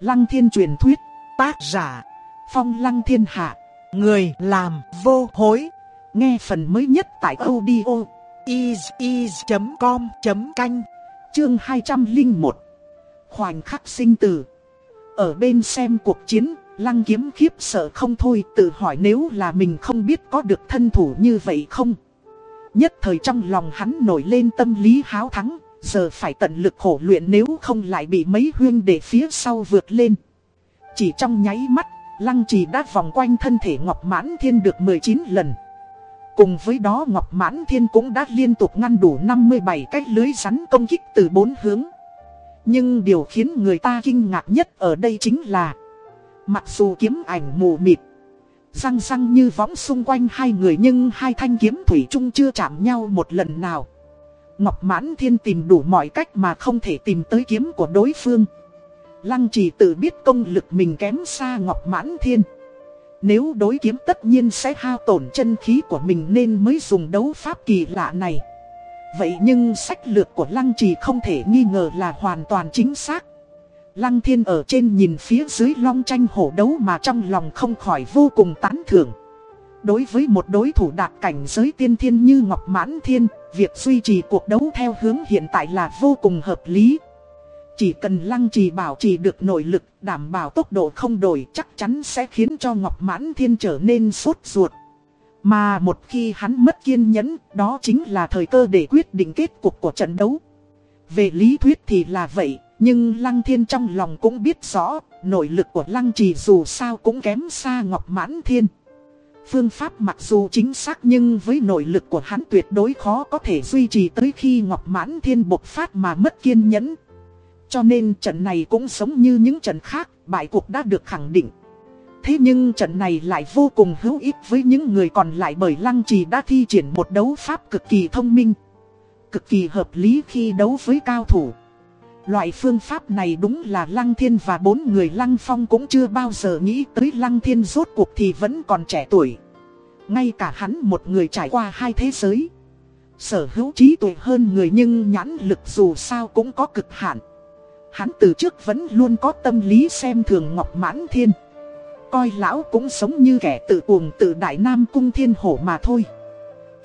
Lăng thiên truyền thuyết, tác giả, phong lăng thiên hạ, người làm vô hối. Nghe phần mới nhất tại audio is.com.canh, chương 201. Khoảnh khắc sinh tử. Ở bên xem cuộc chiến, lăng kiếm khiếp sợ không thôi tự hỏi nếu là mình không biết có được thân thủ như vậy không. Nhất thời trong lòng hắn nổi lên tâm lý háo thắng, giờ phải tận lực khổ luyện nếu không lại bị mấy huyên để phía sau vượt lên. Chỉ trong nháy mắt, lăng trì đã vòng quanh thân thể Ngọc Mãn Thiên được 19 lần. Cùng với đó Ngọc Mãn Thiên cũng đã liên tục ngăn đủ 57 cái lưới rắn công kích từ bốn hướng. Nhưng điều khiến người ta kinh ngạc nhất ở đây chính là Mặc dù kiếm ảnh mù mịt Răng răng như võng xung quanh hai người nhưng hai thanh kiếm thủy chung chưa chạm nhau một lần nào Ngọc Mãn Thiên tìm đủ mọi cách mà không thể tìm tới kiếm của đối phương. Lăng trì tự biết công lực mình kém xa Ngọc Mãn Thiên. Nếu đối kiếm tất nhiên sẽ hao tổn chân khí của mình nên mới dùng đấu pháp kỳ lạ này. Vậy nhưng sách lược của Lăng trì không thể nghi ngờ là hoàn toàn chính xác. Lăng thiên ở trên nhìn phía dưới long tranh hổ đấu mà trong lòng không khỏi vô cùng tán thưởng. Đối với một đối thủ đạt cảnh giới tiên thiên như Ngọc Mãn Thiên, việc duy trì cuộc đấu theo hướng hiện tại là vô cùng hợp lý. Chỉ cần lăng trì bảo trì được nội lực, đảm bảo tốc độ không đổi chắc chắn sẽ khiến cho Ngọc Mãn Thiên trở nên sốt ruột. Mà một khi hắn mất kiên nhẫn, đó chính là thời cơ để quyết định kết cục của trận đấu. Về lý thuyết thì là vậy, nhưng Lăng Thiên trong lòng cũng biết rõ, nội lực của Lăng Trì dù sao cũng kém xa Ngọc Mãn Thiên. Phương pháp mặc dù chính xác nhưng với nội lực của hắn tuyệt đối khó có thể duy trì tới khi Ngọc Mãn Thiên bộc phát mà mất kiên nhẫn. Cho nên trận này cũng giống như những trận khác, bại cuộc đã được khẳng định. Thế nhưng trận này lại vô cùng hữu ích với những người còn lại bởi Lăng Trì đã thi triển một đấu pháp cực kỳ thông minh. Cực kỳ hợp lý khi đấu với cao thủ. Loại phương pháp này đúng là Lăng Thiên và bốn người Lăng Phong cũng chưa bao giờ nghĩ tới Lăng Thiên rốt cuộc thì vẫn còn trẻ tuổi. Ngay cả hắn một người trải qua hai thế giới. Sở hữu trí tuệ hơn người nhưng nhãn lực dù sao cũng có cực hạn. Hắn từ trước vẫn luôn có tâm lý xem thường Ngọc Mãn Thiên. Coi lão cũng sống như kẻ tự cuồng tự đại nam cung thiên hổ mà thôi.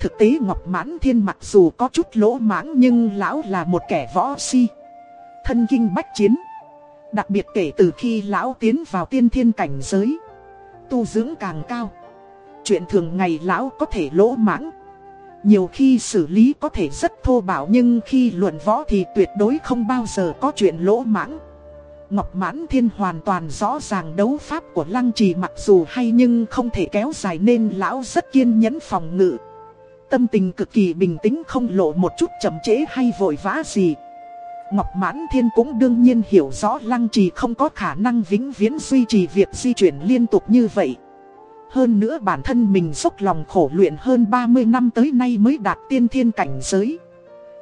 Thực tế Ngọc Mãn Thiên mặc dù có chút lỗ mãng nhưng lão là một kẻ võ si thân kinh bách chiến. Đặc biệt kể từ khi lão tiến vào tiên thiên cảnh giới. Tu dưỡng càng cao. Chuyện thường ngày lão có thể lỗ mãng. Nhiều khi xử lý có thể rất thô bạo nhưng khi luận võ thì tuyệt đối không bao giờ có chuyện lỗ mãng. Ngọc Mãn Thiên hoàn toàn rõ ràng đấu pháp của Lăng Trì mặc dù hay nhưng không thể kéo dài nên lão rất kiên nhẫn phòng ngự. Tâm tình cực kỳ bình tĩnh không lộ một chút chậm trễ hay vội vã gì. Ngọc Mãn Thiên cũng đương nhiên hiểu rõ Lăng Trì không có khả năng vĩnh viễn duy trì việc di chuyển liên tục như vậy. Hơn nữa bản thân mình dốc lòng khổ luyện hơn 30 năm tới nay mới đạt tiên thiên cảnh giới.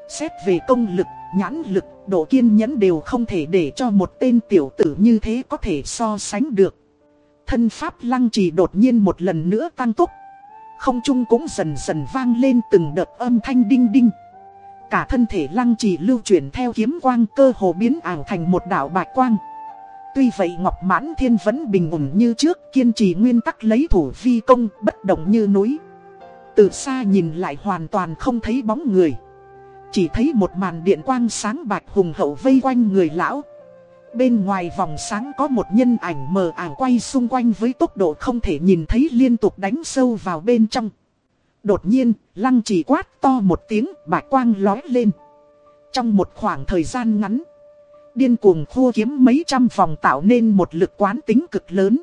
Xét về công lực, nhãn lực, độ kiên nhẫn đều không thể để cho một tên tiểu tử như thế có thể so sánh được. Thân pháp lăng trì đột nhiên một lần nữa tăng tốc. Không trung cũng dần dần vang lên từng đợt âm thanh đinh đinh. Cả thân thể lăng trì lưu chuyển theo kiếm quang cơ hồ biến ảo thành một đảo bạch quang. Tuy vậy Ngọc Mãn Thiên vẫn bình ổn như trước, kiên trì nguyên tắc lấy thủ vi công, bất động như núi. Từ xa nhìn lại hoàn toàn không thấy bóng người. Chỉ thấy một màn điện quang sáng bạch hùng hậu vây quanh người lão. Bên ngoài vòng sáng có một nhân ảnh mờ ảo quay xung quanh với tốc độ không thể nhìn thấy liên tục đánh sâu vào bên trong. Đột nhiên, lăng chỉ quát to một tiếng, bạch quang lói lên. Trong một khoảng thời gian ngắn, điên cuồng khua kiếm mấy trăm vòng tạo nên một lực quán tính cực lớn.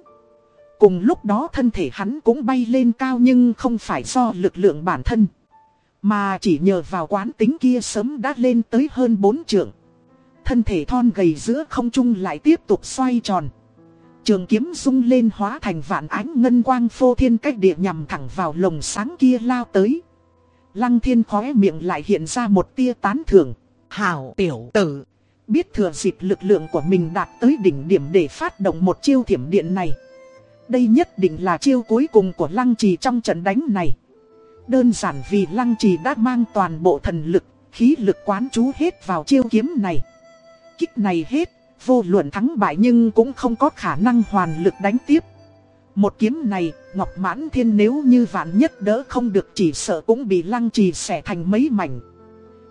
Cùng lúc đó thân thể hắn cũng bay lên cao nhưng không phải do lực lượng bản thân. Mà chỉ nhờ vào quán tính kia sớm đã lên tới hơn 4 trượng. Thân thể thon gầy giữa không trung lại tiếp tục xoay tròn. Trường kiếm rung lên hóa thành vạn ánh ngân quang phô thiên cách địa nhằm thẳng vào lồng sáng kia lao tới. Lăng thiên khóe miệng lại hiện ra một tia tán thưởng. Hảo tiểu tử, biết thừa dịp lực lượng của mình đạt tới đỉnh điểm để phát động một chiêu thiểm điện này. Đây nhất định là chiêu cuối cùng của lăng trì trong trận đánh này. Đơn giản vì lăng trì đã mang toàn bộ thần lực, khí lực quán chú hết vào chiêu kiếm này. Kích này hết, vô luận thắng bại nhưng cũng không có khả năng hoàn lực đánh tiếp. Một kiếm này, Ngọc Mãn Thiên nếu như vạn nhất đỡ không được chỉ sợ cũng bị Lăng Trì xẻ thành mấy mảnh.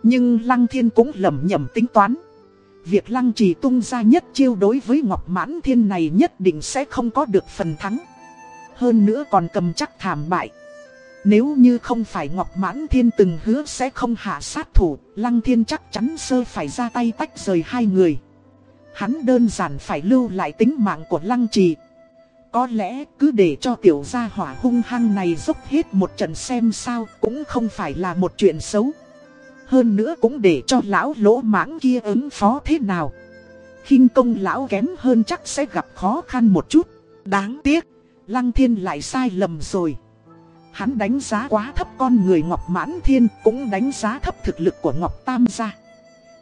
Nhưng Lăng Thiên cũng lầm nhầm tính toán. Việc Lăng Trì tung ra nhất chiêu đối với Ngọc Mãn Thiên này nhất định sẽ không có được phần thắng. Hơn nữa còn cầm chắc thảm bại. Nếu như không phải Ngọc Mãn Thiên từng hứa sẽ không hạ sát thủ, Lăng Thiên chắc chắn sơ phải ra tay tách rời hai người. Hắn đơn giản phải lưu lại tính mạng của Lăng Trì. Có lẽ cứ để cho tiểu gia hỏa hung hăng này dốc hết một trận xem sao cũng không phải là một chuyện xấu. Hơn nữa cũng để cho lão lỗ mãng kia ứng phó thế nào. khinh công lão kém hơn chắc sẽ gặp khó khăn một chút. Đáng tiếc, Lăng Thiên lại sai lầm rồi. Hắn đánh giá quá thấp con người Ngọc Mãn Thiên cũng đánh giá thấp thực lực của Ngọc Tam gia.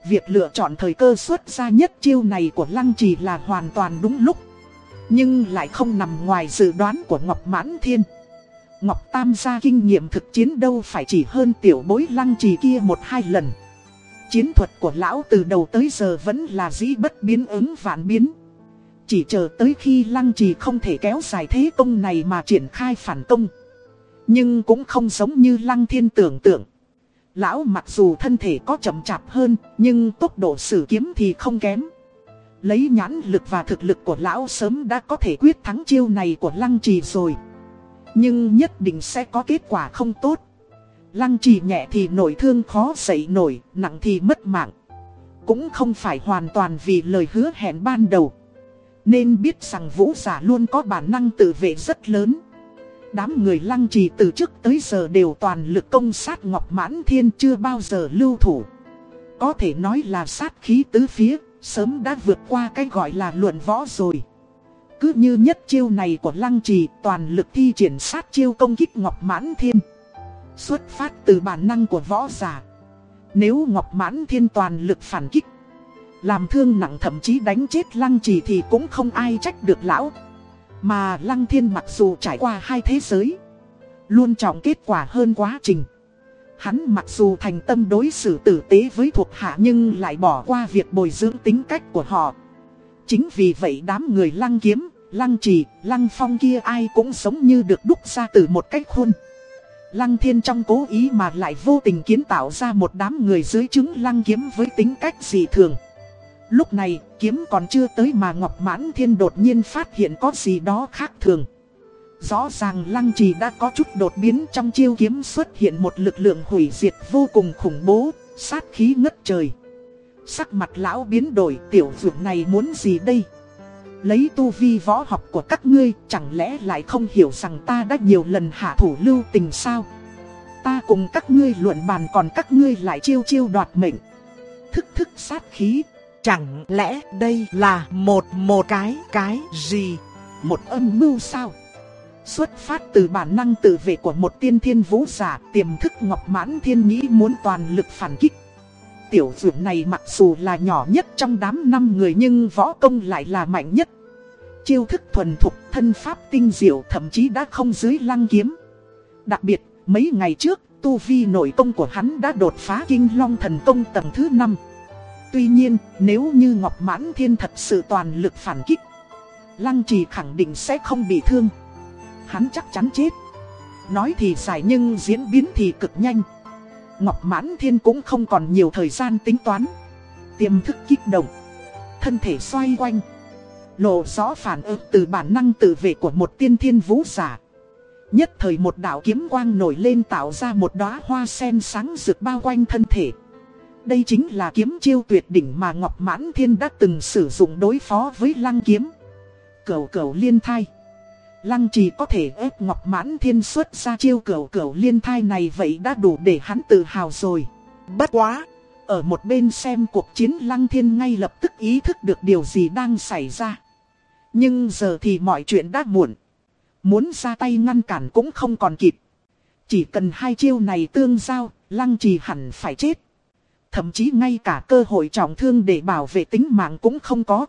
Việc lựa chọn thời cơ xuất ra nhất chiêu này của Lăng Trì là hoàn toàn đúng lúc. Nhưng lại không nằm ngoài dự đoán của Ngọc Mãn Thiên. Ngọc Tam gia kinh nghiệm thực chiến đâu phải chỉ hơn tiểu bối Lăng Trì kia một hai lần. Chiến thuật của lão từ đầu tới giờ vẫn là dĩ bất biến ứng vạn biến. Chỉ chờ tới khi Lăng Trì không thể kéo dài thế công này mà triển khai phản công. Nhưng cũng không giống như Lăng Thiên tưởng tượng. Lão mặc dù thân thể có chậm chạp hơn, nhưng tốc độ sử kiếm thì không kém. Lấy nhãn lực và thực lực của lão sớm đã có thể quyết thắng chiêu này của Lăng Trì rồi. Nhưng nhất định sẽ có kết quả không tốt. Lăng Trì nhẹ thì nổi thương khó dậy nổi, nặng thì mất mạng. Cũng không phải hoàn toàn vì lời hứa hẹn ban đầu. Nên biết rằng vũ giả luôn có bản năng tự vệ rất lớn. Đám người lăng trì từ trước tới giờ đều toàn lực công sát Ngọc Mãn Thiên chưa bao giờ lưu thủ. Có thể nói là sát khí tứ phía, sớm đã vượt qua cái gọi là luận võ rồi. Cứ như nhất chiêu này của lăng trì toàn lực thi triển sát chiêu công kích Ngọc Mãn Thiên. Xuất phát từ bản năng của võ giả. Nếu Ngọc Mãn Thiên toàn lực phản kích, làm thương nặng thậm chí đánh chết lăng trì thì cũng không ai trách được lão. Mà Lăng Thiên mặc dù trải qua hai thế giới Luôn trọng kết quả hơn quá trình. Hắn mặc dù thành tâm đối xử tử tế với thuộc hạ Nhưng lại bỏ qua việc bồi dưỡng tính cách của họ. Chính vì vậy đám người lăng kiếm, lăng trì, lăng phong kia ai cũng sống như được đúc ra từ một cách khuôn. Lăng thiên trong cố ý mà lại vô tình kiến tạo ra một đám người dưới chứng lăng kiếm với tính cách dị thường. Lúc này, kiếm còn chưa tới mà Ngọc Mãn Thiên đột nhiên phát hiện có gì đó khác thường. Rõ ràng Lăng Trì đã có chút đột biến trong chiêu kiếm xuất hiện một lực lượng hủy diệt vô cùng khủng bố, sát khí ngất trời. Sắc mặt lão biến đổi tiểu vượt này muốn gì đây? Lấy tu vi võ học của các ngươi chẳng lẽ lại không hiểu rằng ta đã nhiều lần hạ thủ lưu tình sao? Ta cùng các ngươi luận bàn còn các ngươi lại chiêu chiêu đoạt mệnh. Thức thức sát khí. Chẳng lẽ đây là một một cái cái gì? Một âm mưu sao? Xuất phát từ bản năng tự vệ của một tiên thiên vũ giả tiềm thức ngọc mãn thiên nghĩ muốn toàn lực phản kích. Tiểu dược này mặc dù là nhỏ nhất trong đám năm người nhưng võ công lại là mạnh nhất. Chiêu thức thuần thục, thân pháp tinh diệu thậm chí đã không dưới lăng kiếm. Đặc biệt, mấy ngày trước, tu vi nội công của hắn đã đột phá kinh long thần công tầng thứ 5. Tuy nhiên, nếu như Ngọc Mãn Thiên thật sự toàn lực phản kích, Lăng Trì khẳng định sẽ không bị thương. Hắn chắc chắn chết. Nói thì dài nhưng diễn biến thì cực nhanh. Ngọc Mãn Thiên cũng không còn nhiều thời gian tính toán. Tiềm thức kích động. Thân thể xoay quanh. Lộ rõ phản ứng từ bản năng tự vệ của một tiên thiên vũ giả. Nhất thời một đạo kiếm quang nổi lên tạo ra một đóa hoa sen sáng rực bao quanh thân thể. Đây chính là kiếm chiêu tuyệt đỉnh mà Ngọc Mãn Thiên đã từng sử dụng đối phó với lăng kiếm. Cửu cửu liên thai. Lăng trì có thể ép Ngọc Mãn Thiên xuất ra chiêu cửu cửu liên thai này vậy đã đủ để hắn tự hào rồi. Bất quá, ở một bên xem cuộc chiến Lăng Thiên ngay lập tức ý thức được điều gì đang xảy ra. Nhưng giờ thì mọi chuyện đã muộn. Muốn ra tay ngăn cản cũng không còn kịp. Chỉ cần hai chiêu này tương giao, Lăng trì hẳn phải chết. Thậm chí ngay cả cơ hội trọng thương để bảo vệ tính mạng cũng không có.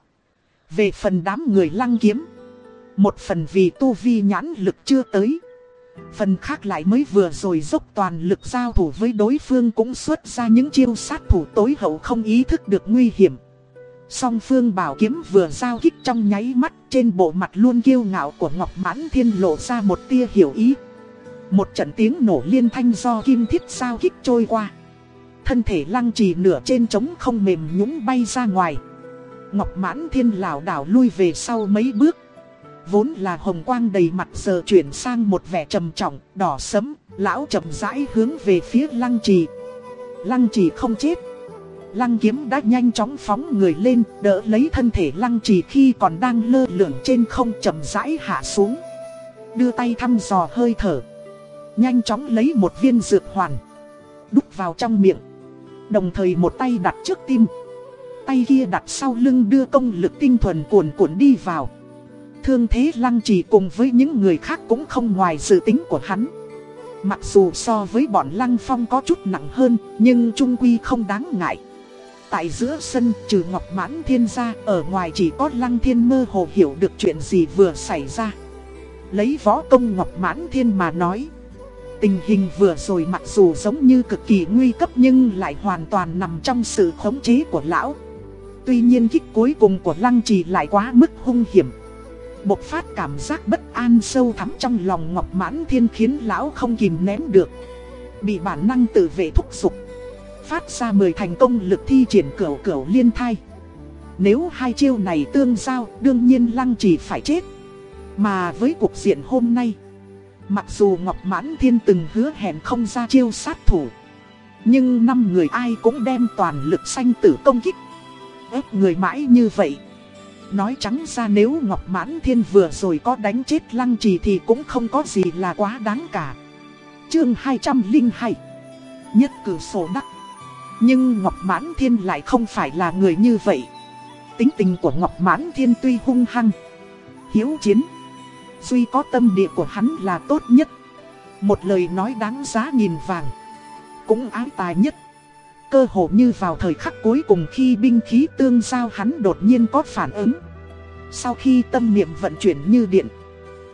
Về phần đám người lăng kiếm. Một phần vì tu vi nhãn lực chưa tới. Phần khác lại mới vừa rồi dốc toàn lực giao thủ với đối phương cũng xuất ra những chiêu sát thủ tối hậu không ý thức được nguy hiểm. Song phương bảo kiếm vừa giao kích trong nháy mắt trên bộ mặt luôn kiêu ngạo của Ngọc Mãn Thiên lộ ra một tia hiểu ý. Một trận tiếng nổ liên thanh do kim thiết giao kích trôi qua. Thân thể lăng trì nửa trên trống không mềm nhũng bay ra ngoài. Ngọc Mãn Thiên lảo đảo lui về sau mấy bước. Vốn là hồng quang đầy mặt giờ chuyển sang một vẻ trầm trọng, đỏ sấm, lão chậm rãi hướng về phía lăng trì. Lăng trì không chết. Lăng kiếm đã nhanh chóng phóng người lên, đỡ lấy thân thể lăng trì khi còn đang lơ lửng trên không chậm rãi hạ xuống. Đưa tay thăm dò hơi thở. Nhanh chóng lấy một viên dược hoàn. Đút vào trong miệng. Đồng thời một tay đặt trước tim. Tay kia đặt sau lưng đưa công lực tinh thuần cuồn cuộn đi vào. Thương thế lăng trì cùng với những người khác cũng không ngoài dự tính của hắn. Mặc dù so với bọn lăng phong có chút nặng hơn, nhưng trung quy không đáng ngại. Tại giữa sân trừ Ngọc Mãn Thiên ra ở ngoài chỉ có Lăng Thiên mơ hồ hiểu được chuyện gì vừa xảy ra Lấy võ công Ngọc Mãn Thiên mà nói Tình hình vừa rồi mặc dù giống như cực kỳ nguy cấp nhưng lại hoàn toàn nằm trong sự khống chế của lão Tuy nhiên kích cuối cùng của Lăng Trì lại quá mức hung hiểm Bộc phát cảm giác bất an sâu thắm trong lòng Ngọc Mãn Thiên khiến lão không kìm nén được Bị bản năng tự vệ thúc giục phát ra 10 thành công lực thi triển cửu cửu liên thai. Nếu hai chiêu này tương giao, đương nhiên lăng trì phải chết. Mà với cuộc diện hôm nay, mặc dù Ngọc Mãn Thiên từng hứa hẹn không ra chiêu sát thủ, nhưng năm người ai cũng đem toàn lực sanh tử công kích. ép người mãi như vậy. Nói trắng ra nếu Ngọc Mãn Thiên vừa rồi có đánh chết lăng trì thì cũng không có gì là quá đáng cả. Chương 202 Nhất cử sổ đắc nhưng Ngọc Mãn Thiên lại không phải là người như vậy. Tính tình của Ngọc Mãn Thiên tuy hung hăng, hiếu chiến. Duy có tâm địa của hắn là tốt nhất. Một lời nói đáng giá nghìn vàng. Cũng ái tài nhất. Cơ hồ như vào thời khắc cuối cùng khi binh khí tương giao hắn đột nhiên có phản ứng. Sau khi tâm niệm vận chuyển như điện.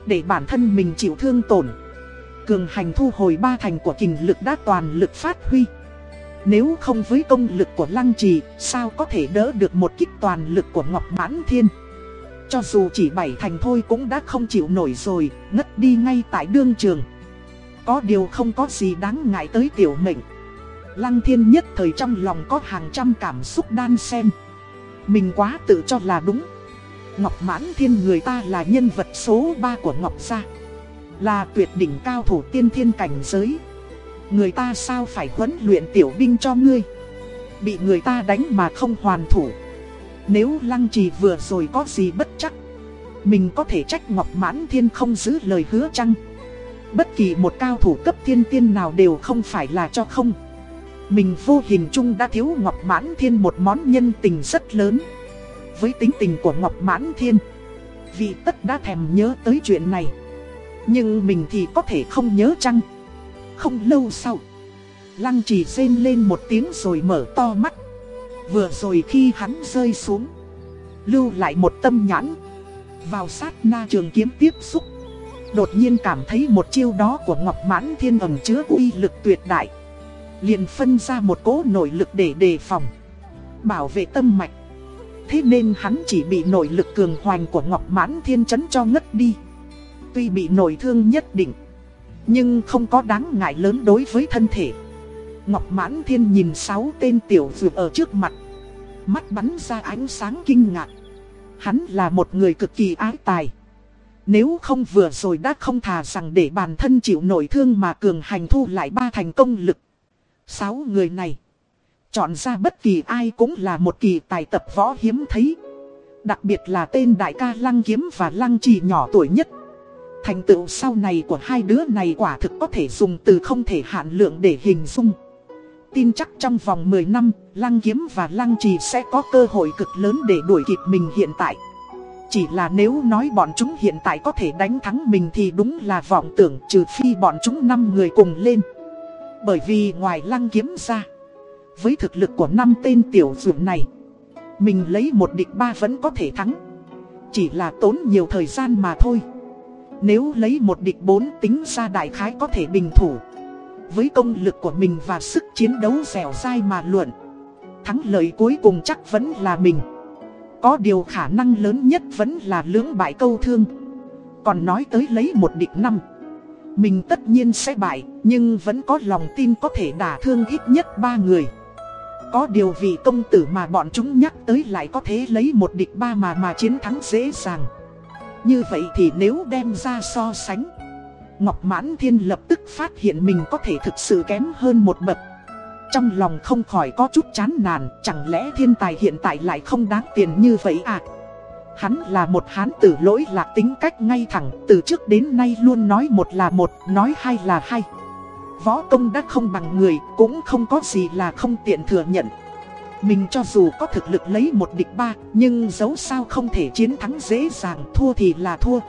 Để bản thân mình chịu thương tổn. Cường hành thu hồi ba thành của kình lực đã toàn lực phát huy. Nếu không với công lực của Lăng Trì, sao có thể đỡ được một kích toàn lực của Ngọc Mãn Thiên? Cho dù chỉ bảy thành thôi cũng đã không chịu nổi rồi, ngất đi ngay tại đương trường. Có điều không có gì đáng ngại tới tiểu mệnh. Lăng Thiên nhất thời trong lòng có hàng trăm cảm xúc đan xen. Mình quá tự cho là đúng. Ngọc Mãn Thiên người ta là nhân vật số 3 của Ngọc Gia. Là tuyệt đỉnh cao thủ tiên thiên cảnh giới. Người ta sao phải huấn luyện tiểu binh cho ngươi Bị người ta đánh mà không hoàn thủ nếu lăng trì vừa rồi có gì bất chắc Mình có thể trách Ngọc Mãn Thiên không giữ lời hứa chăng? Bất kỳ một cao thủ cấp thiên tiên nào đều không phải là cho không. Mình vô hình chung đã thiếu Ngọc Mãn Thiên một món nhân tình rất lớn. Với tính tình của Ngọc Mãn Thiên Vì tất đã thèm nhớ tới chuyện này. Nhưng mình thì có thể không nhớ chăng? Không lâu sau, lăng trì rên lên một tiếng rồi mở to mắt. Vừa rồi khi hắn rơi xuống, lưu lại một tâm nhãn. Vào sát na trường kiếm tiếp xúc. Đột nhiên cảm thấy một chiêu đó của Ngọc Mãn Thiên ẩm chứa uy lực tuyệt đại. liền phân ra một cỗ nội lực để đề phòng. Bảo vệ tâm mạch. Thế nên hắn chỉ bị nội lực cường hoành của Ngọc Mãn Thiên chấn cho ngất đi. Tuy bị nội thương nhất định nhưng không có đáng ngại lớn đối với thân thể Ngọc Mãn Thiên nhìn sáu tên tiểu dược ở trước mặt. Mắt bắn ra ánh sáng kinh ngạc. Hắn là một người cực kỳ ái tài. Nếu không vừa rồi đã không thà rằng để bản thân chịu nổi thương mà cường hành thu lại ba thành công lực. Sáu người này, Chọn ra bất kỳ ai cũng là một kỳ tài tập võ hiếm thấy. Đặc biệt là tên đại ca Lăng Kiếm và Lăng Trì nhỏ tuổi nhất. Thành tựu sau này của hai đứa này quả thực có thể dùng từ không thể hạn lượng để hình dung. Tin chắc trong vòng 10 năm, Lăng Kiếm và Lăng Trì sẽ có cơ hội cực lớn để đuổi kịp mình hiện tại. Chỉ là nếu nói bọn chúng hiện tại có thể đánh thắng mình thì đúng là vọng tưởng trừ phi bọn chúng 5 người cùng lên. Bởi vì ngoài Lăng Kiếm ra, với thực lực của năm tên tiểu dụng này, mình lấy một địch ba vẫn có thể thắng. Chỉ là tốn nhiều thời gian mà thôi. Nếu lấy một địch bốn tính ra đại khái có thể bình thủ với công lực của mình và sức chiến đấu dẻo dai mà luận. Thắng lợi cuối cùng chắc vẫn là mình. Có điều khả năng lớn nhất vẫn là lưỡng bại câu thương. Còn nói tới lấy một địch năm, Mình tất nhiên sẽ bại, Nhưng vẫn có lòng tin có thể đả thương ít nhất ba người. Có điều vì công tử mà bọn chúng nhắc tới lại có thể lấy một địch ba mà mà chiến thắng dễ dàng. Như vậy thì nếu đem ra so sánh Ngọc Mãn Thiên lập tức phát hiện mình có thể thực sự kém hơn một bậc. Trong lòng không khỏi có chút chán nản Chẳng lẽ thiên tài hiện tại lại không đáng tiền như vậy à? Hắn là một hán tử lỗi lạc tính cách ngay thẳng Từ trước đến nay luôn nói một là một, nói hai là hai. Võ công đã không bằng người, cũng không có gì là không tiện thừa nhận. Mình cho dù có thực lực lấy một địch ba Nhưng dấu sao không thể chiến thắng dễ dàng Thua thì là thua.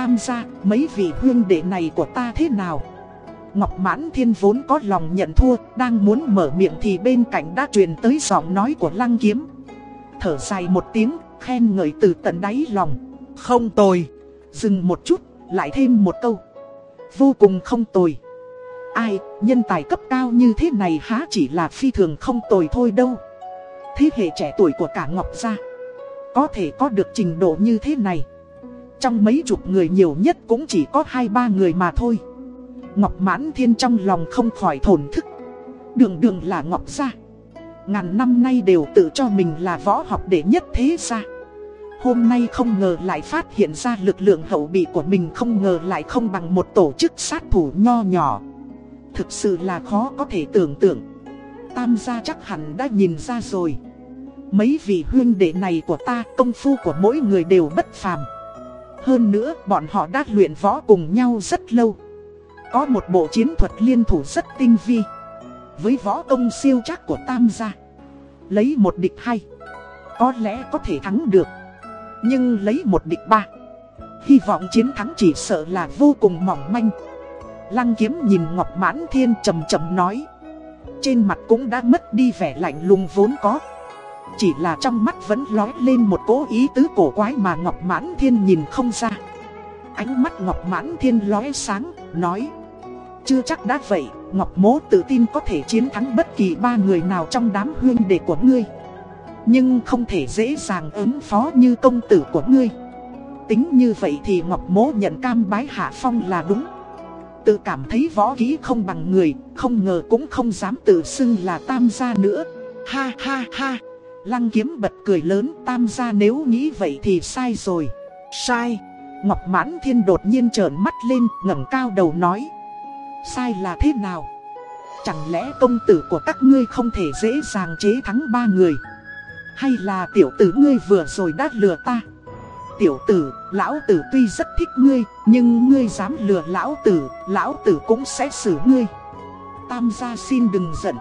Tam gia, mấy vị huyên đệ này của ta thế nào? Ngọc Mãn Thiên vốn có lòng nhận thua, đang muốn mở miệng thì bên cạnh đã truyền tới giọng nói của Lăng Kiếm. Thở dài một tiếng, khen ngợi từ tận đáy lòng. Không tồi. Dừng một chút, lại thêm một câu. Vô cùng không tồi. Ai, nhân tài cấp cao như thế này há chỉ là phi thường không tồi thôi đâu. Thế hệ trẻ tuổi của cả Ngọc Gia. Có thể có được trình độ như thế này. Trong mấy chục người nhiều nhất cũng chỉ có hai ba người mà thôi. Ngọc Mãn Thiên trong lòng không khỏi thổn thức. Đường đường là Ngọc Gia. Ngàn năm nay đều tự cho mình là võ học đệ nhất thế gia. Hôm nay không ngờ lại phát hiện ra lực lượng hậu bị của mình không ngờ lại không bằng một tổ chức sát thủ nho nhỏ. Thực sự là khó có thể tưởng tượng. Tam gia chắc hẳn đã nhìn ra rồi. Mấy vị huyên đệ này của ta, công phu của mỗi người đều bất phàm hơn nữa, bọn họ đã luyện võ cùng nhau rất lâu. Có một bộ chiến thuật liên thủ rất tinh vi. Với võ công siêu chắc của Tam gia. Lấy một địch hai. Có lẽ có thể thắng được. Nhưng lấy một địch ba. Hy vọng chiến thắng chỉ sợ là vô cùng mỏng manh. Lăng kiếm nhìn Ngọc Mãn Thiên trầm trầm nói. Trên mặt cũng đã mất đi vẻ lạnh lùng vốn có chỉ là trong mắt vẫn lói lên một cố ý tứ cổ quái mà Ngọc Mãn Thiên nhìn không ra. Ánh mắt Ngọc Mãn Thiên lóe sáng, nói Chưa chắc đã vậy, Ngọc Mố tự tin có thể chiến thắng bất kỳ ba người nào trong đám huyên đệ của ngươi. Nhưng không thể dễ dàng ứng phó như công tử của ngươi. Tính như vậy thì Ngọc Mố nhận cam bái hạ phong là đúng. Tự cảm thấy võ kỹ không bằng người, không ngờ cũng không dám tự xưng là tam gia nữa. Ha ha ha! Lăng kiếm bật cười lớn tam gia nếu nghĩ vậy thì sai rồi. Sai. Ngọc mãn thiên đột nhiên trợn mắt lên ngẩng cao đầu nói. Sai là thế nào? Chẳng lẽ công tử của các ngươi không thể dễ dàng chế thắng ba người? Hay là tiểu tử ngươi vừa rồi đã lừa ta? Tiểu tử, lão tử tuy rất thích ngươi, nhưng ngươi dám lừa lão tử, lão tử cũng sẽ xử ngươi. Tam gia xin đừng giận.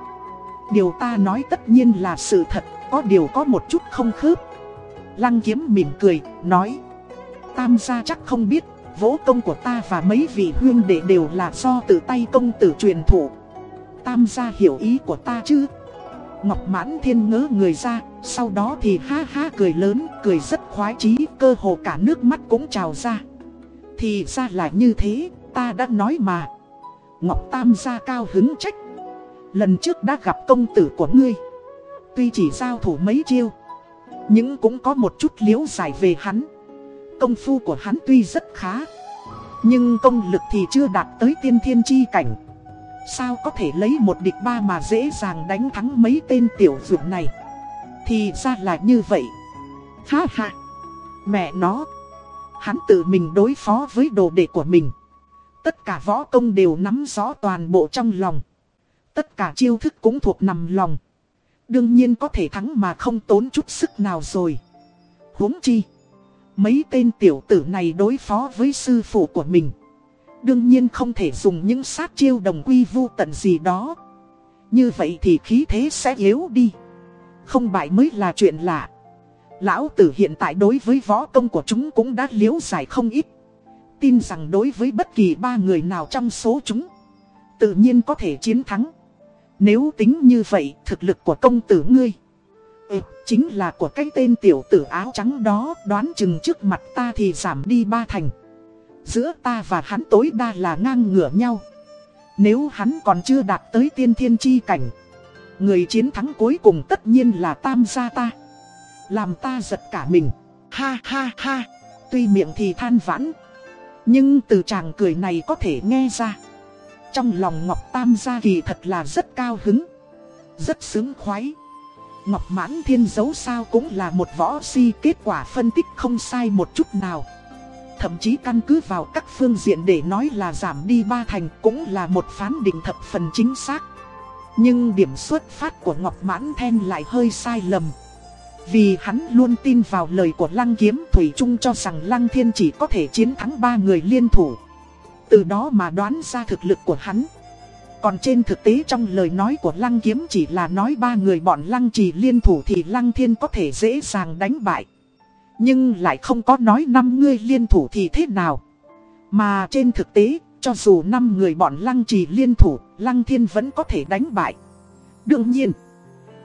Điều ta nói tất nhiên là sự thật, có điều có một chút không khớp. Lăng kiếm mỉm cười, nói Tam gia chắc không biết Vỗ công của ta và mấy vị huyên đệ đều là do tự tay công tử truyền thủ Tam gia hiểu ý của ta chứ? Ngọc mãn thiên ngỡ người ra Sau đó thì ha ha cười lớn Cười rất khoái chí Cơ hồ cả nước mắt cũng trào ra. Thì ra là như thế Ta đã nói mà. Ngọc tam gia cao hứng trách Lần trước đã gặp công tử của ngươi. Tuy chỉ giao thủ mấy chiêu, Nhưng cũng có một chút liếu giải về hắn. Công phu của hắn tuy rất khá, Nhưng công lực thì chưa đạt tới tiên thiên chi cảnh. Sao có thể lấy một địch ba mà dễ dàng đánh thắng mấy tên tiểu dụng này? Thì ra là như vậy. Ha ha! Mẹ nó! Hắn tự mình đối phó với đồ đệ của mình. Tất cả võ công đều nắm rõ toàn bộ trong lòng. Tất cả chiêu thức cũng thuộc nằm lòng. Đương nhiên có thể thắng mà không tốn chút sức nào rồi. huống chi. Mấy tên tiểu tử này đối phó với sư phụ của mình. Đương nhiên không thể dùng những sát chiêu đồng quy vu tận gì đó. Như vậy thì khí thế sẽ yếu đi. Không bại mới là chuyện lạ. Lão tử hiện tại đối với võ công của chúng cũng đã liếu giải không ít. Tin rằng đối với bất kỳ ba người nào trong số chúng, tự nhiên có thể chiến thắng. Nếu tính như vậy, thực lực của công tử ngươi ừ, Chính là của cái tên tiểu tử áo trắng đó Đoán chừng trước mặt ta thì giảm đi ba thành Giữa ta và hắn tối đa là ngang ngửa nhau Nếu hắn còn chưa đạt tới tiên thiên chi cảnh Người chiến thắng cuối cùng tất nhiên là tam gia ta Làm ta giật cả mình. Ha ha ha. Tuy miệng thì than vãn. Nhưng từ chàng cười này có thể nghe ra. Trong lòng Ngọc Tam gia kỳ thật là rất cao hứng. Rất sướng khoái. Ngọc Mãn Thiên dấu sao cũng là một võ si, kết quả phân tích không sai một chút nào. Thậm chí căn cứ vào các phương diện để nói là giảm đi ba thành cũng là một phán định thập phần chính xác. Nhưng điểm xuất phát của Ngọc Mãn Thiên lại hơi sai lầm. Vì hắn luôn tin vào lời của Lăng Kiếm Thủy Trung cho rằng Lăng Thiên chỉ có thể chiến thắng ba người liên thủ. Từ đó mà đoán ra thực lực của hắn. Còn trên thực tế trong lời nói của Lăng Kiếm chỉ là nói ba người bọn Lăng Trì liên thủ thì Lăng Thiên có thể dễ dàng đánh bại. Nhưng lại không có nói năm người liên thủ thì thế nào. Mà trên thực tế, cho dù năm người bọn Lăng Trì liên thủ, Lăng Thiên vẫn có thể đánh bại. Đương nhiên,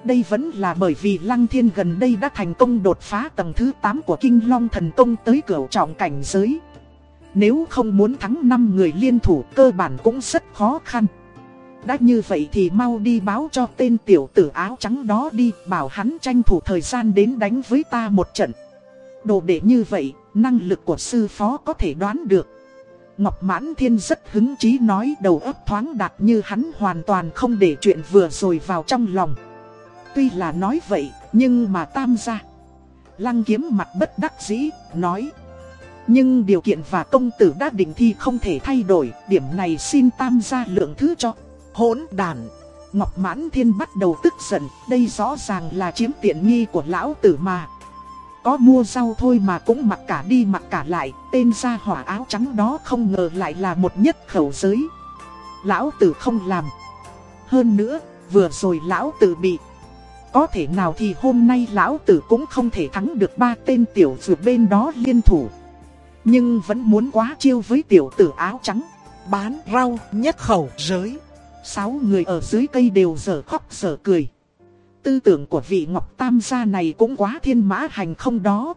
đây vẫn là bởi vì Lăng Thiên gần đây đã thành công đột phá tầng thứ 8 của Kinh Long Thần Công tới cửa trọng cảnh giới. Nếu không muốn thắng 5 người liên thủ cơ bản cũng rất khó khăn. Đã như vậy thì mau đi báo cho tên tiểu tử áo trắng đó đi Bảo hắn tranh thủ thời gian đến đánh với ta một trận. Đồ để như vậy, năng lực của sư phó có thể đoán được. Ngọc Mãn Thiên rất hứng chí nói đầu óc thoáng đạt như hắn hoàn toàn không để chuyện vừa rồi vào trong lòng. Tuy là nói vậy, nhưng mà tam gia. Lăng kiếm mặt bất đắc dĩ, nói nhưng điều kiện và công tử đã định thi không thể thay đổi Điểm này xin tam gia lượng thứ cho Hỗn đàn. Ngọc Mãn Thiên bắt đầu tức giận, đây rõ ràng là chiếm tiện nghi của lão tử mà. Có mua rau thôi mà cũng mặc cả đi mặc cả lại, tên gia hỏa áo trắng đó không ngờ lại là một nhất khẩu giới. Lão tử không làm. Hơn nữa, vừa rồi lão tử bị. Có thể nào thì hôm nay lão tử cũng không thể thắng được ba tên tiểu dược bên đó liên thủ. Nhưng vẫn muốn quá chiêu với tiểu tử áo trắng. Bán rau nhất khẩu giới. Sáu người ở dưới cây đều dở khóc dở cười. Tư tưởng của vị Ngọc Tam gia này cũng quá thiên mã hành không đó.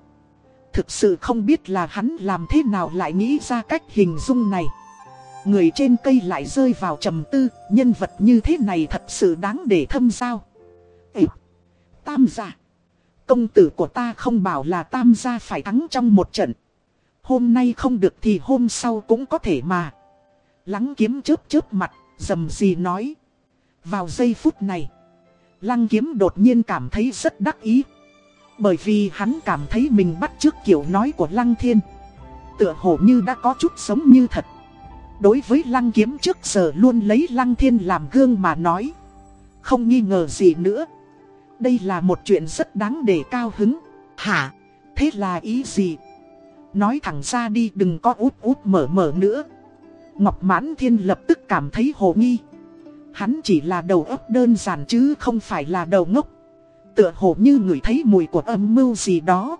Thực sự không biết là hắn làm thế nào lại nghĩ ra cách hình dung này. Người trên cây lại rơi vào trầm tư, nhân vật như thế này thật sự đáng để thâm giao. Ê, Tam gia. Công tử của ta không bảo là Tam gia phải thắng trong một trận. Hôm nay không được thì hôm sau cũng có thể mà. lăng kiếm chớp chớp mặt, dầm gì nói. Vào giây phút này, lăng kiếm đột nhiên cảm thấy rất đắc ý. Bởi vì hắn cảm thấy mình bắt trước kiểu nói của lăng thiên. Tựa hồ như đã có chút sống như thật. Đối với lăng kiếm trước giờ luôn lấy lăng thiên làm gương mà nói. Không nghi ngờ gì nữa. Đây là một chuyện rất đáng để cao hứng. Hả? Thế là ý gì? Nói thẳng ra đi đừng có út út mở mở nữa. Ngọc Mãn Thiên lập tức cảm thấy hồ nghi. Hắn chỉ là đầu óc đơn giản chứ không phải là đầu ngốc. Tựa hồ như người thấy mùi của âm mưu gì đó.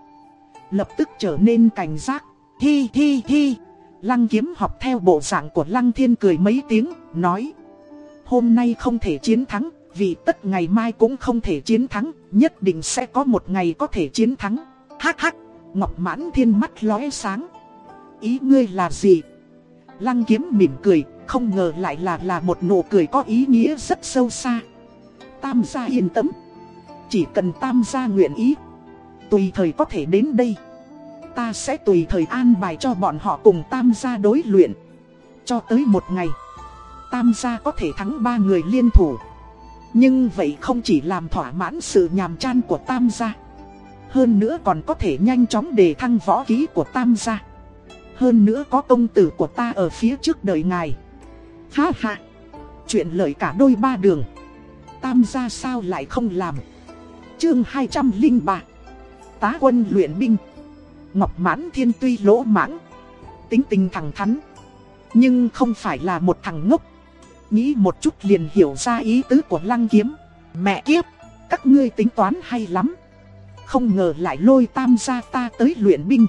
Lập tức trở nên cảnh giác. Hi hi hi. Lăng kiếm học theo bộ dạng của Lăng Thiên cười mấy tiếng, nói. Hôm nay không thể chiến thắng, vì tất ngày mai cũng không thể chiến thắng, nhất định sẽ có một ngày có thể chiến thắng. Hắc hắc, Ngọc Mãn Thiên mắt lóe sáng. Ý ngươi là gì? Lăng kiếm mỉm cười, không ngờ lại là là một nụ cười có ý nghĩa rất sâu xa. Tam gia yên tâm. Chỉ cần tam gia nguyện ý. Tùy thời có thể đến đây. Ta sẽ tùy thời an bài cho bọn họ cùng tam gia đối luyện. Cho tới một ngày. Tam gia có thể thắng ba người liên thủ. Nhưng vậy không chỉ làm thỏa mãn sự nhàm chán của tam gia. Hơn nữa còn có thể nhanh chóng đề thăng võ ký của tam gia. Hơn nữa có công tử của ta ở phía trước đời ngài. Ha ha. Chuyện lợi cả đôi ba đường. Tam gia sao lại không làm? Chương 203 Tá quân luyện binh. Ngọc mãn thiên tuy lỗ mãng, Tính tình thẳng thắn, Nhưng không phải là một thằng ngốc. Nghĩ một chút liền hiểu ra ý tứ của lăng kiếm. Mẹ kiếp, Các ngươi tính toán hay lắm. Không ngờ lại lôi tam gia ta tới luyện binh.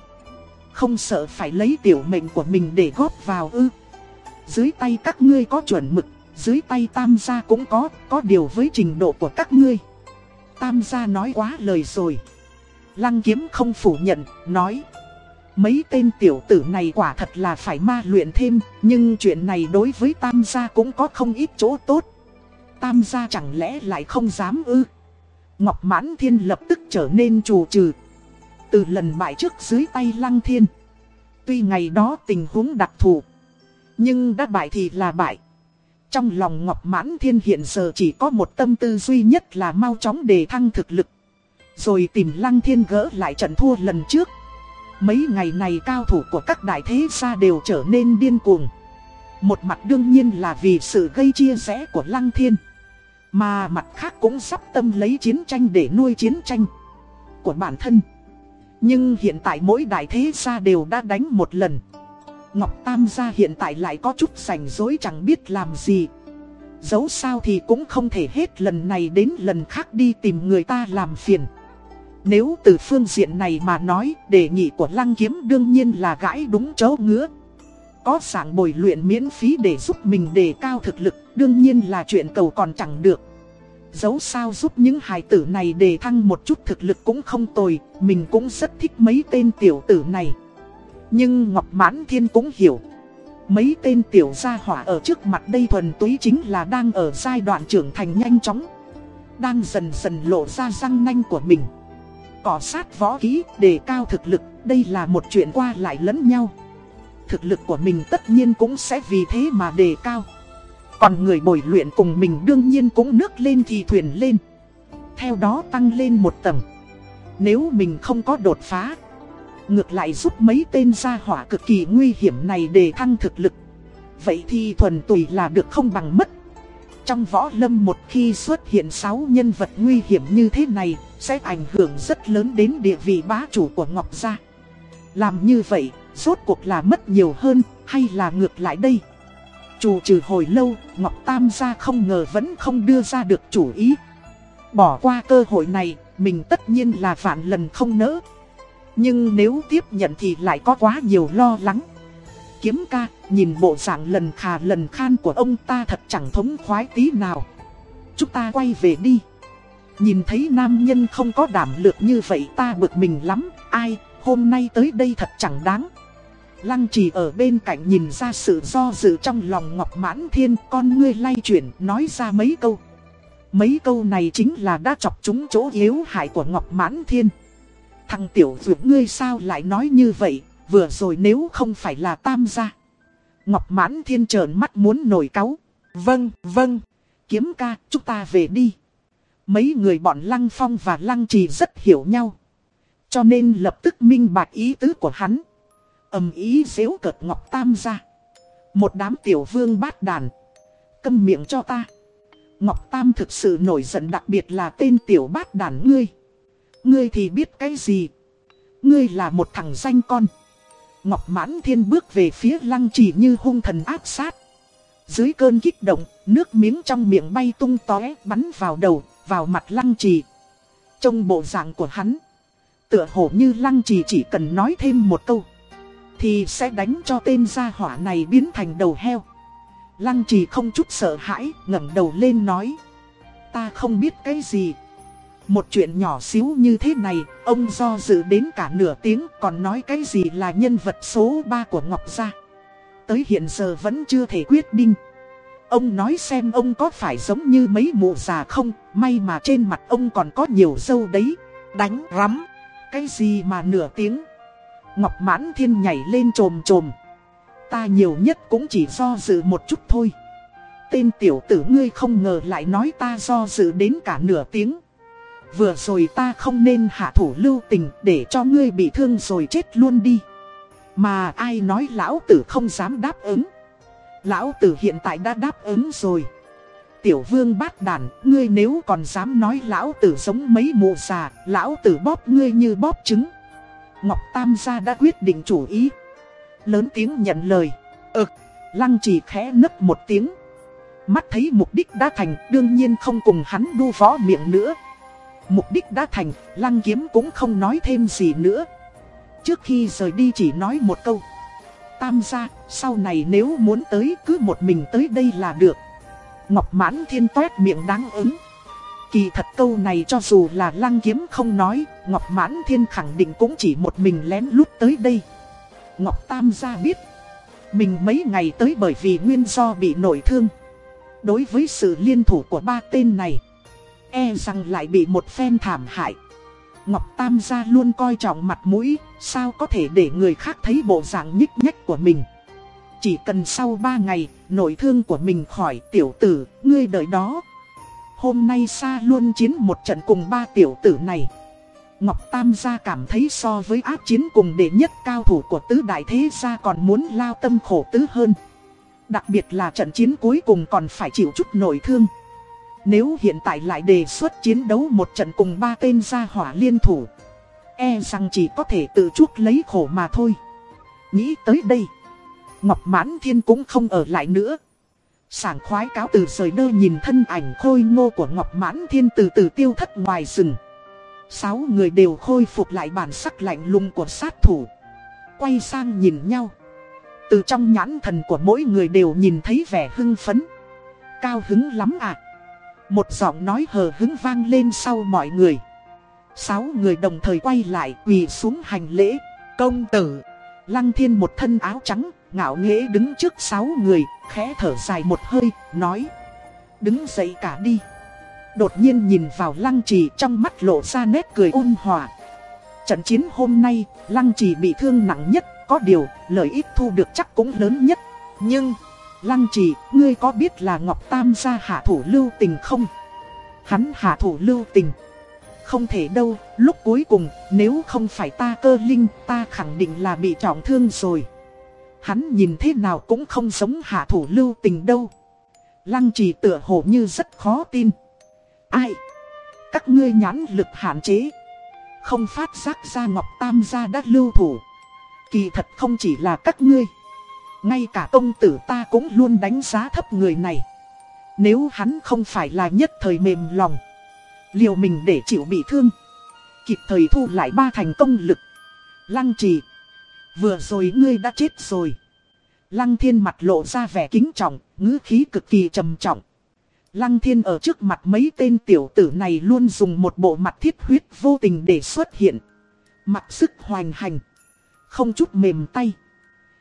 Không sợ phải lấy tiểu mệnh của mình để góp vào ư. Dưới tay các ngươi có chuẩn mực, Dưới tay tam gia cũng có Có điều với trình độ của các ngươi. Tam gia nói quá lời rồi. Lăng kiếm không phủ nhận, Nói, Mấy tên tiểu tử này quả thật là phải ma luyện thêm, Nhưng chuyện này đối với tam gia cũng có không ít chỗ tốt. Tam gia chẳng lẽ lại không dám ư? Ngọc Mãn Thiên lập tức trở nên trù trừ. Từ lần bại trước dưới tay Lăng Thiên. Tuy ngày đó tình huống đặc thù. Nhưng đã bại thì là bại. Trong lòng Ngọc Mãn Thiên hiện giờ chỉ có một tâm tư duy nhất là mau chóng đề thăng thực lực. Rồi tìm Lăng Thiên gỡ lại trận thua lần trước. Mấy ngày này cao thủ của các đại thế gia đều trở nên điên cuồng. Một mặt đương nhiên là vì sự gây chia rẽ của Lăng Thiên. Mà mặt khác cũng sắp tâm lấy chiến tranh để nuôi chiến tranh của bản thân. Nhưng hiện tại mỗi đại thế gia đều đã đánh một lần. Ngọc Tam gia hiện tại lại có chút rảnh rối chẳng biết làm gì. Dẫu sao thì cũng không thể hết lần này đến lần khác đi tìm người ta làm phiền. Nếu từ phương diện này mà nói, đề nghị của Lăng Kiếm đương nhiên là gãi đúng chỗ ngứa. Có sảng bồi luyện miễn phí để giúp mình đề cao thực lực, đương nhiên là chuyện cầu còn chẳng được. Dẫu sao giúp những hài tử này đề thăng một chút thực lực cũng không tồi, mình cũng rất thích mấy tên tiểu tử này. Nhưng Ngọc Mãn Thiên cũng hiểu. Mấy tên tiểu gia hỏa ở trước mặt đây thuần túy chính là đang ở giai đoạn trưởng thành nhanh chóng. Đang dần dần lộ ra răng nanh của mình. Cỏ sát võ kỹ, đề cao thực lực, đây là một chuyện qua lại lẫn nhau. Thực lực của mình tất nhiên cũng sẽ vì thế mà đề cao. Còn người bồi luyện cùng mình đương nhiên cũng nước lên thì thuyền lên. Theo đó tăng lên một tầng. Nếu mình không có đột phá, ngược lại giúp mấy tên gia hỏa cực kỳ nguy hiểm này để thăng thực lực. Vậy thì thuần tùy là được không bằng mất. Trong võ lâm một khi xuất hiện 6 nhân vật nguy hiểm như thế này, sẽ ảnh hưởng rất lớn đến địa vị bá chủ của Ngọc Gia. Làm như vậy, rốt cuộc là mất nhiều hơn, hay là ngược lại đây? Chủ trừ hồi lâu, Ngọc Tam gia không ngờ vẫn không đưa ra được chủ ý. Bỏ qua cơ hội này, mình tất nhiên là vạn lần không nỡ. Nhưng nếu tiếp nhận thì lại có quá nhiều lo lắng. Kiếm ca, nhìn bộ dạng lần khà lần khan của ông ta thật chẳng thống khoái tí nào. Chúng ta quay về đi. Nhìn thấy nam nhân không có đảm lược như vậy ta bực mình lắm, ai, hôm nay tới đây thật chẳng đáng. Lăng trì ở bên cạnh nhìn ra sự do dự trong lòng Ngọc Mãn Thiên con ngươi lay chuyển nói ra mấy câu. Mấy câu này chính là đã chọc chúng chỗ yếu hại của Ngọc Mãn Thiên. Thằng tiểu dược ngươi sao lại nói như vậy, vừa rồi nếu không phải là tam gia. Ngọc Mãn Thiên trợn mắt muốn nổi cáu. Vâng, vâng, kiếm ca, chúng ta về đi. Mấy người bọn Lăng Phong và Lăng Trì rất hiểu nhau. Cho nên lập tức minh bạch ý tứ của hắn ầm ý xếu cợt Ngọc Tam ra. Một đám tiểu vương bát đàn. Câm miệng cho ta. Ngọc Tam thực sự nổi giận đặc biệt là tên tiểu bát đàn ngươi. Ngươi thì biết cái gì? Ngươi là một thằng danh con. Ngọc Mãn Thiên bước về phía lăng chỉ như hung thần áp sát. Dưới cơn kích động, nước miếng trong miệng bay tung tóe bắn vào đầu, vào mặt lăng trì. Trong bộ dạng của hắn, tựa hồ như lăng trì chỉ cần nói thêm một câu. Thì sẽ đánh cho tên gia hỏa này biến thành đầu heo. Lăng trì không chút sợ hãi, ngẩng đầu lên nói. Ta không biết cái gì. Một chuyện nhỏ xíu như thế này, Ông do dự đến cả nửa tiếng, Còn nói cái gì là nhân vật số 3 của Ngọc Gia. Tới hiện giờ vẫn chưa thể quyết định. Ông nói xem ông có phải giống như mấy mụ già không, May mà trên mặt ông còn có nhiều dâu đấy. Đánh rắm. Cái gì mà nửa tiếng? Ngọc mãn thiên nhảy lên trồm trồm. Ta nhiều nhất cũng chỉ do dự một chút thôi. Tên tiểu tử ngươi không ngờ lại nói ta do dự đến cả nửa tiếng. Vừa rồi ta không nên hạ thủ lưu tình để cho ngươi bị thương rồi chết luôn đi. Mà ai nói lão tử không dám đáp ứng. Lão tử hiện tại đã đáp ứng rồi. Tiểu vương bát đàn, ngươi nếu còn dám nói lão tử giống mấy mụ già, lão tử bóp ngươi như bóp trứng. Ngọc Tam gia đã quyết định chủ ý. Lớn tiếng nhận lời. Ực, lăng chỉ khẽ nấc một tiếng. Mắt thấy mục đích đã thành, đương nhiên không cùng hắn đu võ miệng nữa. Mục đích đã thành, lăng kiếm cũng không nói thêm gì nữa. Trước khi rời đi chỉ nói một câu. Tam gia, sau này nếu muốn tới cứ một mình tới đây là được. Ngọc mãn thiên toét miệng đáng ứng. Kỳ thật câu này cho dù là lăng kiếm không nói, Ngọc Mãn Thiên khẳng định cũng chỉ một mình lén lút tới đây. Ngọc Tam gia biết, mình mấy ngày tới bởi vì nguyên do bị nổi thương. Đối với sự liên thủ của ba tên này, E rằng lại bị một phen thảm hại Ngọc Tam gia luôn coi trọng mặt mũi Sao có thể để người khác thấy bộ dạng nhích nhách của mình Chỉ cần sau 3 ngày Nội thương của mình khỏi tiểu tử Ngươi đợi đó Hôm nay xa luôn chiến một trận cùng ba tiểu tử này Ngọc Tam gia cảm thấy so với áp chiến cùng đệ nhất cao thủ của tứ đại thế gia còn muốn lao tâm khổ tứ hơn. Đặc biệt là trận chiến cuối cùng còn phải chịu chút nội thương. Nếu hiện tại lại đề xuất chiến đấu một trận cùng ba tên gia hỏa liên thủ, e rằng chỉ có thể tự chuốc lấy khổ mà thôi. Nghĩ tới đây, Ngọc Mãn Thiên cũng không ở lại nữa. Sảng khoái cáo từ rời đơ nhìn thân ảnh khôi ngô của Ngọc Mãn Thiên từ từ tiêu thất ngoài rừng. Sáu người đều khôi phục lại bản sắc lạnh lùng của sát thủ. Quay sang nhìn nhau. Từ trong nhãn thần của mỗi người đều nhìn thấy vẻ hưng phấn. Cao hứng lắm à. Một giọng nói hờ hứng vang lên sau mọi người. Sáu người đồng thời quay lại quỳ xuống hành lễ. Công tử. Lăng thiên một thân áo trắng, ngạo nghễ đứng trước sáu người, khẽ thở dài một hơi, nói. Đứng dậy cả đi. Đột nhiên nhìn vào lăng trì trong mắt lộ ra nét cười ôn hòa. Trận chiến hôm nay, lăng trì bị thương nặng nhất, có điều, lợi ích thu được chắc cũng lớn nhất. Nhưng, lăng trì, ngươi có biết là Ngọc Tam gia hạ thủ lưu tình không? Hắn hạ thủ lưu tình. Không thể đâu, lúc cuối cùng, nếu không phải ta cơ linh, ta khẳng định là bị trọng thương rồi. Hắn nhìn thế nào cũng không giống hạ thủ lưu tình đâu. Lăng trì tựa hồ như rất khó tin. Ai? Các ngươi nhãn lực hạn chế. Không phát giác ra Ngọc Tam gia đã lưu thủ. Kỳ thật không chỉ là các ngươi. Ngay cả công tử ta cũng luôn đánh giá thấp người này. Nếu hắn không phải là nhất thời mềm lòng. Liều mình để chịu bị thương. Kịp thời thu lại ba thành công lực. Lăng trì. Vừa rồi ngươi đã chết rồi. Lăng thiên mặt lộ ra vẻ kính trọng, ngữ khí cực kỳ trầm trọng. Lăng thiên ở trước mặt mấy tên tiểu tử này luôn dùng một bộ mặt thiết huyết vô tình để xuất hiện. Mặt sức hoành hành. Không chút mềm tay.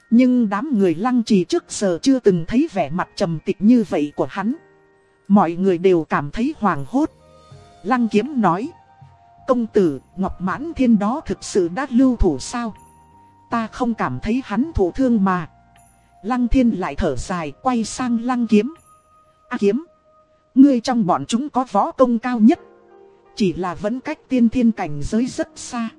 Nhưng đám người lăng trì trước giờ chưa từng thấy vẻ mặt trầm tịch như vậy của hắn. Mọi người đều cảm thấy hoàng hốt. Lăng kiếm nói. Công tử, Ngọc Mãn Thiên đó thực sự đã lưu thủ sao? Ta không cảm thấy hắn thụ thương mà. Lăng Thiên lại thở dài, quay sang Lăng kiếm. A kiếm. Ngươi trong bọn chúng có võ công cao nhất. Chỉ là vẫn cách tiên thiên cảnh giới rất xa.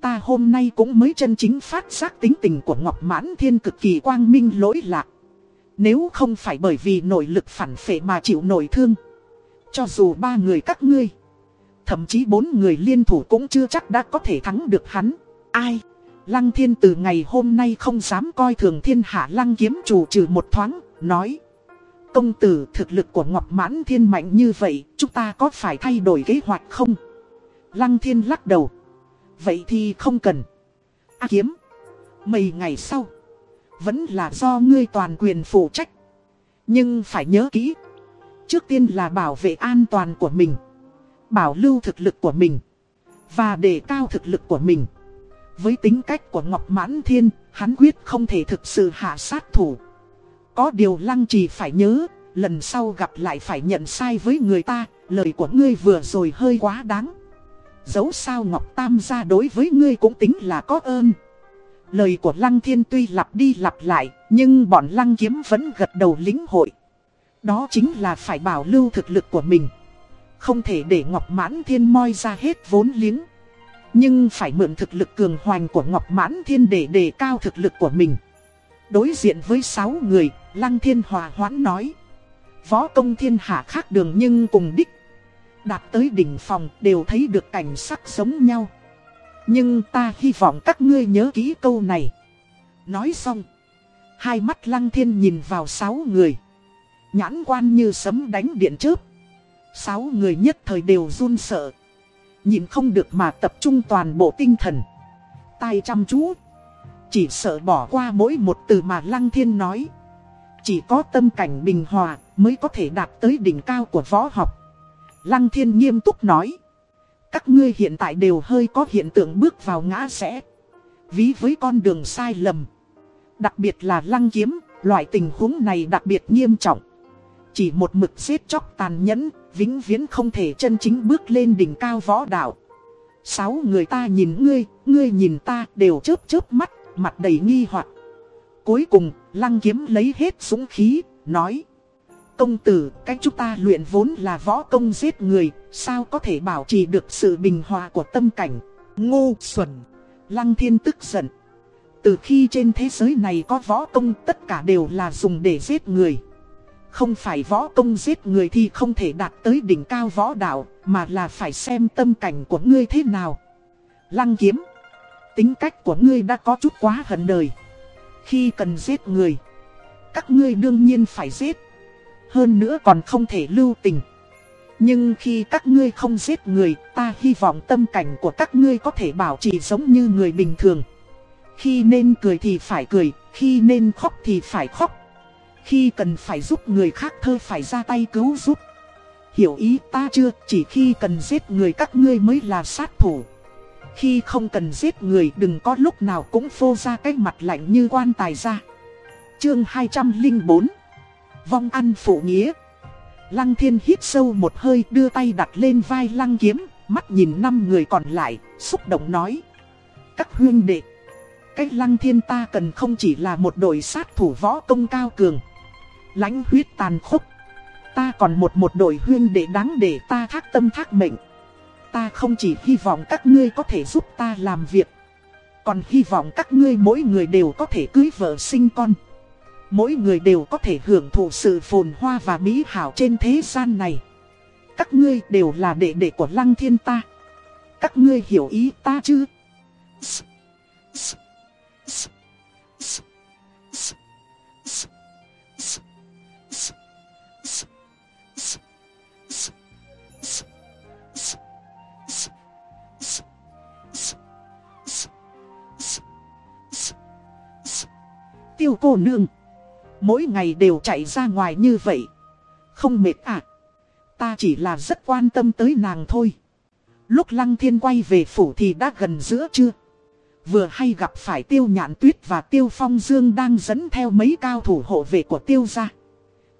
Ta hôm nay cũng mới chân chính phát giác tính tình của Ngọc Mãn Thiên cực kỳ quang minh lỗi lạc. Nếu không phải bởi vì nội lực phản phệ mà chịu nổi thương. Cho dù ba người các ngươi. Thậm chí bốn người liên thủ cũng chưa chắc đã có thể thắng được hắn. Ai? Lăng thiên từ ngày hôm nay không dám coi thường thiên hạ lăng kiếm chủ trừ một thoáng, nói. Công tử thực lực của Ngọc Mãn Thiên mạnh như vậy, chúng ta có phải thay đổi kế hoạch không? Lăng Thiên lắc đầu. Vậy thì không cần. A kiếm. Mấy ngày sau. Vẫn là do ngươi toàn quyền phụ trách. Nhưng phải nhớ kỹ. Trước tiên là bảo vệ an toàn của mình. Bảo lưu thực lực của mình. Và đề cao thực lực của mình. Với tính cách của Ngọc Mãn Thiên, hắn quyết không thể thực sự hạ sát thủ. Có điều lăng trì phải nhớ, lần sau gặp lại phải nhận sai với người ta, lời của ngươi vừa rồi hơi quá đáng. Dẫu sao Ngọc Tam gia đối với ngươi cũng tính là có ơn. Lời của Lăng Thiên tuy lặp đi lặp lại, nhưng bọn Lăng Kiếm vẫn gật đầu lính hội. Đó chính là phải bảo lưu thực lực của mình. Không thể để Ngọc Mãn Thiên moi ra hết vốn liếng. Nhưng phải mượn thực lực cường hoành của Ngọc Mãn Thiên để đề cao thực lực của mình. Đối diện với 6 người, Lăng Thiên Hòa hoãn nói. Võ công thiên hạ khác đường nhưng cùng đích. Đạt tới đỉnh phòng đều thấy được cảnh sắc giống nhau. Nhưng ta hy vọng các ngươi nhớ kỹ câu này. Nói xong. Hai mắt Lăng Thiên nhìn vào 6 người. Nhãn quan như sấm đánh điện chớp. Sáu người nhất thời đều run sợ. Nhìn không được mà tập trung toàn bộ tinh thần. tay chăm chú. Chỉ sợ bỏ qua mỗi một từ mà Lăng Thiên nói. Chỉ có tâm cảnh bình hòa mới có thể đạt tới đỉnh cao của võ học. Lăng Thiên nghiêm túc nói. Các ngươi hiện tại đều hơi có hiện tượng bước vào ngã rẽ. Ví với con đường sai lầm. Đặc biệt là lăng kiếm, loại tình huống này đặc biệt nghiêm trọng chỉ một mực giết chóc tàn nhẫn, vĩnh viễn không thể chân chính bước lên đỉnh cao võ đạo. Sáu người ta nhìn ngươi, ngươi nhìn ta đều chớp chớp mắt, mặt đầy nghi hoặc. Cuối cùng, lăng kiếm lấy hết súng khí, nói. Công tử, cách chúng ta luyện vốn là võ công giết người, sao có thể bảo trì được sự bình hòa của tâm cảnh. Ngu xuẩn. Lăng thiên tức giận. Từ khi trên thế giới này có võ công tất cả đều là dùng để giết người. Không phải võ công giết người thì không thể đạt tới đỉnh cao võ đạo, mà là phải xem tâm cảnh của ngươi thế nào. Lăng kiếm. Tính cách của ngươi đã có chút quá hận đời. Khi cần giết người, các ngươi đương nhiên phải giết. Hơn nữa còn không thể lưu tình. Nhưng khi các ngươi không giết người, ta hy vọng tâm cảnh của các ngươi có thể bảo trì giống như người bình thường. Khi nên cười thì phải cười, khi nên khóc thì phải khóc. Khi cần phải giúp người khác thơ phải ra tay cứu giúp. Hiểu ý ta chưa, chỉ khi cần giết người các ngươi mới là sát thủ. Khi không cần giết người đừng có lúc nào cũng phô ra cái mặt lạnh như quan tài ra. Chương 204 Vong ăn phụ nghĩa Lăng thiên hít sâu một hơi đưa tay đặt lên vai lăng kiếm, mắt nhìn năm người còn lại, xúc động nói. Các huyên đệ, cách lăng thiên ta cần không chỉ là một đội sát thủ võ công cao cường, lãnh huyết tàn khốc. Ta còn một một đội huyên để đáng để ta thác tâm thác mệnh. Ta không chỉ hy vọng các ngươi có thể giúp ta làm việc, còn hy vọng các ngươi mỗi người đều có thể cưới vợ sinh con. Mỗi người đều có thể hưởng thụ sự phồn hoa và mỹ hảo trên thế gian này. Các ngươi đều là đệ đệ của lăng thiên ta. Các ngươi hiểu ý ta chứ? Tiêu cô nương Mỗi ngày đều chạy ra ngoài như vậy. Không mệt à? Ta chỉ là rất quan tâm tới nàng thôi. Lúc Lăng Thiên quay về phủ thì đã gần giữa trưa. Vừa hay gặp phải Tiêu Nhạn Tuyết và Tiêu Phong Dương đang dẫn theo mấy cao thủ hộ vệ của Tiêu gia.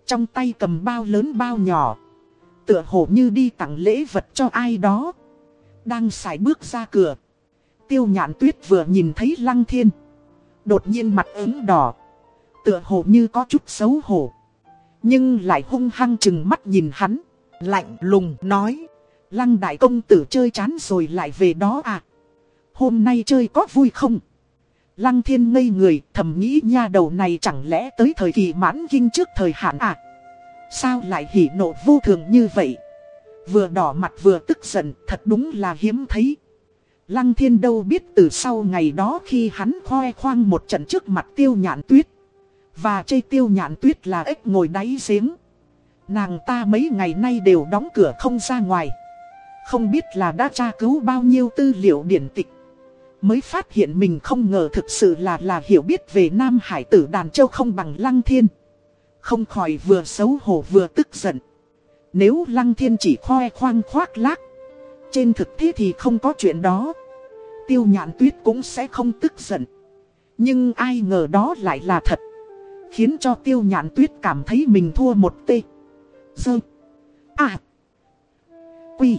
Trong tay cầm bao lớn bao nhỏ. Tựa hồ như đi tặng lễ vật cho ai đó. Đang xài bước ra cửa. Tiêu Nhạn Tuyết vừa nhìn thấy Lăng Thiên. Đột nhiên mặt ứng đỏ. Tựa hồ như có chút xấu hổ. Nhưng lại hung hăng chừng mắt nhìn hắn. Lạnh lùng nói. Lăng đại công tử chơi chán rồi lại về đó à. Hôm nay chơi có vui không? Lăng thiên ngây người, thầm nghĩ nha đầu này chẳng lẽ tới thời kỳ mãn kinh trước thời hạn à? Sao lại hỉ nộ vô thường như vậy? Vừa đỏ mặt vừa tức giận, thật đúng là hiếm thấy. Lăng thiên đâu biết từ sau ngày đó khi hắn khoe khoang một trận trước mặt tiêu nhạn tuyết. Và chê tiêu nhạn tuyết là ếch ngồi đáy giếng. Nàng ta mấy ngày nay đều đóng cửa không ra ngoài. Không biết là đã tra cứu bao nhiêu tư liệu điển tịch. Mới phát hiện mình không ngờ thực sự là là hiểu biết về Nam Hải tử đàn châu không bằng Lăng Thiên. Không khỏi vừa xấu hổ vừa tức giận. Nếu Lăng Thiên chỉ khoe khoang khoác lác. Trên thực tế thì không có chuyện đó. Tiêu nhạn tuyết cũng sẽ không tức giận. Nhưng ai ngờ đó lại là thật. Khiến cho tiêu nhạn tuyết cảm thấy mình thua một tê. Dơ. À. Quy.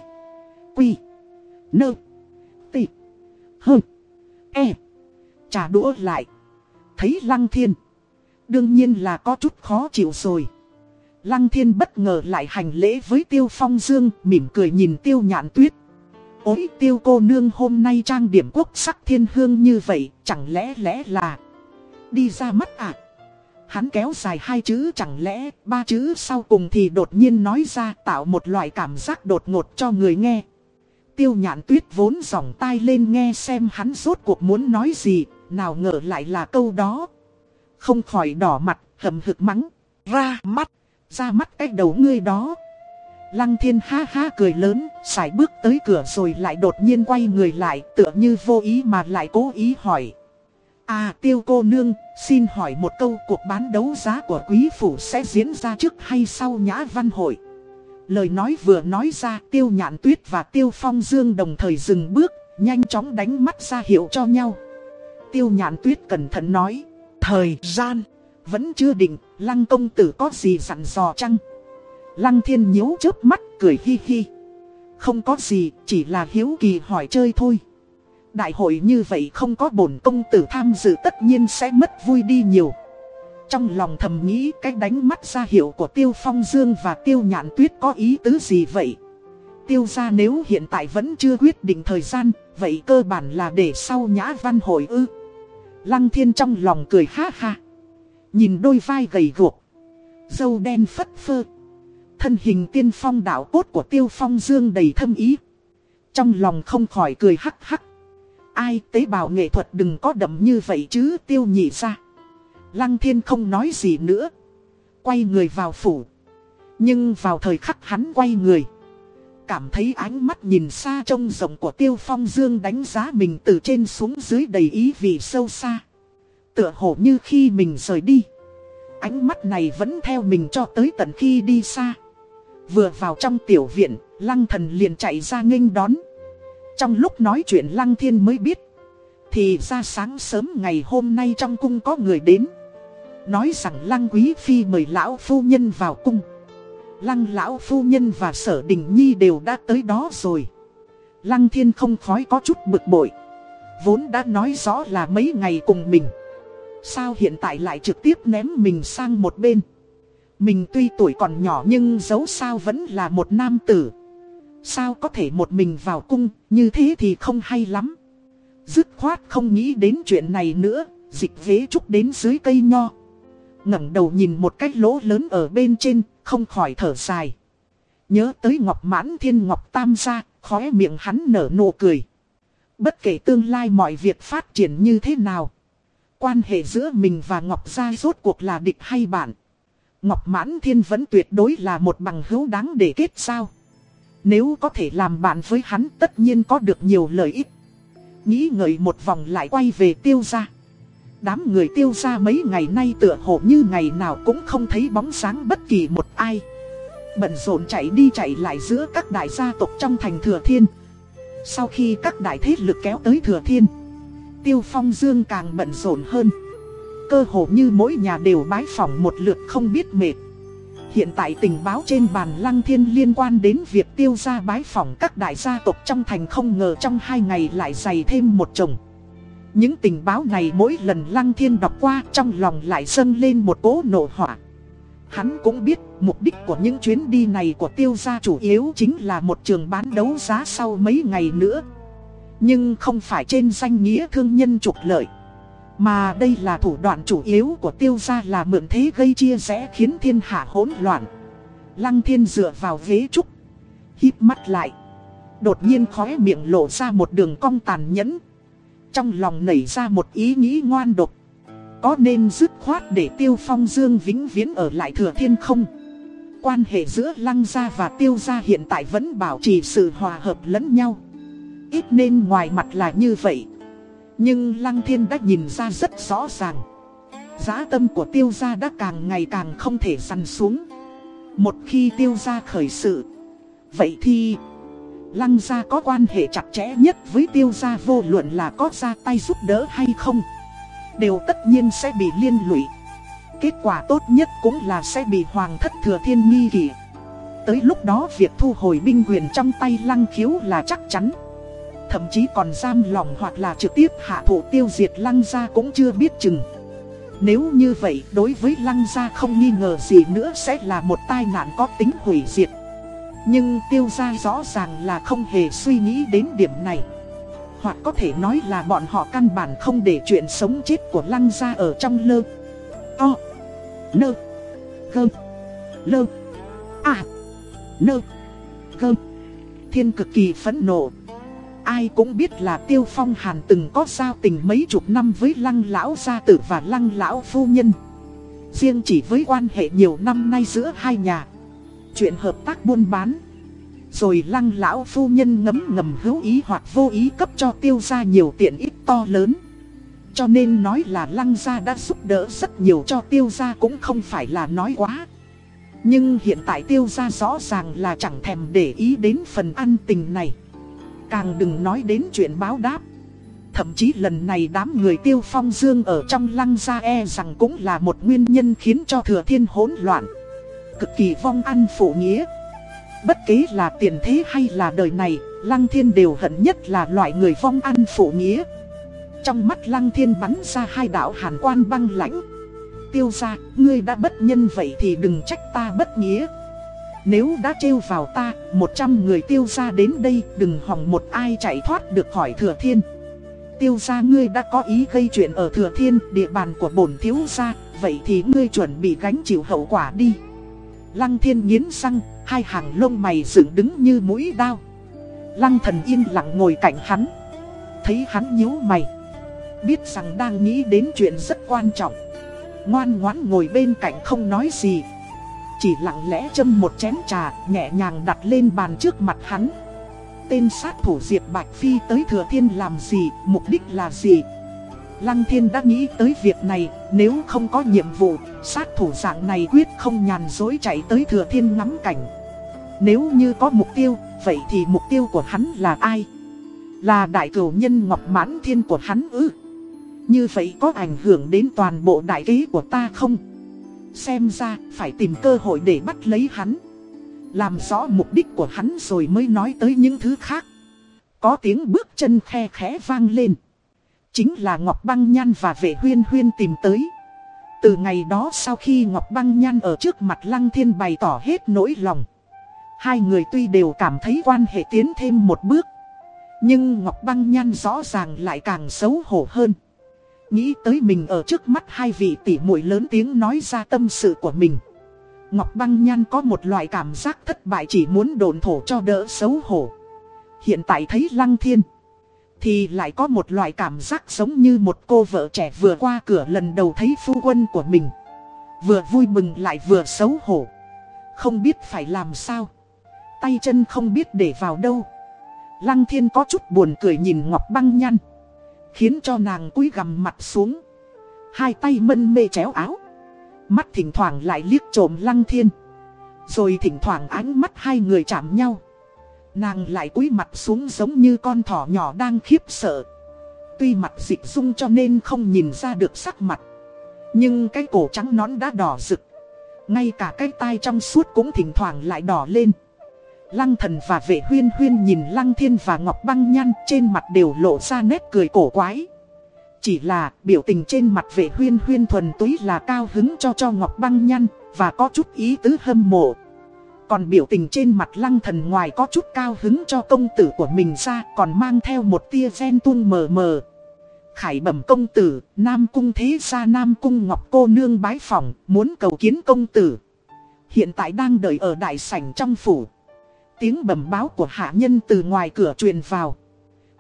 Quy. Nơ. Tị. Hơ. E. Trả đũa lại. Thấy lăng thiên. Đương nhiên là có chút khó chịu rồi. Lăng thiên bất ngờ lại hành lễ với tiêu phong dương, mỉm cười nhìn tiêu nhạn tuyết. Ôi tiêu cô nương hôm nay trang điểm quốc sắc thiên hương như vậy, chẳng lẽ lẽ là đi ra mắt à? Hắn kéo dài hai chữ chẳng lẽ ba chữ sau cùng thì đột nhiên nói ra tạo một loại cảm giác đột ngột cho người nghe. Tiêu nhạn tuyết vốn dòng tai lên nghe xem hắn rốt cuộc muốn nói gì, nào ngờ lại là câu đó. Không khỏi đỏ mặt, hầm hực mắng, ra mắt, ra mắt cái đầu ngươi đó. Lăng thiên ha ha cười lớn, xài bước tới cửa rồi lại đột nhiên quay người lại tựa như vô ý mà lại cố ý hỏi. À tiêu cô nương, xin hỏi một câu cuộc bán đấu giá của quý phủ sẽ diễn ra trước hay sau nhã văn hội? Lời nói vừa nói ra tiêu nhạn tuyết và tiêu phong dương đồng thời dừng bước, nhanh chóng đánh mắt ra hiệu cho nhau. Tiêu nhạn tuyết cẩn thận nói, thời gian, vẫn chưa định, lăng công tử có gì dặn dò chăng? Lăng thiên nhíu chớp mắt cười hi hi. Không có gì, chỉ là hiếu kỳ hỏi chơi thôi. Đại hội như vậy không có bổn công tử tham dự tất nhiên sẽ mất vui đi nhiều. Trong lòng thầm nghĩ cách đánh mắt ra hiệu của Tiêu Phong Dương và Tiêu Nhạn Tuyết có ý tứ gì vậy? Tiêu ra nếu hiện tại vẫn chưa quyết định thời gian, vậy cơ bản là để sau nhã văn hội ư. Lăng thiên trong lòng cười ha ha. Nhìn đôi vai gầy guộc, dâu đen phất phơ. Thân hình tiên phong đạo cốt của Tiêu Phong Dương đầy thâm ý. Trong lòng không khỏi cười hắc hắc. Ai tế bào nghệ thuật đừng có đậm như vậy chứ, tiêu nhị ra. Lăng thiên không nói gì nữa. Quay người vào phủ. Nhưng vào thời khắc hắn quay người. Cảm thấy ánh mắt nhìn xa trông rộng của tiêu phong dương đánh giá mình từ trên xuống dưới đầy ý vị sâu xa. Tựa hồ như khi mình rời đi. Ánh mắt này vẫn theo mình cho tới tận khi đi xa. Vừa vào trong tiểu viện, lăng thần liền chạy ra nghênh đón. Trong lúc nói chuyện lăng thiên mới biết. Thì ra sáng sớm ngày hôm nay trong cung có người đến. Nói rằng lăng quý phi mời lão phu nhân vào cung Lăng lão phu nhân và sở đình nhi đều đã tới đó rồi Lăng thiên không khói có chút bực bội Vốn đã nói rõ là mấy ngày cùng mình Sao hiện tại lại trực tiếp ném mình sang một bên mình tuy tuổi còn nhỏ nhưng dấu sao vẫn là một nam tử Sao có thể một mình vào cung Như thế thì không hay lắm Dứt khoát không nghĩ đến chuyện này nữa Dịch vế trúc đến dưới cây nho ngẩng đầu nhìn một cái lỗ lớn ở bên trên, không khỏi thở dài. Nhớ tới Ngọc Mãn Thiên Ngọc Tam gia, khóe miệng hắn nở nụ cười. Bất kể tương lai mọi việc phát triển như thế nào, quan hệ giữa mình và Ngọc gia rốt cuộc là địch hay bạn. Ngọc Mãn Thiên vẫn tuyệt đối là một bằng hữu đáng để kết giao. Nếu có thể làm bạn với hắn tất nhiên có được nhiều lợi ích. Nghĩ ngợi một vòng lại quay về tiêu gia. Đám người tiêu ra mấy ngày nay tựa hồ như ngày nào cũng không thấy bóng sáng bất kỳ một ai Bận rộn chạy đi chạy lại giữa các đại gia tộc trong thành Thừa Thiên Sau khi các đại thế lực kéo tới Thừa Thiên, Tiêu Phong Dương càng bận rộn hơn Cơ hồ như mỗi nhà đều bái phỏng một lượt không biết mệt Hiện tại tình báo trên bàn Lăng Thiên liên quan đến việc tiêu gia bái phỏng các đại gia tộc trong thành không ngờ trong hai ngày lại dày thêm một chồng những tình báo này mỗi lần Lăng Thiên đọc qua trong lòng lại dâng lên một cỗ nổ hỏa. Hắn cũng biết mục đích của những chuyến đi này của tiêu gia chủ yếu chính là một trường bán đấu giá sau mấy ngày nữa. Nhưng không phải trên danh nghĩa thương nhân trục lợi. Mà đây là thủ đoạn chủ yếu của tiêu gia là mượn thế gây chia rẽ khiến thiên hạ hỗn loạn. Lăng thiên dựa vào ghế trúc. hít mắt lại. Đột nhiên khóe miệng lộ ra một đường cong tàn nhẫn. Trong lòng nảy ra một ý nghĩ ngoan độc Có nên dứt khoát để Tiêu Phong Dương vĩnh viễn ở lại Thừa Thiên không? Quan hệ giữa Lăng Gia và Tiêu Gia hiện tại vẫn bảo trì sự hòa hợp lẫn nhau Ít nên ngoài mặt là như vậy nhưng Lăng Thiên đã nhìn ra rất rõ ràng. Giá tâm của Tiêu Gia đã càng ngày càng không thể săn xuống. Một khi Tiêu Gia khởi sự, Vậy thì Lăng gia có quan hệ chặt chẽ nhất với tiêu gia vô luận là có ra tay giúp đỡ hay không, Đều tất nhiên sẽ bị liên lụy. Kết quả tốt nhất cũng là sẽ bị hoàng thất thừa thiên nghi kỷ Tới lúc đó việc thu hồi binh quyền trong tay lăng khiếu là chắc chắn. Thậm chí còn giam lòng hoặc là trực tiếp hạ thủ tiêu diệt lăng gia cũng chưa biết chừng. Nếu như vậy, đối với lăng gia không nghi ngờ gì nữa sẽ là một tai nạn có tính hủy diệt. Nhưng tiêu gia rõ ràng là không hề suy nghĩ đến điểm này. Hoặc có thể nói là bọn họ căn bản không để chuyện sống chết của lăng gia ở trong lơ. To. Nơ. Gơ. Lơ. À Nơ. Gơ. Thiên cực kỳ phẫn nộ. Ai cũng biết là Tiêu Phong Hàn từng có giao tình mấy chục năm với lăng lão gia tử và lăng lão phu nhân. Riêng chỉ với quan hệ nhiều năm nay giữa hai nhà, Chuyện hợp tác buôn bán. Rồi lăng lão phu nhân ngấm ngầm hữu ý hoặc vô ý cấp cho tiêu gia nhiều tiện ích to lớn. Cho nên nói là lăng gia đã giúp đỡ rất nhiều cho tiêu gia cũng không phải là nói quá. Nhưng hiện tại tiêu gia rõ ràng là chẳng thèm để ý đến phần ăn tình này. Càng đừng nói đến chuyện báo đáp Thậm chí lần này đám người tiêu phong dương ở trong lăng gia e rằng cũng là một nguyên nhân khiến cho thừa thiên hỗn loạn cực kỳ vong ăn phụ nghĩa. Bất kể là tiền thế hay là đời này, Lăng Thiên đều hận nhất là loại người vong ăn phụ nghĩa. Trong mắt Lăng Thiên bắn ra hai đạo hàn quan băng lãnh. Tiêu ra, ngươi đã bất nhân vậy thì đừng trách ta bất nghĩa. Nếu đã trêu vào ta, một trăm người tiêu ra đến đây, đừng hỏng một ai chạy thoát được khỏi thừa thiên. Tiêu ra ngươi đã có ý gây chuyện ở thừa thiên, địa bàn của bổn thiếu gia, vậy thì ngươi chuẩn bị gánh chịu hậu quả đi. Lăng thiên nghiến răng, hai hàng lông mày dựng đứng như mũi đao. Lăng thần yên lặng ngồi cạnh hắn. Thấy hắn nhíu mày. Biết rằng đang nghĩ đến chuyện rất quan trọng. Ngoan ngoãn ngồi bên cạnh không nói gì. Chỉ lặng lẽ châm một chén trà nhẹ nhàng đặt lên bàn trước mặt hắn. Tên sát thủ Diệp Bạch Phi tới Thừa Thiên làm gì, mục đích là gì? Lăng Thiên đã nghĩ tới việc này, nếu không có nhiệm vụ, sát thủ dạng này quyết không nhàn dối chạy tới Thừa Thiên ngắm cảnh. Nếu như có mục tiêu, vậy thì mục tiêu của hắn là ai? Là đại cửu nhân Ngọc Mãn Thiên của hắn ư? Như vậy có ảnh hưởng đến toàn bộ đại kế của ta không? Xem ra, phải tìm cơ hội để bắt lấy hắn. Làm rõ mục đích của hắn rồi mới nói tới những thứ khác. Có tiếng bước chân khe khẽ vang lên. Chính là Ngọc Băng Nhan và vệ huyên huyên tìm tới. Từ ngày đó sau khi Ngọc Băng Nhan ở trước mặt Lăng Thiên bày tỏ hết nỗi lòng. Hai người tuy đều cảm thấy quan hệ tiến thêm một bước. Nhưng Ngọc Băng Nhan rõ ràng lại càng xấu hổ hơn. Nghĩ tới mình ở trước mắt hai vị tỷ muội lớn tiếng nói ra tâm sự của mình. Ngọc Băng Nhan có một loại cảm giác thất bại chỉ muốn đồn thổ cho đỡ xấu hổ. Hiện tại thấy Lăng Thiên. Thì lại có một loại cảm giác giống như một cô vợ trẻ vừa qua cửa lần đầu thấy phu quân của mình. Vừa vui mừng lại vừa xấu hổ. Không biết phải làm sao. Tay chân không biết để vào đâu. Lăng thiên có chút buồn cười nhìn Ngọc băng nhan. Khiến cho nàng cúi gằm mặt xuống. Hai tay mân mê chéo áo. Mắt thỉnh thoảng lại liếc trộm lăng thiên. Rồi thỉnh thoảng ánh mắt hai người chạm nhau. Nàng lại cúi mặt xuống giống như con thỏ nhỏ đang khiếp sợ. Tuy mặt dịch dung cho nên không nhìn ra được sắc mặt. Nhưng cái cổ trắng nón đã đỏ rực. Ngay cả cái tai trong suốt cũng thỉnh thoảng lại đỏ lên. Lăng thần và vệ huyên huyên nhìn lăng thiên và ngọc băng nhăn trên mặt đều lộ ra nét cười cổ quái. Chỉ là biểu tình trên mặt vệ huyên huyên thuần túy là cao hứng cho cho ngọc băng nhăn và có chút ý tứ hâm mộ. Còn biểu tình trên mặt lăng thần ngoài có chút cao hứng cho công tử của mình ra còn mang theo một tia gen tuôn mờ mờ. Khải bẩm công tử, Nam Cung thế gia Nam Cung Ngọc cô nương bái phòng, muốn cầu kiến công tử. Hiện tại đang đợi ở đại sảnh trong phủ. Tiếng bẩm báo của hạ nhân từ ngoài cửa truyền vào.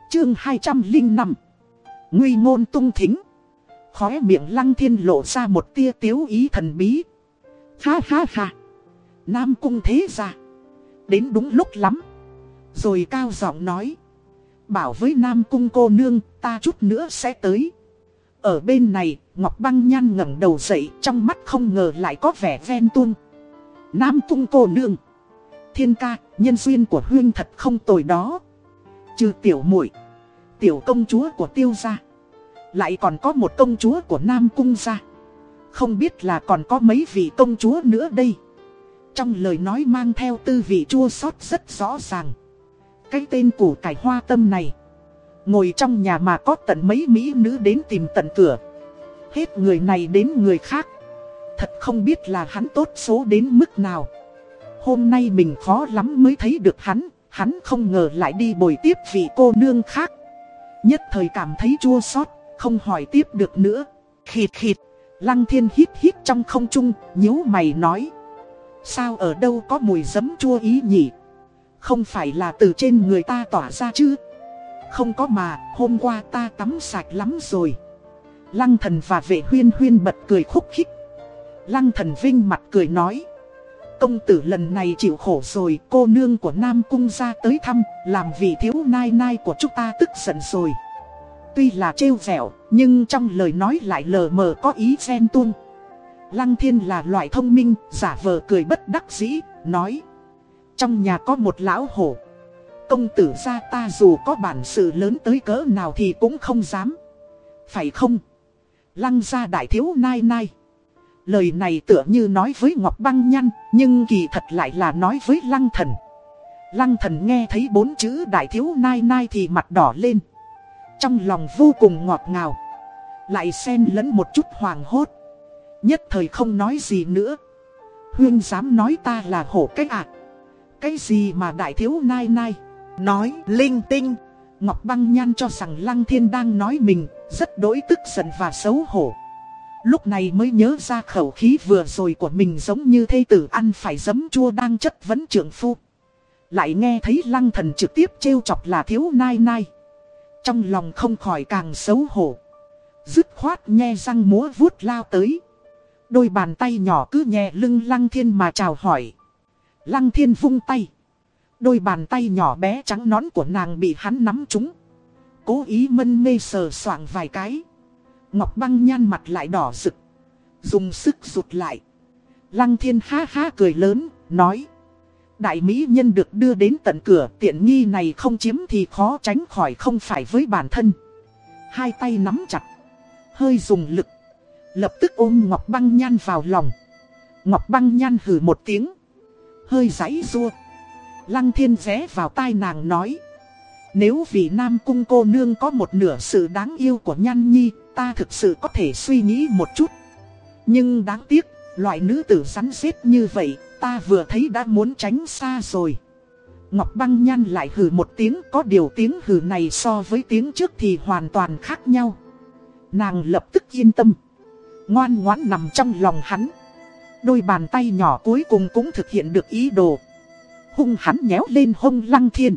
Chương 205 Nguy ngôn tung thính. Khóe miệng lăng thiên lộ ra một tia tiếu ý thần bí. Ha ha ha. Nam cung thế ra. Đến đúng lúc lắm. Rồi cao giọng nói. Bảo với Nam cung cô nương ta chút nữa sẽ tới. Ở bên này, Ngọc Băng Nhan ngẩng đầu dậy trong mắt không ngờ lại có vẻ ven tuôn. Nam cung cô nương. Thiên ca, nhân duyên của huyên thật không tồi đó. Trừ tiểu muội tiểu công chúa của tiêu gia. Lại còn có một công chúa của Nam cung gia. Không biết là còn có mấy vị công chúa nữa đây. Trong lời nói mang theo tư vị chua xót rất rõ ràng. Cái tên củ cải hoa tâm này. Ngồi trong nhà mà có tận mấy mỹ nữ đến tìm tận cửa. Hết người này đến người khác. Thật không biết là hắn tốt số đến mức nào. Hôm nay mình khó lắm mới thấy được hắn. Hắn không ngờ lại đi bồi tiếp vị cô nương khác. Nhất thời cảm thấy chua xót không hỏi tiếp được nữa. Khịt khịt, lăng thiên hít hít trong không trung, nhíu mày nói. Sao ở đâu có mùi giấm chua ý nhỉ? Không phải là từ trên người ta tỏa ra chứ? Không có mà, hôm qua ta tắm sạch lắm rồi. Lăng thần và vệ huyên huyên bật cười khúc khích. Lăng thần vinh mặt cười nói. Công tử lần này chịu khổ rồi, cô nương của Nam Cung ra tới thăm, làm vị thiếu nai nai của chúng ta tức giận rồi. Tuy là trêu vẹo, nhưng trong lời nói lại lờ mờ có ý ghen tuông. Lăng thiên là loại thông minh, giả vờ cười bất đắc dĩ, nói. Trong nhà có một lão hổ. Công tử gia ta dù có bản sự lớn tới cỡ nào thì cũng không dám. Phải không? Lăng gia đại thiếu nai nai. Lời này tựa như nói với Ngọc Băng Nhăn, nhưng kỳ thật lại là nói với Lăng Thần. Lăng Thần nghe thấy bốn chữ đại thiếu nai nai thì mặt đỏ lên. Trong lòng vô cùng ngọt ngào. Lại xen lẫn một chút hoàng hốt. Nhất thời không nói gì nữa. Huyên dám nói ta là hổ cách ạ. Cái gì mà đại thiếu nai nai? Nói linh tinh. Ngọc Băng Nhan cho rằng Lăng Thiên đang nói mình, rất đối tức giận và xấu hổ. Lúc này mới nhớ ra khẩu khí vừa rồi của mình giống như thây tử ăn phải giấm chua đang chất vấn trưởng phu. Lại nghe thấy Lăng Thần trực tiếp trêu chọc là thiếu nai nai. Trong lòng không khỏi càng xấu hổ. Dứt khoát nhe răng múa vuốt lao tới. Đôi bàn tay nhỏ cứ nhẹ lưng Lăng Thiên mà chào hỏi. Lăng Thiên vung tay. Đôi bàn tay nhỏ bé trắng nón của nàng bị hắn nắm trúng. Cố ý mân mê sờ soạng vài cái. Ngọc băng nhan mặt lại đỏ rực. Dùng sức rụt lại. Lăng thiên ha ha cười lớn, nói. Đại mỹ nhân được đưa đến tận cửa tiện nghi này không chiếm thì khó tránh khỏi không phải với bản thân. Hai tay nắm chặt. Hơi dùng lực. Lập tức ôm Ngọc băng nhan vào lòng. Ngọc băng nhan hừ một tiếng. Hơi giãy rua. Lăng thiên rẽ vào tai nàng nói. Nếu vì Nam Cung cô nương có một nửa sự đáng yêu của Nhan Nhi, ta thực sự có thể suy nghĩ một chút. Nhưng đáng tiếc, loại nữ tử rắn rết như vậy, ta vừa thấy đã muốn tránh xa rồi. Ngọc Băng Nhan lại hừ một tiếng, có điều tiếng hừ này so với tiếng trước thì hoàn toàn khác nhau. Nàng lập tức yên tâm, ngoan ngoãn nằm trong lòng hắn. Đôi bàn tay nhỏ cuối cùng cũng thực hiện được ý đồ. Hung hắn nhéo lên hông lăng thiên.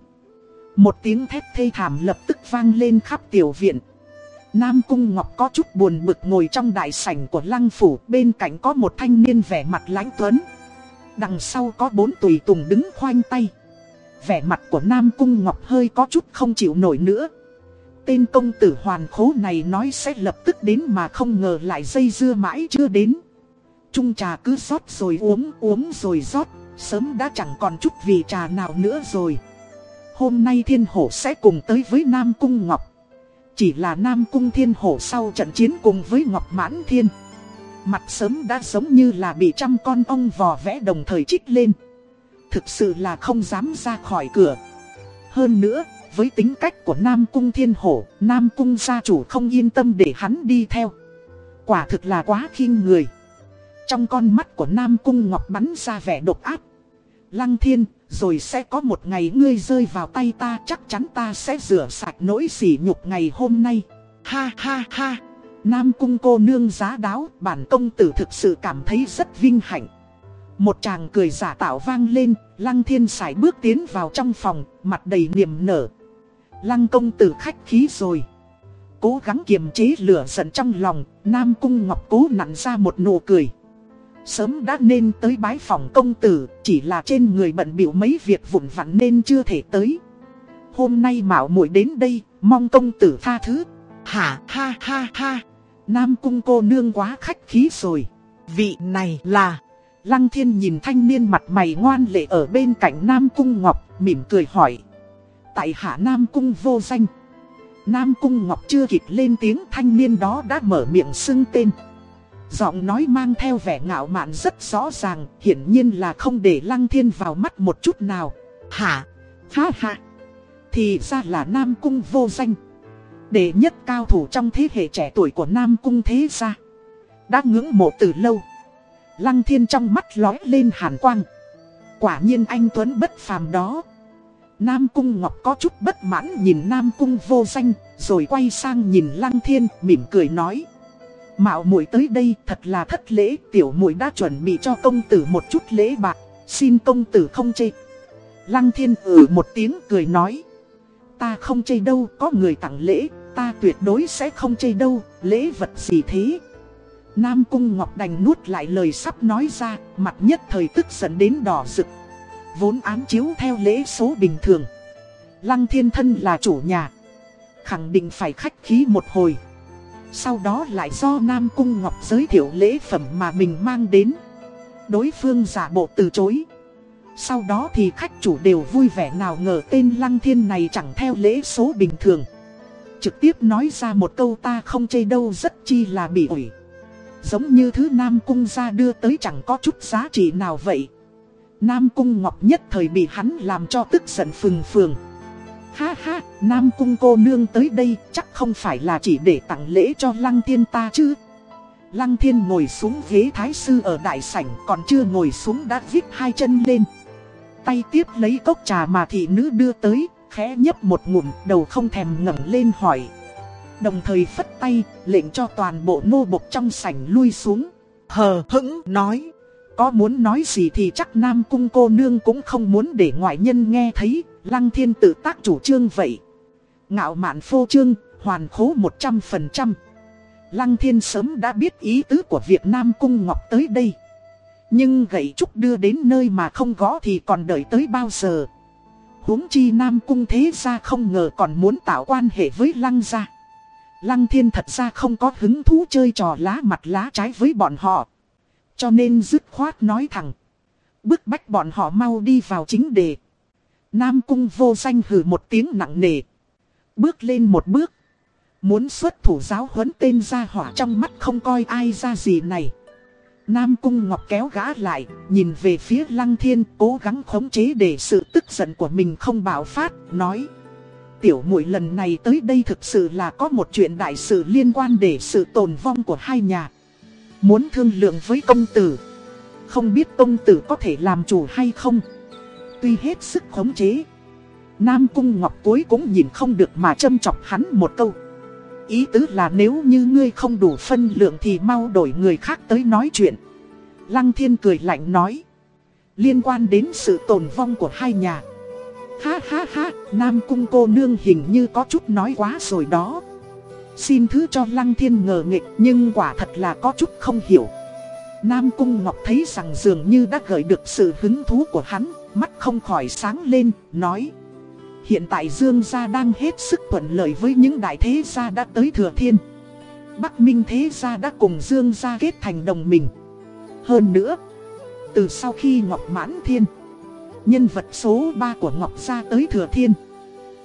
Một tiếng thét thê thảm lập tức vang lên khắp tiểu viện. Nam Cung Ngọc có chút buồn bực ngồi trong đại sảnh của lăng phủ, bên cạnh có một thanh niên vẻ mặt lãnh tuấn. Đằng sau có bốn tùy tùng đứng khoanh tay. Vẻ mặt của Nam Cung Ngọc hơi có chút không chịu nổi nữa. Tên công tử hoàn khố này nói sẽ lập tức đến mà không ngờ lại dây dưa mãi chưa đến. Trung trà cứ rót rồi uống, uống rồi rót, sớm đã chẳng còn chút vị trà nào nữa rồi. Hôm nay thiên hổ sẽ cùng tới với Nam Cung Ngọc. Chỉ là Nam Cung Thiên Hổ sau trận chiến cùng với Ngọc Mãn Thiên. Mặt sớm đã giống như là bị trăm con ong vò vẽ đồng thời trích lên. Thực sự là không dám ra khỏi cửa. Hơn nữa, với tính cách của Nam Cung Thiên Hổ, Nam Cung gia chủ không yên tâm để hắn đi theo. Quả thực là quá khinh người. Trong con mắt của Nam Cung Ngọc bắn ra vẻ độc áp Lăng Thiên, rồi sẽ có một ngày ngươi rơi vào tay ta chắc chắn ta sẽ rửa sạch nỗi sỉ nhục ngày hôm nay. Ha ha ha. Nam cung cô nương giá đáo, bản công tử thực sự cảm thấy rất vinh hạnh. Một chàng cười giả tạo vang lên, lăng thiên sải bước tiến vào trong phòng, mặt đầy niềm nở. Lăng công tử khách khí rồi. Cố gắng kiềm chế lửa giận trong lòng, Nam cung ngọc cố nặn ra một nụ cười. Sớm đã nên tới bái phòng công tử, chỉ là trên người bận biểu mấy việc vụn vặn nên chưa thể tới. Hôm nay mạo muội đến đây, mong công tử tha thứ. Hả ha ha ha, Nam cung cô nương quá khách khí rồi. Vị này là... Lăng thiên nhìn thanh niên mặt mày ngoan lệ ở bên cạnh Nam cung Ngọc, mỉm cười hỏi. Tại hạ Nam cung vô danh. Nam cung Ngọc chưa kịp lên tiếng thanh niên đó đã mở miệng xưng tên. Giọng nói mang theo vẻ ngạo mạn rất rõ ràng, hiển nhiên là không để Lăng Thiên vào mắt một chút nào. Hả? Ha ha! Thì ra là Nam Cung vô danh. Đệ nhất cao thủ trong thế hệ trẻ tuổi của Nam Cung thế gia. Đã ngưỡng mộ từ lâu. Lăng Thiên trong mắt lói lên hàn quang. Quả nhiên anh Tuấn bất phàm đó. Nam Cung Ngọc có chút bất mãn nhìn Nam Cung vô danh, rồi quay sang nhìn Lăng Thiên, mỉm cười nói. Mạo muội tới đây thật là thất lễ, tiểu muội đã chuẩn bị cho công tử một chút lễ bạc, xin công tử không chê. Lăng thiên ử một tiếng cười nói. Ta không chê đâu, có người tặng lễ, ta tuyệt đối sẽ không chê đâu, lễ vật gì thế. Nam Cung Ngọc đành nuốt lại lời sắp nói ra, mặt nhất thời tức giận đến đỏ rực. Vốn ám chiếu theo lễ số bình thường. Lăng thiên thân là chủ nhà. Khẳng định phải khách khí một hồi. Sau đó lại do Nam Cung Ngọc giới thiệu lễ phẩm mà mình mang đến. Đối phương giả bộ từ chối. Sau đó thì khách chủ đều vui vẻ nào ngờ tên Lăng Thiên này chẳng theo lễ số bình thường. Trực tiếp nói ra một câu ta không chê đâu rất chi là bị ủi. Giống như thứ Nam Cung ra đưa tới chẳng có chút giá trị nào vậy. Nam Cung Ngọc nhất thời bị hắn làm cho tức giận phừng phường. Ha ha, Nam Cung cô nương tới đây chắc không phải là chỉ để tặng lễ cho Lăng Thiên ta chứ Lăng Thiên ngồi xuống ghế thái sư ở đại sảnh còn chưa ngồi xuống đã viết hai chân lên Tay tiếp lấy cốc trà mà thị nữ đưa tới, khẽ nhấp một ngụm đầu không thèm ngẩng lên hỏi Đồng thời phất tay, lệnh cho toàn bộ nô bộc trong sảnh lui xuống. Hờ hững nói. Có muốn nói gì thì chắc Nam Cung cô nương cũng không muốn để ngoại nhân nghe thấy, Lăng Thiên tự tác chủ trương vậy. Ngạo mạn phô trương, hoàn khố 100%. Lăng Thiên sớm đã biết ý tứ của việc Nam Cung Ngọc tới đây. Nhưng gậy trúc đưa đến nơi mà không gõ thì còn đợi tới bao giờ. huống chi Nam Cung thế ra không ngờ còn muốn tạo quan hệ với Lăng gia. Lăng thiên thật ra không có hứng thú chơi trò lá mặt lá trái với bọn họ. Cho nên dứt khoát nói thẳng. Bức bách bọn họ mau đi vào chính đề. Nam cung vô danh hừ một tiếng nặng nề. Bước lên một bước. Muốn xuất thủ giáo huấn tên ra hỏa trong mắt không coi ai ra gì này. Nam cung ngọc kéo gã lại, nhìn về phía lăng thiên cố gắng khống chế để sự tức giận của mình không bạo phát, nói tiểu muội lần này tới đây thực sự là có một chuyện đại sự liên quan để sự tồn vong của hai nhà. Muốn thương lượng với công tử. Không biết công tử có thể làm chủ hay không. Tuy hết sức khống chế. Nam Cung Ngọc cuối cũng nhìn không được mà châm chọc hắn một câu. Ý tứ là nếu như ngươi không đủ phân lượng thì mau đổi người khác tới nói chuyện. Lăng Thiên cười lạnh nói. Liên quan đến sự tồn vong của hai nhà. Ha ha ha, Nam Cung cô nương hình như có chút nói quá rồi đó. Xin thứ cho Lăng Thiên ngờ nghịch nhưng quả thật là có chút không hiểu. Nam Cung Ngọc thấy rằng dường như đã gợi được sự hứng thú của hắn, mắt không khỏi sáng lên, nói. Hiện tại Dương gia đang hết sức thuận lợi với những đại thế gia đã tới Thừa Thiên. Bắc Minh thế gia đã cùng Dương gia kết thành đồng mình. Hơn nữa, từ sau khi Ngọc Mãn Thiên Nhân vật số 3 của Ngọc Gia tới Thừa Thiên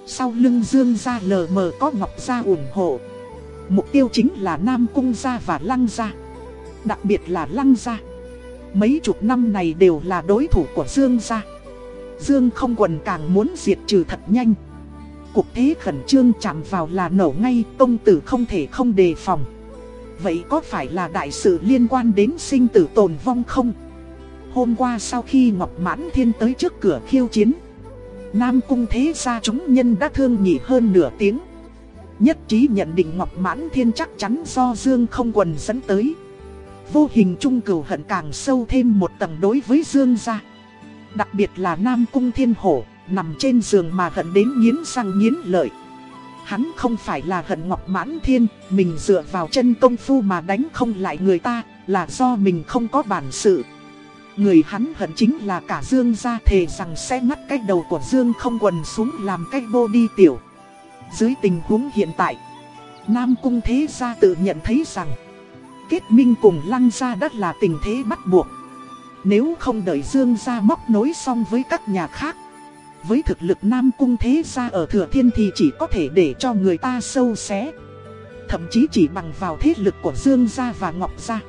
Sau lưng Dương Gia lờ mờ có Ngọc Gia ủng hộ Mục tiêu chính là Nam Cung Gia và Lăng Gia Đặc biệt là Lăng Gia Mấy chục năm này đều là đối thủ của Dương Gia Dương không quần càng muốn diệt trừ thật nhanh. Cục thế khẩn trương chạm vào là nổ ngay, Công tử không thể không đề phòng. Vậy có phải là đại sự liên quan đến sinh tử tồn vong không? Hôm qua sau khi Ngọc Mãn Thiên tới trước cửa khiêu chiến, Nam Cung thế gia chúng nhân đã thương nhị hơn nửa tiếng. Nhất trí nhận định Ngọc Mãn Thiên chắc chắn do Dương không quần dẫn tới. Vô hình trung cửu hận càng sâu thêm một tầng đối với Dương gia. Đặc biệt là Nam Cung Thiên Hổ Nằm trên giường mà hận đến nghiến răng nghiến lợi Hắn không phải là hận Ngọc Mãn Thiên Mình dựa vào chân công phu mà đánh không lại người ta Là do mình không có bản sự Người hắn hận chính là cả Dương gia thề rằng sẽ ngắt cái đầu của Dương không quần xuống làm cái bô đi tiểu. Dưới tình huống hiện tại, Nam Cung Thế Gia tự nhận thấy rằng kết minh cùng Lăng Gia đất là tình thế bắt buộc. Nếu không đợi Dương gia móc nối xong với các nhà khác, với thực lực Nam Cung Thế Gia ở Thừa Thiên thì chỉ có thể để cho người ta sâu xé. Thậm chí chỉ bằng vào thế lực của Dương gia và Ngọc gia.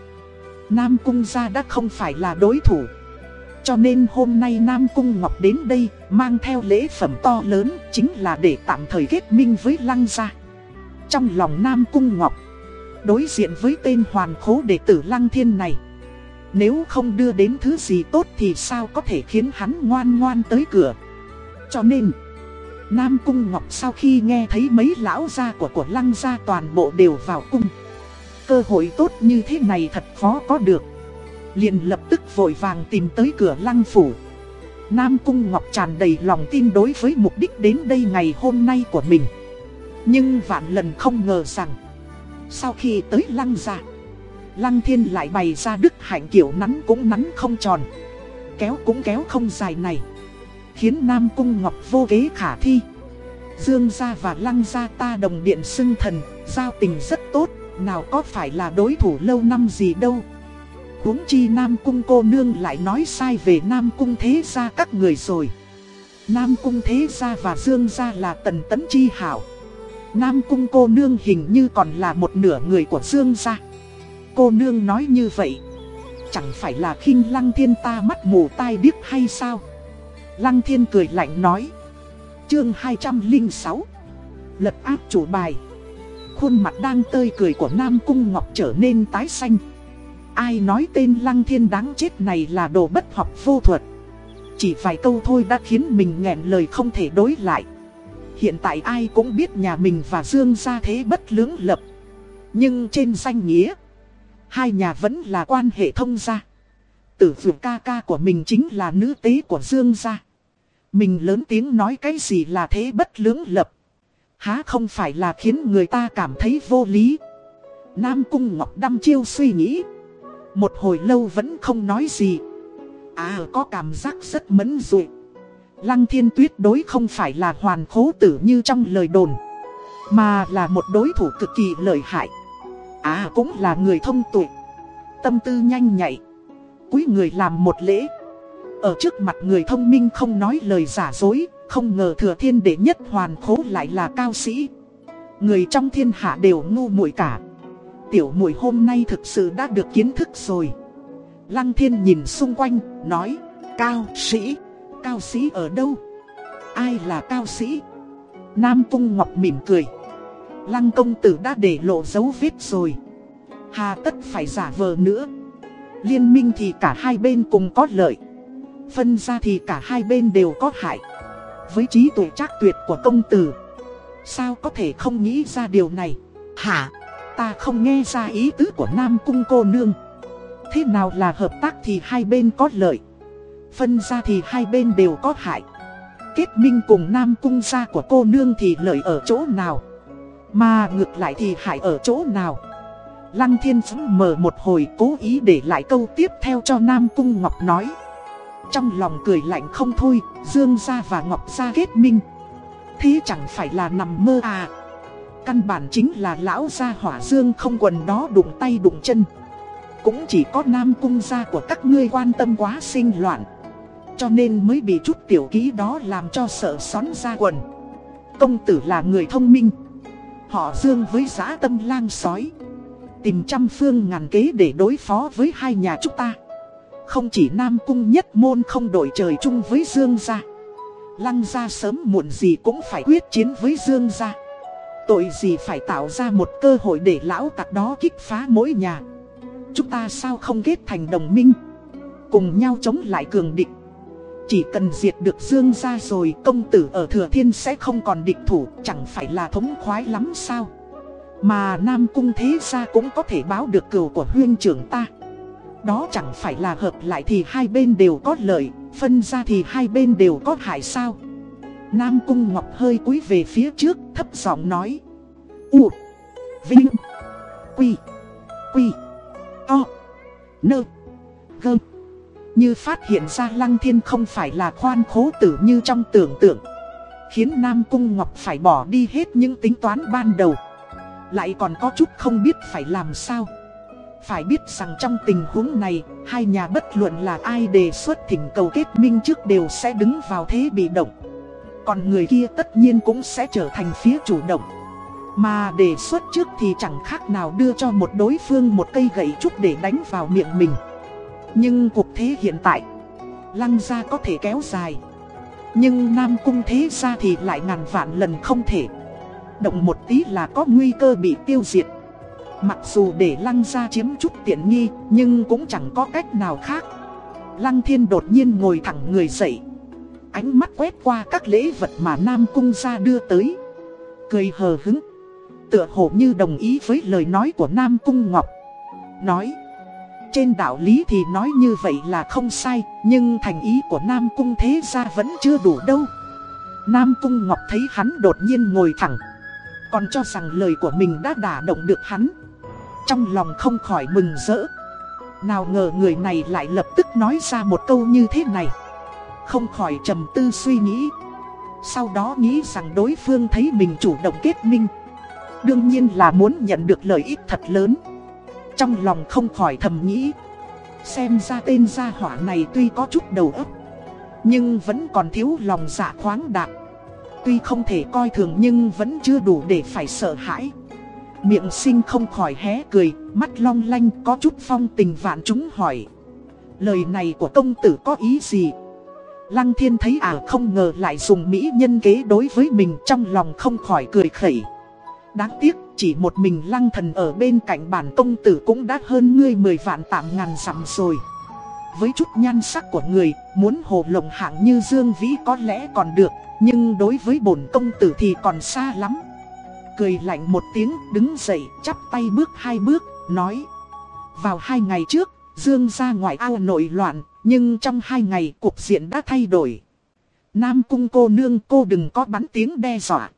Nam Cung gia đã không phải là đối thủ. Cho nên hôm nay Nam Cung Ngọc đến đây mang theo lễ phẩm to lớn chính là để tạm thời kết minh với Lăng gia. Trong lòng Nam Cung Ngọc, đối diện với tên hoàn khố đệ tử Lăng Thiên này. Nếu không đưa đến thứ gì tốt thì sao có thể khiến hắn ngoan ngoan tới cửa. Cho nên, Nam Cung Ngọc sau khi nghe thấy mấy lão gia của của Lăng gia toàn bộ đều vào cung cơ hội tốt như thế này thật khó có được. liền lập tức vội vàng tìm tới cửa lăng phủ. Nam Cung Ngọc tràn đầy lòng tin đối với mục đích đến đây ngày hôm nay của mình. Nhưng vạn lần không ngờ rằng, sau khi tới lăng gia lăng thiên lại bày ra đức hạnh kiểu nắn cũng nắn không tròn, kéo cũng kéo không dài này. Khiến Nam Cung Ngọc vô kế khả thi. Dương gia và lăng gia ta đồng điện xưng thần, giao tình rất tốt, nào có phải là đối thủ lâu năm gì đâu. Huống chi Nam Cung cô nương lại nói sai về Nam Cung thế gia các người rồi. Nam Cung thế gia và Dương gia là tần tấn chi hảo. Nam Cung cô nương hình như còn là một nửa người của Dương gia. Cô nương nói như vậy. Chẳng phải là khinh lăng thiên ta mắt mù tai điếc hay sao? Lăng thiên cười lạnh nói. Chương 206 Lật áp chủ bài. Khuôn mặt đang tơi cười của Nam Cung Ngọc trở nên tái xanh. Ai nói tên Lăng Thiên đáng chết này là đồ bất học vô thuật? Chỉ vài câu thôi đã khiến mình nghẹn lời không thể đối lại. Hiện tại ai cũng biết nhà mình và Dương gia thế bất lưỡng lập. Nhưng trên danh nghĩa Hai nhà vẫn là quan hệ thông gia. Tử vượt ca ca của mình chính là nữ tế của Dương gia. Mình lớn tiếng nói cái gì là thế bất lưỡng lập. Há không phải là khiến người ta cảm thấy vô lý. Nam Cung Ngọc đăm chiêu suy nghĩ. Một hồi lâu vẫn không nói gì. À có cảm giác rất mẫn rụi Lăng thiên tuyết đối không phải là hoàn khố tử như trong lời đồn, Mà là một đối thủ cực kỳ lợi hại. À cũng là người thông tuệ. Tâm tư nhanh nhạy. Quý người làm một lễ. Ở trước mặt người thông minh không nói lời giả dối Không ngờ thừa thiên đệ nhất hoàn khố lại là cao sĩ. Người trong thiên hạ đều ngu muội cả. Tiểu muội hôm nay thực sự đã được kiến thức rồi. Lăng thiên nhìn xung quanh, nói Cao sĩ, cao sĩ ở đâu? Ai là cao sĩ? Nam Cung Ngọc mỉm cười. Lăng công tử đã để lộ dấu vết rồi. Hà tất phải giả vờ nữa. Liên minh thì cả hai bên cùng có lợi. Phân ra thì cả hai bên đều có hại. Với trí tuệ trác tuyệt của công tử Sao có thể không nghĩ ra điều này? Hả? Ta không nghe ra ý tứ của Nam Cung cô nương. Thế nào là hợp tác thì hai bên có lợi. Phân ra thì hai bên đều có hại. Kết minh cùng Nam Cung gia của cô nương thì lợi ở chỗ nào mà ngược lại thì hại ở chỗ nào? Lăng thiên phóng mở một hồi cố ý để lại câu tiếp theo cho Nam Cung Ngọc nói. Trong lòng cười lạnh không thôi, Dương gia và Ngọc gia kết minh. Thế chẳng phải là nằm mơ à? Căn bản chính là lão gia hỏa dương không quần đó đụng tay đụng chân. Cũng chỉ có Nam Cung gia của các ngươi quan tâm quá sinh loạn. Cho nên mới bị chút tiểu ký đó làm cho sợ xón ra quần. Công tử là người thông minh. Họ dương với giá tâm lang sói. Tìm trăm phương ngàn kế để đối phó với hai nhà chúng ta. Không chỉ Nam Cung nhất môn không đổi trời chung với Dương gia. Lăng gia sớm muộn gì cũng phải quyết chiến với Dương gia. Tội gì phải tạo ra một cơ hội để lão tặc đó kích phá mỗi nhà? Chúng ta sao không kết thành đồng minh? Cùng nhau chống lại cường địch. Chỉ cần diệt được Dương gia rồi, công tử ở Thừa Thiên sẽ không còn địch thủ, Chẳng phải là thống khoái lắm sao? Mà Nam Cung thế gia cũng có thể báo được cừu của huyên trưởng ta. Đó chẳng phải là hợp lại thì hai bên đều có lợi, Phân ra thì hai bên đều có hại sao? Nam Cung Ngọc hơi cúi về phía trước, thấp giọng nói. U, Vinh, Quy Quy To Nơ Gơm như phát hiện ra Lăng Thiên không phải là khoan khố tử như trong tưởng tượng. Khiến Nam Cung Ngọc phải bỏ đi hết những tính toán ban đầu. Lại còn có chút không biết phải làm sao. Phải biết rằng trong tình huống này, Hai nhà bất luận là ai đề xuất thỉnh cầu kết minh trước đều sẽ đứng vào thế bị động. Còn người kia tất nhiên cũng sẽ trở thành phía chủ động. Mà đề xuất trước thì chẳng khác nào đưa cho một đối phương một cây gậy trúc để đánh vào miệng mình. Nhưng cuộc thế hiện tại Lăng gia có thể kéo dài Nhưng Nam Cung thế gia thì lại ngàn vạn lần không thể động một tí là có nguy cơ bị tiêu diệt. Mặc dù để lăng gia chiếm chút tiện nghi, nhưng cũng chẳng có cách nào khác. Lăng thiên đột nhiên ngồi thẳng người dậy. Ánh mắt quét qua các lễ vật mà Nam Cung gia đưa tới. Cười hờ hứng. Tựa hồ như đồng ý với lời nói của Nam Cung Ngọc. Nói. Trên đạo lý thì nói như vậy là không sai, nhưng thành ý của Nam Cung thế ra vẫn chưa đủ đâu. Nam Cung Ngọc thấy hắn đột nhiên ngồi thẳng. Còn cho rằng lời của mình đã đả động được hắn. Trong lòng không khỏi mừng rỡ. Nào ngờ người này lại lập tức nói ra một câu như thế này. Không khỏi trầm tư suy nghĩ. Sau đó nghĩ rằng đối phương thấy mình chủ động kết minh. Đương nhiên là muốn nhận được lợi ích thật lớn. Trong lòng không khỏi thầm nghĩ Xem ra tên gia hỏa này tuy có chút đầu óc Nhưng vẫn còn thiếu lòng dạ khoáng đạt Tuy không thể coi thường nhưng vẫn chưa đủ để phải sợ hãi Miệng sinh không khỏi hé cười, mắt long lanh có chút phong tình vạn chúng hỏi. Lời này của công tử có ý gì? Lăng thiên thấy à không ngờ lại dùng mỹ nhân kế đối với mình trong lòng không khỏi cười khẩy. Đáng tiếc chỉ một mình lăng thần ở bên cạnh bản công tử cũng đã hơn ngươi mười vạn tạm ngàn dặm rồi. Với chút nhan sắc của người, muốn hồ lộng hạng như Dương Vĩ có lẽ còn được, nhưng đối với bổn công tử thì còn xa lắm. Cười lạnh một tiếng, đứng dậy, chắp tay bước hai bước, nói. Vào hai ngày trước, Dương ra ngoài ao nội loạn, nhưng trong hai ngày cuộc diện đã thay đổi. Nam cung cô nương cô đừng có bắn tiếng đe dọa.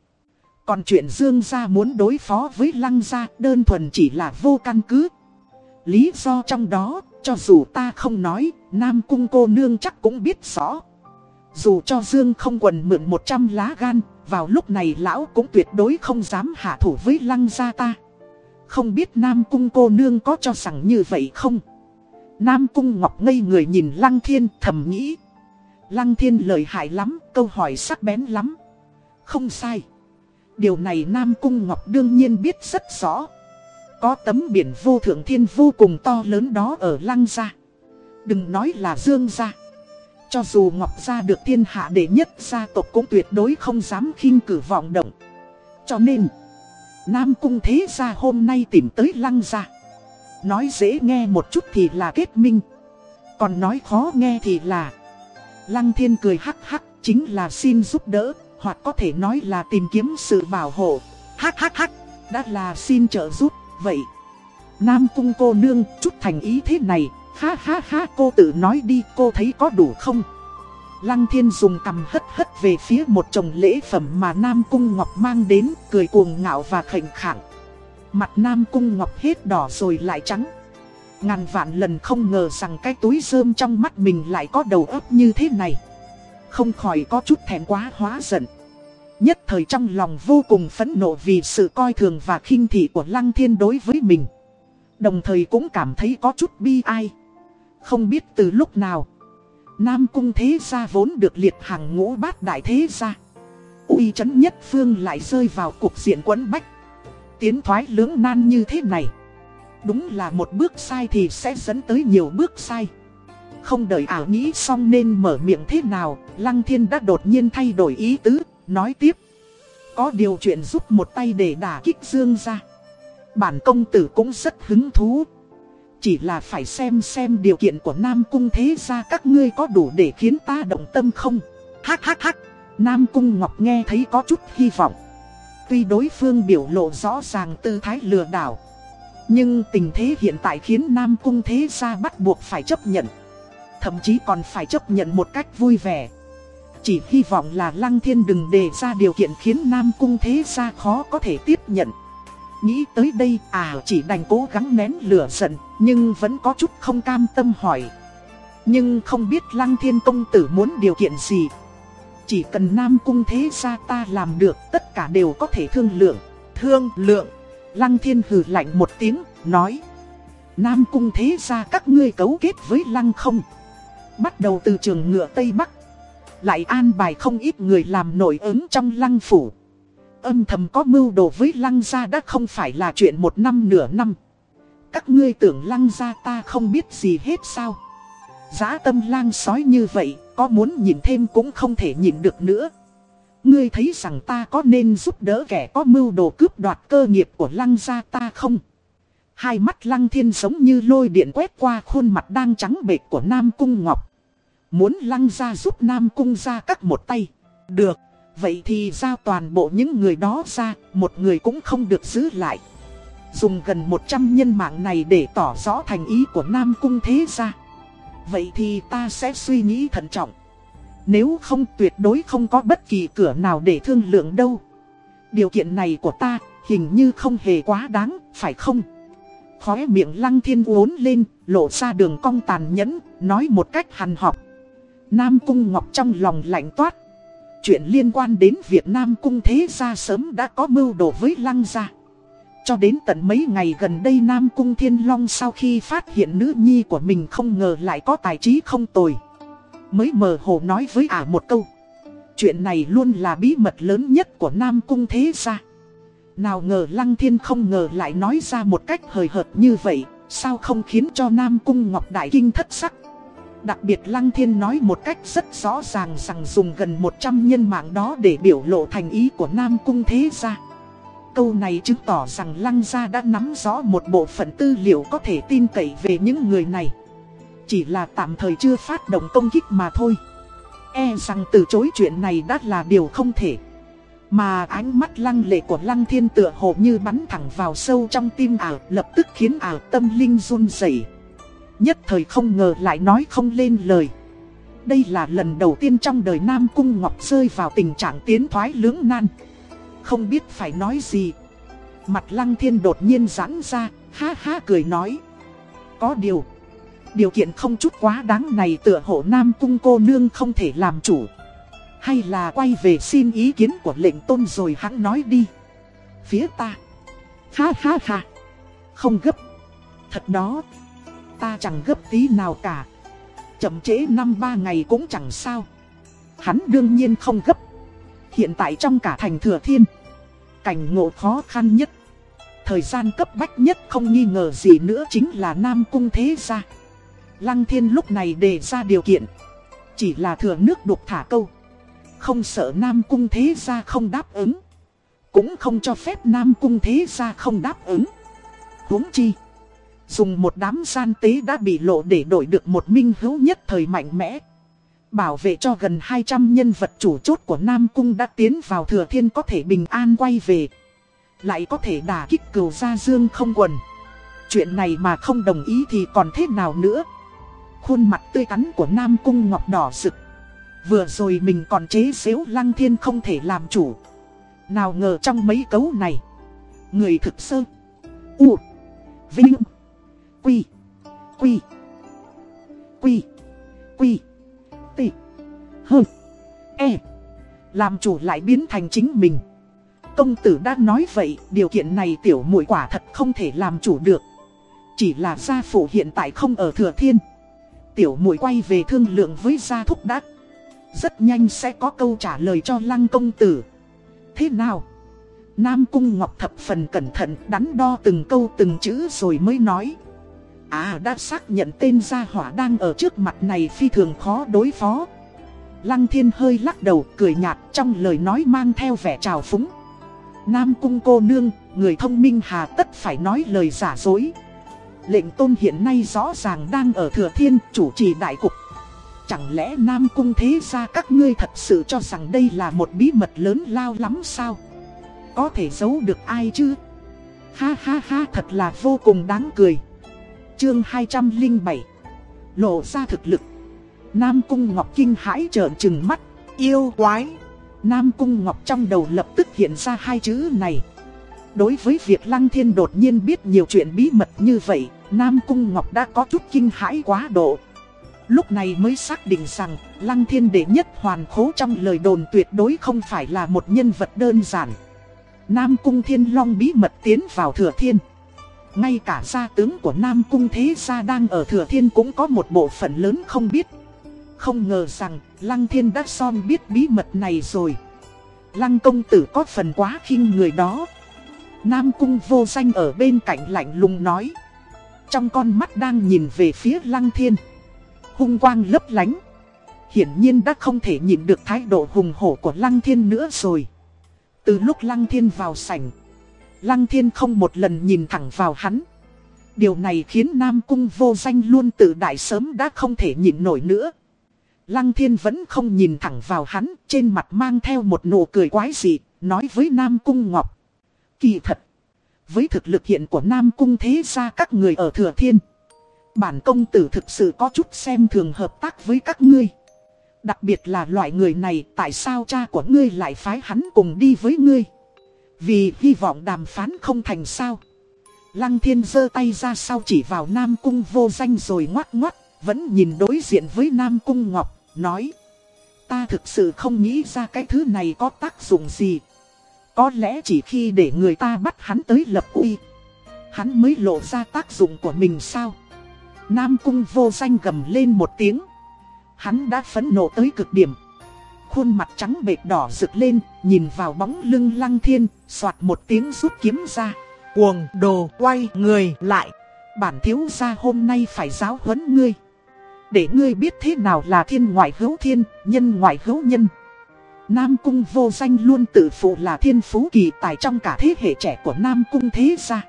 Còn chuyện Dương gia muốn đối phó với Lăng gia đơn thuần chỉ là vô căn cứ. Lý do trong đó, cho dù ta không nói, Nam cung cô nương chắc cũng biết rõ. Dù cho Dương không quần mượn 100 lá gan, vào lúc này lão cũng tuyệt đối không dám hạ thủ với Lăng gia ta. Không biết Nam cung cô nương có cho rằng như vậy không? Nam cung ngọc ngây người nhìn Lăng thiên thầm nghĩ. Lăng thiên lời hại lắm, câu hỏi sắc bén lắm. Không sai. Điều này Nam Cung Ngọc đương nhiên biết rất rõ. Có tấm biển vô thượng thiên vô cùng to lớn đó ở Lăng Gia. Đừng nói là Dương Gia. Cho dù Ngọc Gia được thiên hạ đệ nhất gia tộc cũng tuyệt đối không dám khinh cử vọng động. Cho nên, Nam Cung Thế Gia hôm nay tìm tới Lăng Gia. Nói dễ nghe một chút thì là kết minh. Còn nói khó nghe thì là Lăng Thiên cười hắc hắc chính là xin giúp đỡ hoặc có thể nói là tìm kiếm sự bảo hộ. Hắc hắc hắc, đã là xin trợ giúp, vậy. Nam cung cô nương, chút thành ý thế này, ha ha ha cô tự nói đi cô thấy có đủ không? Lăng thiên dùng cầm hất hất về phía một chồng lễ phẩm mà Nam Cung Ngọc mang đến, cười cuồng ngạo và khảnh khẳng. Mặt Nam Cung Ngọc hết đỏ rồi lại trắng. Ngàn vạn lần không ngờ rằng cái túi rơm trong mắt mình lại có đầu óc như thế này. Không khỏi có chút thèm quá hóa giận. Nhất thời trong lòng vô cùng phẫn nộ vì sự coi thường và khinh thị của Lăng Thiên đối với mình. Đồng thời cũng cảm thấy có chút bi ai. Không biết từ lúc nào. Nam cung thế gia vốn được liệt hàng ngũ bát đại thế gia. uy chấn nhất phương lại rơi vào cuộc diện quấn bách. Tiến thoái lưỡng nan như thế này. Đúng là một bước sai thì sẽ dẫn tới nhiều bước sai. Không đợi ảo nghĩ xong nên mở miệng thế nào, Lăng Thiên đã đột nhiên thay đổi ý tứ, nói tiếp. Có điều chuyện giúp một tay để đả kích Dương ra. Bản công tử cũng rất hứng thú. Chỉ là phải xem xem điều kiện của Nam Cung thế ra các ngươi có đủ để khiến ta động tâm không. Hắc hắc hắc, Nam Cung Ngọc nghe thấy có chút hy vọng. Tuy đối phương biểu lộ rõ ràng tư thái lừa đảo. Nhưng tình thế hiện tại khiến Nam Cung thế gia bắt buộc phải chấp nhận thậm chí còn phải chấp nhận một cách vui vẻ. Chỉ hy vọng là Lăng Thiên đừng đề ra điều kiện khiến Nam Cung thế gia khó có thể tiếp nhận. Nghĩ tới đây à chỉ đành cố gắng nén lửa giận, nhưng vẫn có chút không cam tâm hỏi. Nhưng không biết Lăng Thiên Công Tử muốn điều kiện gì. Chỉ cần Nam Cung thế gia ta làm được tất cả đều có thể thương lượng. Thương lượng. Lăng Thiên hừ lạnh một tiếng, nói. Nam Cung thế gia các ngươi cấu kết với Lăng không. Bắt đầu từ trường ngựa Tây Bắc. Lại an bài không ít người làm nổi ứng trong lăng phủ. Âm thầm có mưu đồ với lăng gia đã không phải là chuyện một năm nửa năm. Các ngươi tưởng lăng gia ta không biết gì hết sao? Giá tâm lang sói như vậy, Có muốn nhìn thêm cũng không thể nhìn được nữa. Ngươi thấy rằng ta có nên giúp đỡ kẻ có mưu đồ cướp đoạt cơ nghiệp của lăng gia ta không? Hai mắt lăng thiên giống như lôi điện quét qua khuôn mặt đang trắng bệch của Nam Cung Ngọc. Muốn lăng ra giúp Nam Cung ra cắt một tay. Được, vậy thì giao toàn bộ những người đó ra, một người cũng không được giữ lại. Dùng gần 100 nhân mạng này để tỏ rõ thành ý của Nam Cung thế ra. Vậy thì ta sẽ suy nghĩ thận trọng. Nếu không tuyệt đối không có bất kỳ cửa nào để thương lượng đâu. Điều kiện này của ta hình như không hề quá đáng, phải không? Khóe miệng lăng thiên uốn lên, lộ ra đường cong tàn nhẫn, nói một cách hằn học. Nam Cung Ngọc trong lòng lạnh toát. Chuyện liên quan đến việc Nam Cung thế gia sớm đã có mưu đồ với lăng gia. Cho đến tận mấy ngày gần đây Nam Cung Thiên Long sau khi phát hiện nữ nhi của mình không ngờ lại có tài trí không tồi. Mới mờ hồ nói với ả một câu. Chuyện này luôn là bí mật lớn nhất của Nam Cung thế gia. Nào ngờ Lăng Thiên không ngờ lại nói ra một cách hời hợt như vậy, sao không khiến cho Nam Cung Ngọc Đại Kinh thất sắc. Đặc biệt Lăng Thiên nói một cách rất rõ ràng rằng dùng gần 100 nhân mạng đó để biểu lộ thành ý của Nam Cung Thế Gia. Câu này chứng tỏ rằng Lăng Gia đã nắm rõ một bộ phận tư liệu có thể tin cậy về những người này. Chỉ là tạm thời chưa phát động công kích mà thôi. E rằng từ chối chuyện này đã là điều không thể. Mà ánh mắt lăng lệ của lăng thiên tựa hồ như bắn thẳng vào sâu trong tim ảo lập tức khiến ảo tâm linh run rẩy. Nhất thời không ngờ lại nói không lên lời. Đây là lần đầu tiên trong đời Nam Cung Ngọc rơi vào tình trạng tiến thoái lưỡng nan. Không biết phải nói gì. Mặt lăng thiên đột nhiên giãn ra, ha ha cười nói. Có điều. Điều kiện không chút quá đáng này tựa hộ Nam Cung cô nương không thể làm chủ. Hay là quay về xin ý kiến của lệnh tôn rồi hắn nói đi. Phía ta. Ha ha ha. Không gấp. Thật đó. Ta chẳng gấp tí nào cả. Chậm chế năm ba ngày cũng chẳng sao. Hắn đương nhiên không gấp. Hiện tại trong cả thành thừa thiên. Cảnh ngộ khó khăn nhất. Thời gian cấp bách nhất không nghi ngờ gì nữa chính là Nam Cung Thế Gia. Lăng Thiên lúc này đề ra điều kiện. Chỉ là thừa nước đục thả câu. Không sợ Nam Cung Thế Gia không đáp ứng. Cũng không cho phép Nam Cung Thế Gia không đáp ứng. huống chi. Dùng một đám gian tế đã bị lộ để đổi được một minh hữu nhất thời mạnh mẽ. Bảo vệ cho gần 200 nhân vật chủ chốt của Nam Cung đã tiến vào thừa thiên có thể bình an quay về. Lại có thể đả kích Cửu gia dương không quần. Chuyện này mà không đồng ý thì còn thế nào nữa. Khuôn mặt tươi tắn của Nam Cung Ngọc đỏ rực. Vừa rồi mình còn chế xếu Lăng Thiên không thể làm chủ. Nào ngờ trong mấy cấu này. Người thực sơ. U. Vinh. Quy. Quy. Quy. Quy. Tị. Hơ. E. Làm chủ lại biến thành chính mình. Công tử đã nói vậy, điều kiện này tiểu muội quả thật không thể làm chủ được. Chỉ là gia phụ hiện tại không ở thừa thiên. Tiểu muội quay về thương lượng với gia thúc đắc. Rất nhanh sẽ có câu trả lời cho lăng công tử. Thế nào? Nam Cung Ngọc thập phần cẩn thận đắn đo từng câu từng chữ rồi mới nói. À đã xác nhận tên gia hỏa đang ở trước mặt này phi thường khó đối phó. Lăng thiên hơi lắc đầu cười nhạt trong lời nói mang theo vẻ trào phúng. Nam cung cô nương, người thông minh hà tất phải nói lời giả dối. Lệnh tôn hiện nay rõ ràng đang ở thừa thiên chủ trì đại cục. Chẳng lẽ Nam cung thế ra các ngươi thật sự cho rằng đây là một bí mật lớn lao lắm sao? Có thể giấu được ai chứ? Ha ha ha, thật là vô cùng đáng cười. Chương 207 Lộ ra thực lực Nam Cung Ngọc kinh hãi trợn trừng mắt Yêu quái Nam Cung Ngọc trong đầu lập tức hiện ra hai chữ này Đối với việc Lăng Thiên đột nhiên biết nhiều chuyện bí mật như vậy, Nam Cung Ngọc đã có chút kinh hãi quá độ Lúc này mới xác định rằng, Lăng Thiên đệ nhất hoàn khố trong lời đồn tuyệt đối không phải là một nhân vật đơn giản Nam Cung Thiên Long bí mật tiến vào Thừa Thiên ngay cả gia tướng của Nam Cung Thế Gia đang ở Thừa Thiên cũng có một bộ phận lớn không biết. Không ngờ rằng, Lăng Thiên đã son biết bí mật này rồi. Lăng công tử có phần quá khinh người đó. Nam Cung vô danh ở bên cạnh lạnh lùng nói. Trong con mắt đang nhìn về phía Lăng Thiên. Hung quang lấp lánh. Hiển nhiên đã không thể nhìn được thái độ hùng hổ của Lăng Thiên nữa rồi. Từ lúc Lăng Thiên vào sảnh Lăng thiên không một lần nhìn thẳng vào hắn. Điều này khiến Nam Cung vô danh luôn tự đại sớm đã không thể nhịn nổi nữa. Lăng thiên vẫn không nhìn thẳng vào hắn, trên mặt mang theo một nụ cười quái dị, nói với Nam Cung Ngọc. Kỳ thật, với thực lực hiện của Nam Cung thế ra các người ở Thừa Thiên. Bản công tử thực sự có chút xem thường hợp tác với các ngươi. Đặc biệt là loại người này, tại sao cha của ngươi lại phái hắn cùng đi với ngươi? Vì hy vọng đàm phán không thành sao. Lăng thiên giơ tay ra sau chỉ vào Nam Cung vô danh rồi ngoắt ngoắt, vẫn nhìn đối diện với Nam Cung Ngọc, nói. Ta thực sự không nghĩ ra cái thứ này có tác dụng gì. Có lẽ chỉ khi để người ta bắt hắn tới lập uy, hắn mới lộ ra tác dụng của mình sao. Nam Cung vô danh gầm lên một tiếng. Hắn đã phấn nộ tới cực điểm. khuôn mặt trắng bệt đỏ rực lên, nhìn vào bóng lưng lăng thiên, soạt một tiếng rút kiếm ra. Cuồng đồ quay người lại. Bản thiếu gia hôm nay phải giáo huấn ngươi. Để ngươi biết thế nào là thiên ngoại hữu thiên, nhân ngoại hữu nhân. Nam Cung vô danh luôn tự phụ là thiên phú kỳ tài trong cả thế hệ trẻ của Nam Cung thế gia.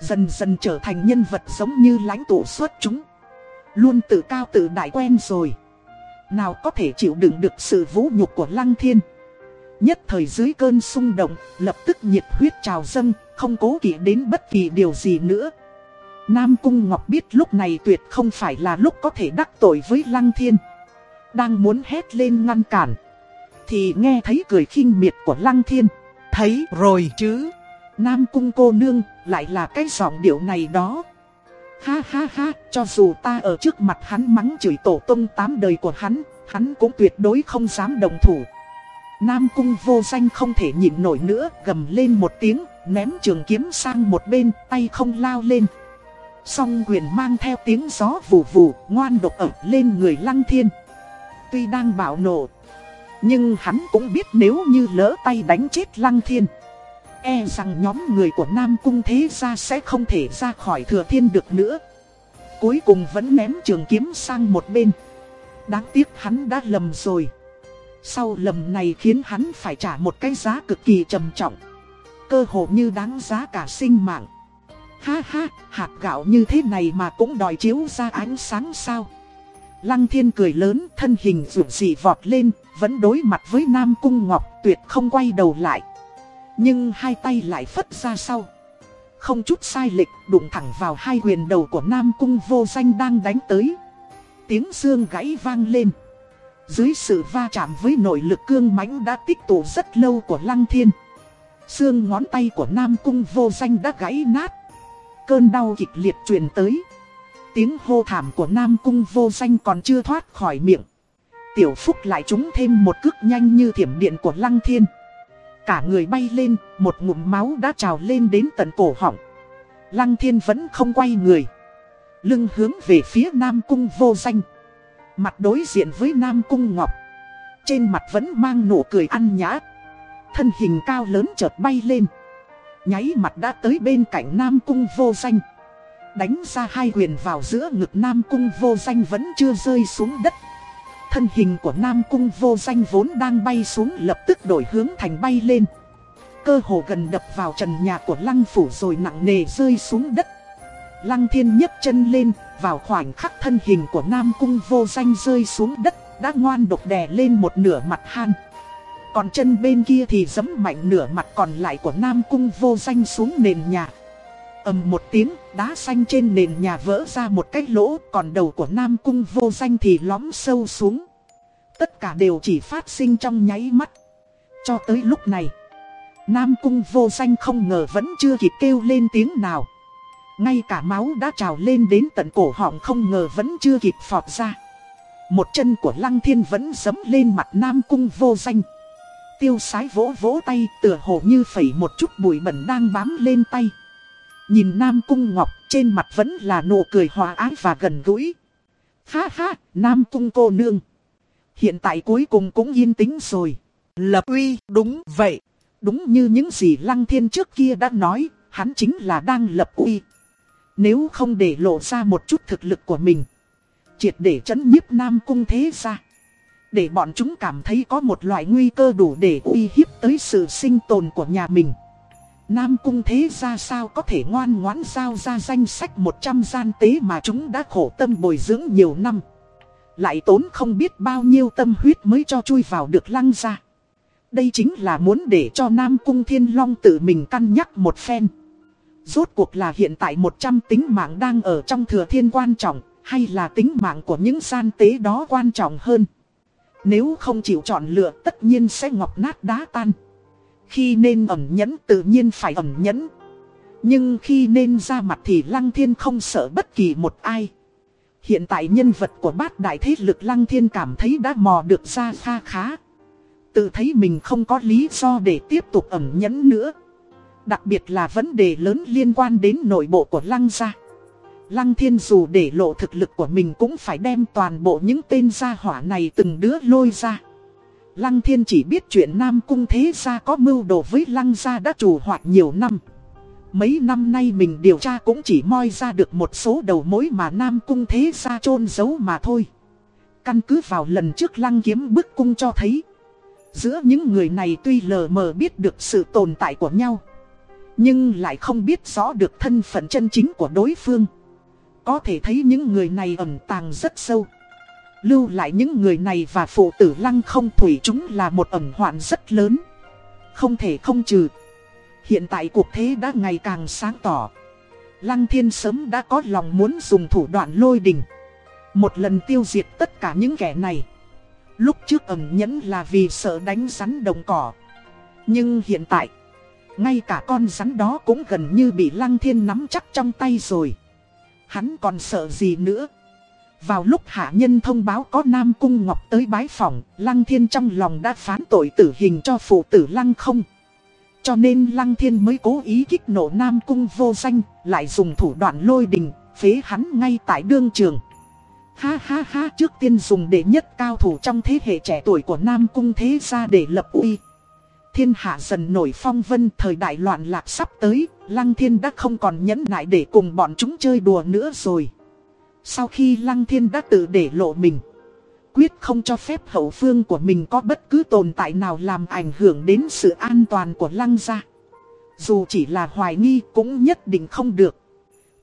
Dần dần trở thành nhân vật giống như lãnh tụ xuất chúng. Luôn tự cao tự đại quen rồi. Nào có thể chịu đựng được sự vũ nhục của Lăng Thiên. Nhất thời dưới cơn xung động, lập tức nhiệt huyết trào dâng, không cố kỵ đến bất kỳ điều gì nữa. Nam Cung Ngọc biết lúc này tuyệt không phải là lúc có thể đắc tội với Lăng Thiên. Đang muốn hét lên ngăn cản. Thì nghe thấy cười khinh miệt của Lăng Thiên. Thấy rồi chứ. Nam Cung cô nương lại là cái giọng điệu này đó. Ha ha ha, cho dù ta ở trước mặt hắn mắng chửi tổ tông tám đời của hắn, hắn cũng tuyệt đối không dám đồng thủ. Nam Cung vô danh không thể nhịn nổi nữa, gầm lên một tiếng, ném trường kiếm sang một bên, tay không lao lên. Song quyền mang theo tiếng gió vù vù, ngoan độc ẩm lên người lăng thiên. Tuy đang bạo nộ, nhưng hắn cũng biết nếu như lỡ tay đánh chết lăng thiên. E rằng nhóm người của Nam Cung thế gia sẽ không thể ra khỏi thừa thiên được nữa. Cuối cùng vẫn ném trường kiếm sang một bên. Đáng tiếc hắn đã lầm rồi. Sau lầm này khiến hắn phải trả một cái giá cực kỳ trầm trọng. Cơ hồ như đáng giá cả sinh mạng. Ha ha, hạt gạo như thế này mà cũng đòi chiếu ra ánh sáng sao. Lăng thiên cười lớn, thân hình rủ dị vọt lên, vẫn đối mặt với Nam Cung Ngọc tuyệt không quay đầu lại. Nhưng hai tay lại phất ra sau. Không chút sai lệch, đụng thẳng vào hai quyền đầu của Nam Cung vô danh đang đánh tới. Tiếng xương gãy vang lên. Dưới sự va chạm với nội lực cương mãnh đã tích tụ rất lâu của Lăng Thiên. Xương ngón tay của Nam Cung vô danh đã gãy nát. Cơn đau kịch liệt truyền tới. Tiếng hô thảm của Nam Cung vô danh còn chưa thoát khỏi miệng. Tiểu Phúc lại trúng thêm một cước nhanh như thiểm điện của Lăng Thiên. Cả người bay lên, một ngụm máu đã trào lên đến tận cổ họng. Lăng thiên vẫn không quay người. Lưng hướng về phía Nam Cung vô danh. Mặt đối diện với Nam Cung Ngọc. Trên mặt vẫn mang nụ cười ăn nhã. Thân hình cao lớn chợt bay lên. Nháy mặt đã tới bên cạnh Nam Cung vô danh. Đánh ra hai quyền vào giữa ngực Nam Cung vô danh vẫn chưa rơi xuống đất. Thân hình của Nam Cung vô danh vốn đang bay xuống lập tức đổi hướng thành bay lên. Cơ hồ gần đập vào trần nhà của lăng phủ rồi nặng nề rơi xuống đất. Lăng thiên nhấc chân lên, vào khoảnh khắc thân hình của Nam Cung vô danh rơi xuống đất, đã ngoan độc đè lên một nửa mặt han. Còn chân bên kia thì giấm mạnh nửa mặt còn lại của Nam Cung vô danh xuống nền nhà ầm một tiếng, đá xanh trên nền nhà vỡ ra một cái lỗ, còn đầu của Nam Cung vô danh thì lõm sâu xuống. Tất cả đều chỉ phát sinh trong nháy mắt. Cho tới lúc này, Nam Cung vô danh không ngờ vẫn chưa kịp kêu lên tiếng nào. Ngay cả máu đã trào lên đến tận cổ họng không ngờ vẫn chưa kịp phọt ra. Một chân của Lăng Thiên vẫn dấm lên mặt Nam Cung vô danh. Tiêu sái vỗ vỗ tay tựa hồ như phẩy một chút bụi bẩn đang bám lên tay. Nhìn Nam Cung Ngọc trên mặt vẫn là nụ cười hòa ái và gần gũi. Ha ha, Nam Cung cô nương. Hiện tại cuối cùng cũng yên tĩnh rồi. Lập uy, đúng vậy. Đúng như những gì Lăng Thiên trước kia đã nói, hắn chính là đang lập uy. Nếu không để lộ ra một chút thực lực của mình. Triệt để chấn nhiếp Nam Cung thế ra. Để bọn chúng cảm thấy có một loại nguy cơ đủ để uy hiếp tới sự sinh tồn của nhà mình. Nam Cung thế ra sao có thể ngoan ngoãn giao ra danh sách 100 gian tế mà chúng đã khổ tâm bồi dưỡng nhiều năm. Lại tốn không biết bao nhiêu tâm huyết mới cho chui vào được lăng ra. Đây chính là muốn để cho Nam Cung Thiên Long tự mình cân nhắc một phen. Rốt cuộc là hiện tại 100 tính mạng đang ở trong thừa thiên quan trọng, hay là tính mạng của những gian tế đó quan trọng hơn. Nếu không chịu chọn lựa tất nhiên sẽ ngọc nát đá tan. Khi nên ẩn nhẫn tự nhiên phải ẩn nhẫn. Nhưng khi nên ra mặt thì Lăng Thiên không sợ bất kỳ một ai. Hiện tại nhân vật của bát đại thế lực Lăng Thiên cảm thấy đã mò được ra pha khá. Tự thấy mình không có lý do để tiếp tục ẩn nhẫn nữa. Đặc biệt là vấn đề lớn liên quan đến nội bộ của Lăng gia. Lăng Thiên dù để lộ thực lực của mình cũng phải đem toàn bộ những tên gia hỏa này từng đứa lôi ra. Lăng Thiên chỉ biết chuyện Nam Cung Thế Gia có mưu đồ với Lăng Gia đã trù hoạt nhiều năm. Mấy năm nay mình điều tra cũng chỉ moi ra được một số đầu mối mà Nam Cung Thế Gia chôn giấu mà thôi. Căn cứ vào lần trước Lăng Kiếm bức cung cho thấy. Giữa những người này tuy lờ mờ biết được sự tồn tại của nhau. Nhưng lại không biết rõ được thân phận chân chính của đối phương. Có thể thấy những người này ẩn tàng rất sâu. Lưu lại những người này và phụ tử lăng không thủy chúng là một ẩn hoạn rất lớn. Không thể không trừ. Hiện tại cuộc thế đã ngày càng sáng tỏ. Lăng thiên sớm đã có lòng muốn dùng thủ đoạn lôi đình. Một lần tiêu diệt tất cả những kẻ này. Lúc trước ẩn nhẫn là vì sợ đánh rắn đồng cỏ. Nhưng hiện tại, ngay cả con rắn đó cũng gần như bị lăng thiên nắm chắc trong tay rồi. Hắn còn sợ gì nữa? Vào lúc hạ nhân thông báo có Nam Cung Ngọc tới bái phỏng, Lăng Thiên trong lòng đã phán tội tử hình cho phụ tử Lăng không. Cho nên Lăng Thiên mới cố ý kích nổ Nam Cung vô danh, lại dùng thủ đoạn lôi đình, phế hắn ngay tại đương trường. Ha ha ha trước tiên dùng đệ nhất cao thủ trong thế hệ trẻ tuổi của Nam Cung thế gia để lập uy. Thiên hạ dần nổi phong vân thời đại loạn lạc sắp tới, Lăng Thiên đã không còn nhẫn nại để cùng bọn chúng chơi đùa nữa rồi. Sau khi Lăng Thiên đã tự để lộ mình, quyết không cho phép hậu phương của mình có bất cứ tồn tại nào làm ảnh hưởng đến sự an toàn của Lăng gia. Dù chỉ là hoài nghi cũng nhất định không được.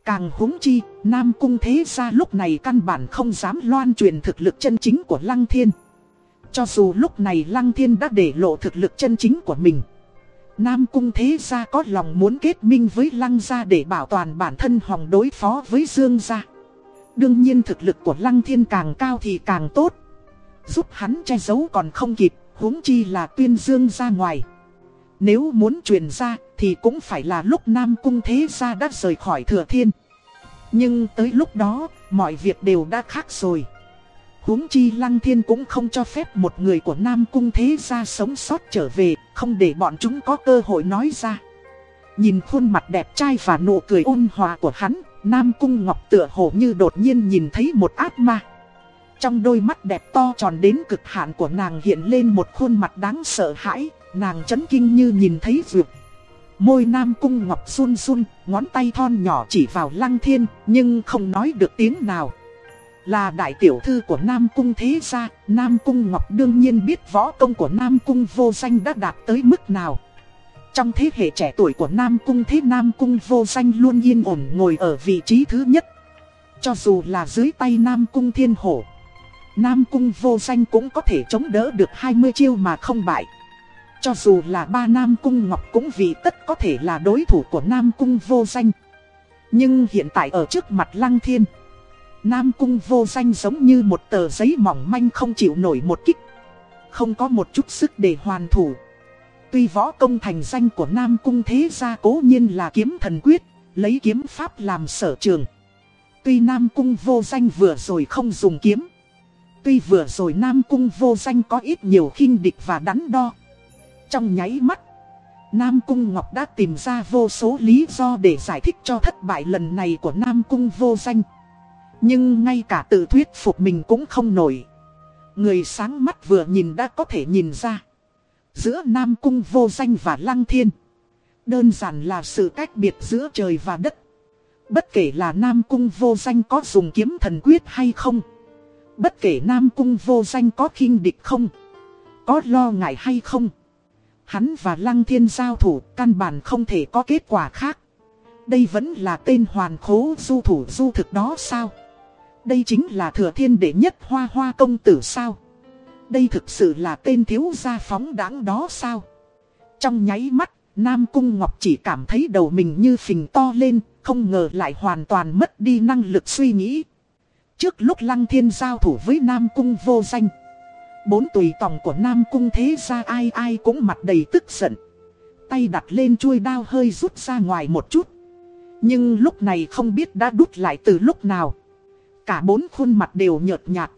Càng húng chi, Nam Cung Thế Gia lúc này căn bản không dám loan truyền thực lực chân chính của Lăng Thiên. Cho dù lúc này Lăng Thiên đã để lộ thực lực chân chính của mình. Nam Cung Thế Gia có lòng muốn kết minh với Lăng Gia để bảo toàn bản thân hòng đối phó với Dương Gia. Đương nhiên thực lực của Lăng Thiên càng cao thì càng tốt. Giúp hắn che giấu còn không kịp, huống chi là tuyên Dương ra ngoài. Nếu muốn truyền ra thì cũng phải là lúc Nam Cung Thế Gia đã rời khỏi Thừa Thiên. Nhưng tới lúc đó, mọi việc đều đã khác rồi. huống chi Lăng Thiên cũng không cho phép một người của Nam Cung Thế Gia sống sót trở về, không để bọn chúng có cơ hội nói ra. Nhìn khuôn mặt đẹp trai và nụ cười ôn hòa của hắn, Nam Cung Ngọc tựa hồ như đột nhiên nhìn thấy một ác ma. Trong đôi mắt đẹp to tròn đến cực hạn của nàng hiện lên một khuôn mặt đáng sợ hãi, nàng chấn kinh như nhìn thấy vượt. Môi Nam Cung Ngọc run run, ngón tay thon nhỏ chỉ vào Lăng Thiên, nhưng không nói được tiếng nào. Là đại tiểu thư của Nam Cung thế gia, Nam Cung Ngọc đương nhiên biết võ công của Nam Cung vô danh đã đạt tới mức nào. Trong thế hệ trẻ tuổi của Nam Cung thế Nam Cung vô danh luôn yên ổn ngồi ở vị trí thứ nhất. Cho dù là dưới tay Nam Cung thiên hổ, Nam Cung vô danh cũng có thể chống đỡ được 20 chiêu mà không bại. Cho dù là ba Nam Cung Ngọc cũng vì tất có thể là đối thủ của Nam Cung vô danh. Nhưng hiện tại ở trước mặt Lăng Thiên, Nam Cung vô danh giống như một tờ giấy mỏng manh không chịu nổi một kích. Không có một chút sức để hoàn thủ. Tuy võ công thành danh của Nam Cung thế gia cố nhiên là kiếm thần quyết, lấy kiếm pháp làm sở trường. Tuy Nam Cung vô danh vừa rồi không dùng kiếm. Tuy vừa rồi Nam Cung vô danh có ít nhiều khinh địch và đắn đo. Trong nháy mắt, Nam Cung Ngọc đã tìm ra vô số lý do để giải thích cho thất bại lần này của Nam Cung vô danh. Nhưng ngay cả tự thuyết phục mình cũng không nổi. Người sáng mắt vừa nhìn đã có thể nhìn ra. Giữa Nam Cung vô danh và Lăng Thiên. Đơn giản là sự cách biệt giữa trời và đất. Bất kể là Nam Cung vô danh có dùng kiếm thần quyết hay không. Bất kể Nam Cung vô danh có khinh địch không. Có lo ngại hay không. Hắn và Lăng Thiên giao thủ căn bản không thể có kết quả khác. Đây vẫn là tên hoàn khố du thủ du thực đó sao? Đây chính là thừa thiên đệ nhất hoa hoa công tử sao? Đây thực sự là tên thiếu gia phóng đáng đó sao? Trong nháy mắt, Nam Cung Ngọc chỉ cảm thấy đầu mình như phình to lên, không ngờ lại hoàn toàn mất đi năng lực suy nghĩ. Trước lúc Lăng Thiên giao thủ với Nam Cung vô danh. Bốn tùy tòng của Nam Cung thế ra ai ai cũng mặt đầy tức giận. Tay đặt lên chuôi đao hơi rút ra ngoài một chút. Nhưng lúc này không biết đã đút lại từ lúc nào. Cả bốn khuôn mặt đều nhợt nhạt.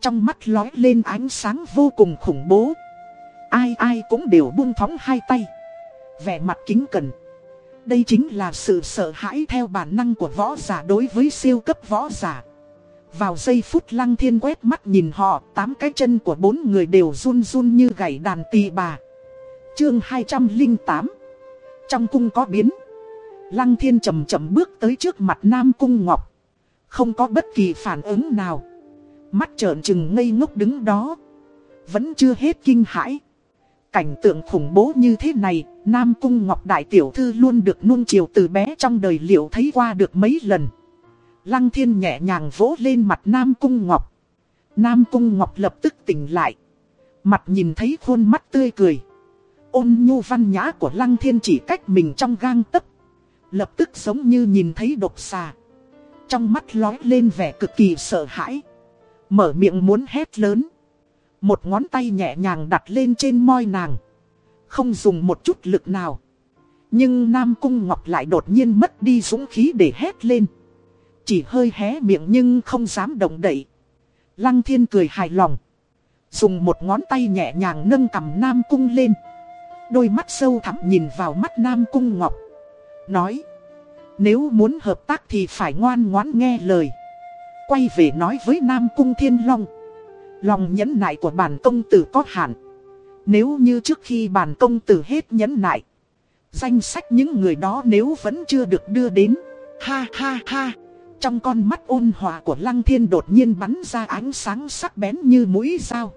Trong mắt lói lên ánh sáng vô cùng khủng bố. Ai ai cũng đều buông thóng hai tay. Vẻ mặt kính cẩn. Đây chính là sự sợ hãi theo bản năng của võ giả đối với siêu cấp võ giả. Vào giây phút lăng thiên quét mắt nhìn họ, tám cái chân của bốn người đều run run như gảy đàn tỳ bà. Chương 208 Trong cung có biến Lăng thiên chậm chậm bước tới trước mặt Nam Cung Ngọc Không có bất kỳ phản ứng nào Mắt trợn trừng ngây ngốc đứng đó. Vẫn chưa hết kinh hãi. Cảnh tượng khủng bố như thế này, Nam Cung Ngọc Đại Tiểu Thư luôn được nuông chiều từ bé trong đời liệu thấy qua được mấy lần. Lăng thiên nhẹ nhàng vỗ lên mặt Nam Cung Ngọc. Nam Cung Ngọc lập tức tỉnh lại. Mặt nhìn thấy khuôn mắt tươi cười. Ôn nhu văn nhã của Lăng Thiên chỉ cách mình trong gang tấc. Lập tức giống như nhìn thấy độc xà. Trong mắt lói lên vẻ cực kỳ sợ hãi. Mở miệng muốn hét lớn. Một ngón tay nhẹ nhàng đặt lên trên môi nàng. Không dùng một chút lực nào. Nhưng Nam Cung Ngọc lại đột nhiên mất đi dũng khí để hét lên. Chỉ hơi hé miệng nhưng không dám động đậy. Lăng Thiên cười hài lòng. Dùng một ngón tay nhẹ nhàng nâng cầm Nam Cung lên. Đôi mắt sâu thẳm nhìn vào mắt Nam Cung Ngọc. Nói, Nếu muốn hợp tác thì phải ngoan ngoãn nghe lời. Quay về nói với Nam Cung Thiên Long. Lòng nhẫn nại của bản công tử có hạn. Nếu như trước khi bản công tử hết nhẫn nại Danh sách những người đó nếu vẫn chưa được đưa đến Ha ha ha Trong con mắt ôn hòa của Lăng Thiên đột nhiên bắn ra ánh sáng sắc bén như mũi dao.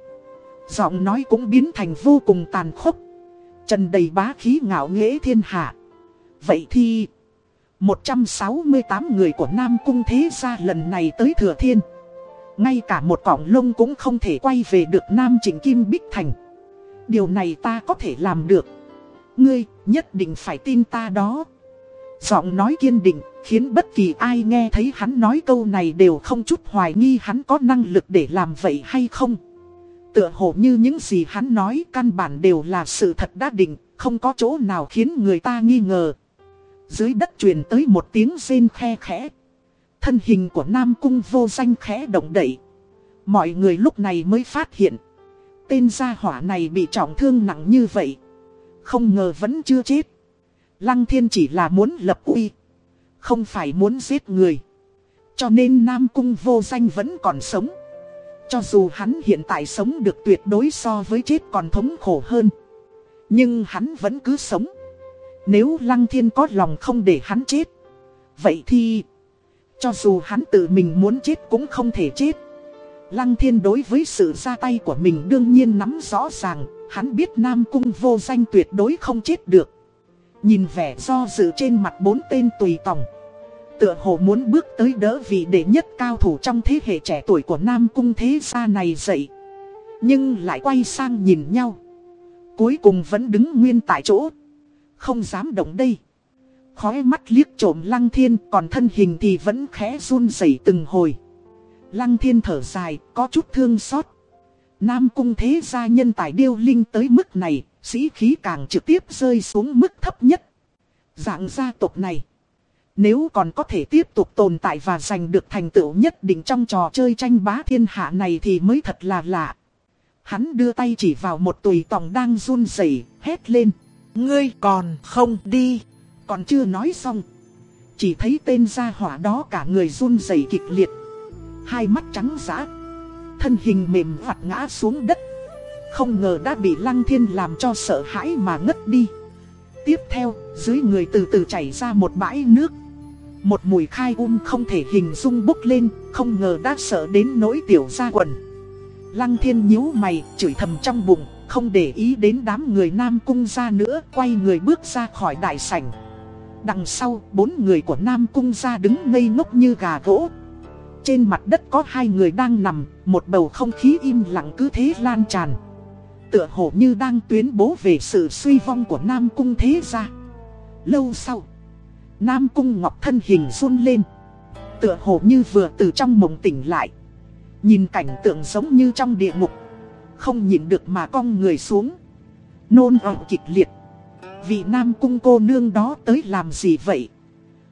Giọng nói cũng biến thành vô cùng tàn khốc. Trần đầy bá khí ngạo nghễ thiên hạ. Vậy thì, 168 người của Nam Cung Thế Gia lần này tới Thừa Thiên. Ngay cả một cọng lông cũng không thể quay về được Nam Trịnh Kim Bích Thành. Điều này ta có thể làm được. Ngươi nhất định phải tin ta đó. Giọng nói kiên định, khiến bất kỳ ai nghe thấy hắn nói câu này đều không chút hoài nghi hắn có năng lực để làm vậy hay không. Tựa hồ như những gì hắn nói căn bản đều là sự thật đã định, không có chỗ nào khiến người ta nghi ngờ. Dưới đất truyền tới một tiếng rên khe khẽ. Thân hình của Nam Cung vô danh khẽ động đậy. Mọi người lúc này mới phát hiện. Tên gia hỏa này bị trọng thương nặng như vậy. Không ngờ vẫn chưa chết. Lăng thiên chỉ là muốn lập uy. Không phải muốn giết người. Cho nên Nam Cung vô danh vẫn còn sống. Cho dù hắn hiện tại sống được tuyệt đối so với chết còn thống khổ hơn. Nhưng hắn vẫn cứ sống. Nếu Lăng Thiên có lòng không để hắn chết. Vậy thì... Cho dù hắn tự mình muốn chết cũng không thể chết. Lăng Thiên đối với sự ra tay của mình đương nhiên nắm rõ ràng. Hắn biết Nam Cung vô danh tuyệt đối không chết được. Nhìn vẻ do dự trên mặt bốn tên tùy tòng, tựa hồ muốn bước tới đỡ vị đệ nhất cao thủ trong thế hệ trẻ tuổi của Nam Cung thế gia này dậy. Nhưng lại quay sang nhìn nhau. Cuối cùng vẫn đứng nguyên tại chỗ. Không dám động đây. Khói mắt liếc trộm Lăng Thiên còn thân hình thì vẫn khẽ run rẩy từng hồi. Lăng Thiên thở dài, có chút thương xót. Nam Cung thế gia nhân tài điêu linh tới mức này, sĩ khí càng trực tiếp rơi xuống mức thấp nhất. Dạng gia tộc này nếu còn có thể tiếp tục tồn tại và giành được thành tựu nhất định trong trò chơi tranh bá thiên hạ này thì mới thật là lạ. Hắn đưa tay chỉ vào một tùy tòng đang run rẩy hét lên. Ngươi còn không đi. Còn chưa nói xong. Chỉ thấy tên gia hỏa đó cả người run rẩy kịch liệt. Hai mắt trắng giã. Thân hình mềm vặt ngã xuống đất. Không ngờ đã bị lăng thiên làm cho sợ hãi mà ngất đi. Tiếp theo, dưới người từ từ chảy ra một bãi nước. Một mùi khai um không thể hình dung bốc lên, không ngờ đã sợ đến nỗi tiểu ra quần. Lăng thiên nhíu mày, chửi thầm trong bụng, không để ý đến đám người nam cung ra nữa, quay người bước ra khỏi đại sảnh. Đằng sau, bốn người của nam cung ra đứng ngây ngốc như gà gỗ. Trên mặt đất có hai người đang nằm, một bầu không khí im lặng cứ thế lan tràn. Tựa hồ như đang tuyên bố về sự suy vong của nam cung thế gia. Lâu sau Nam Cung Ngọc thân hình run lên Tựa hồ như vừa từ trong mộng tỉnh lại Nhìn cảnh tượng giống như trong địa ngục không nhìn được mà cong người xuống. Nôn ọng kịch liệt. Vị Nam Cung cô nương đó tới làm gì vậy?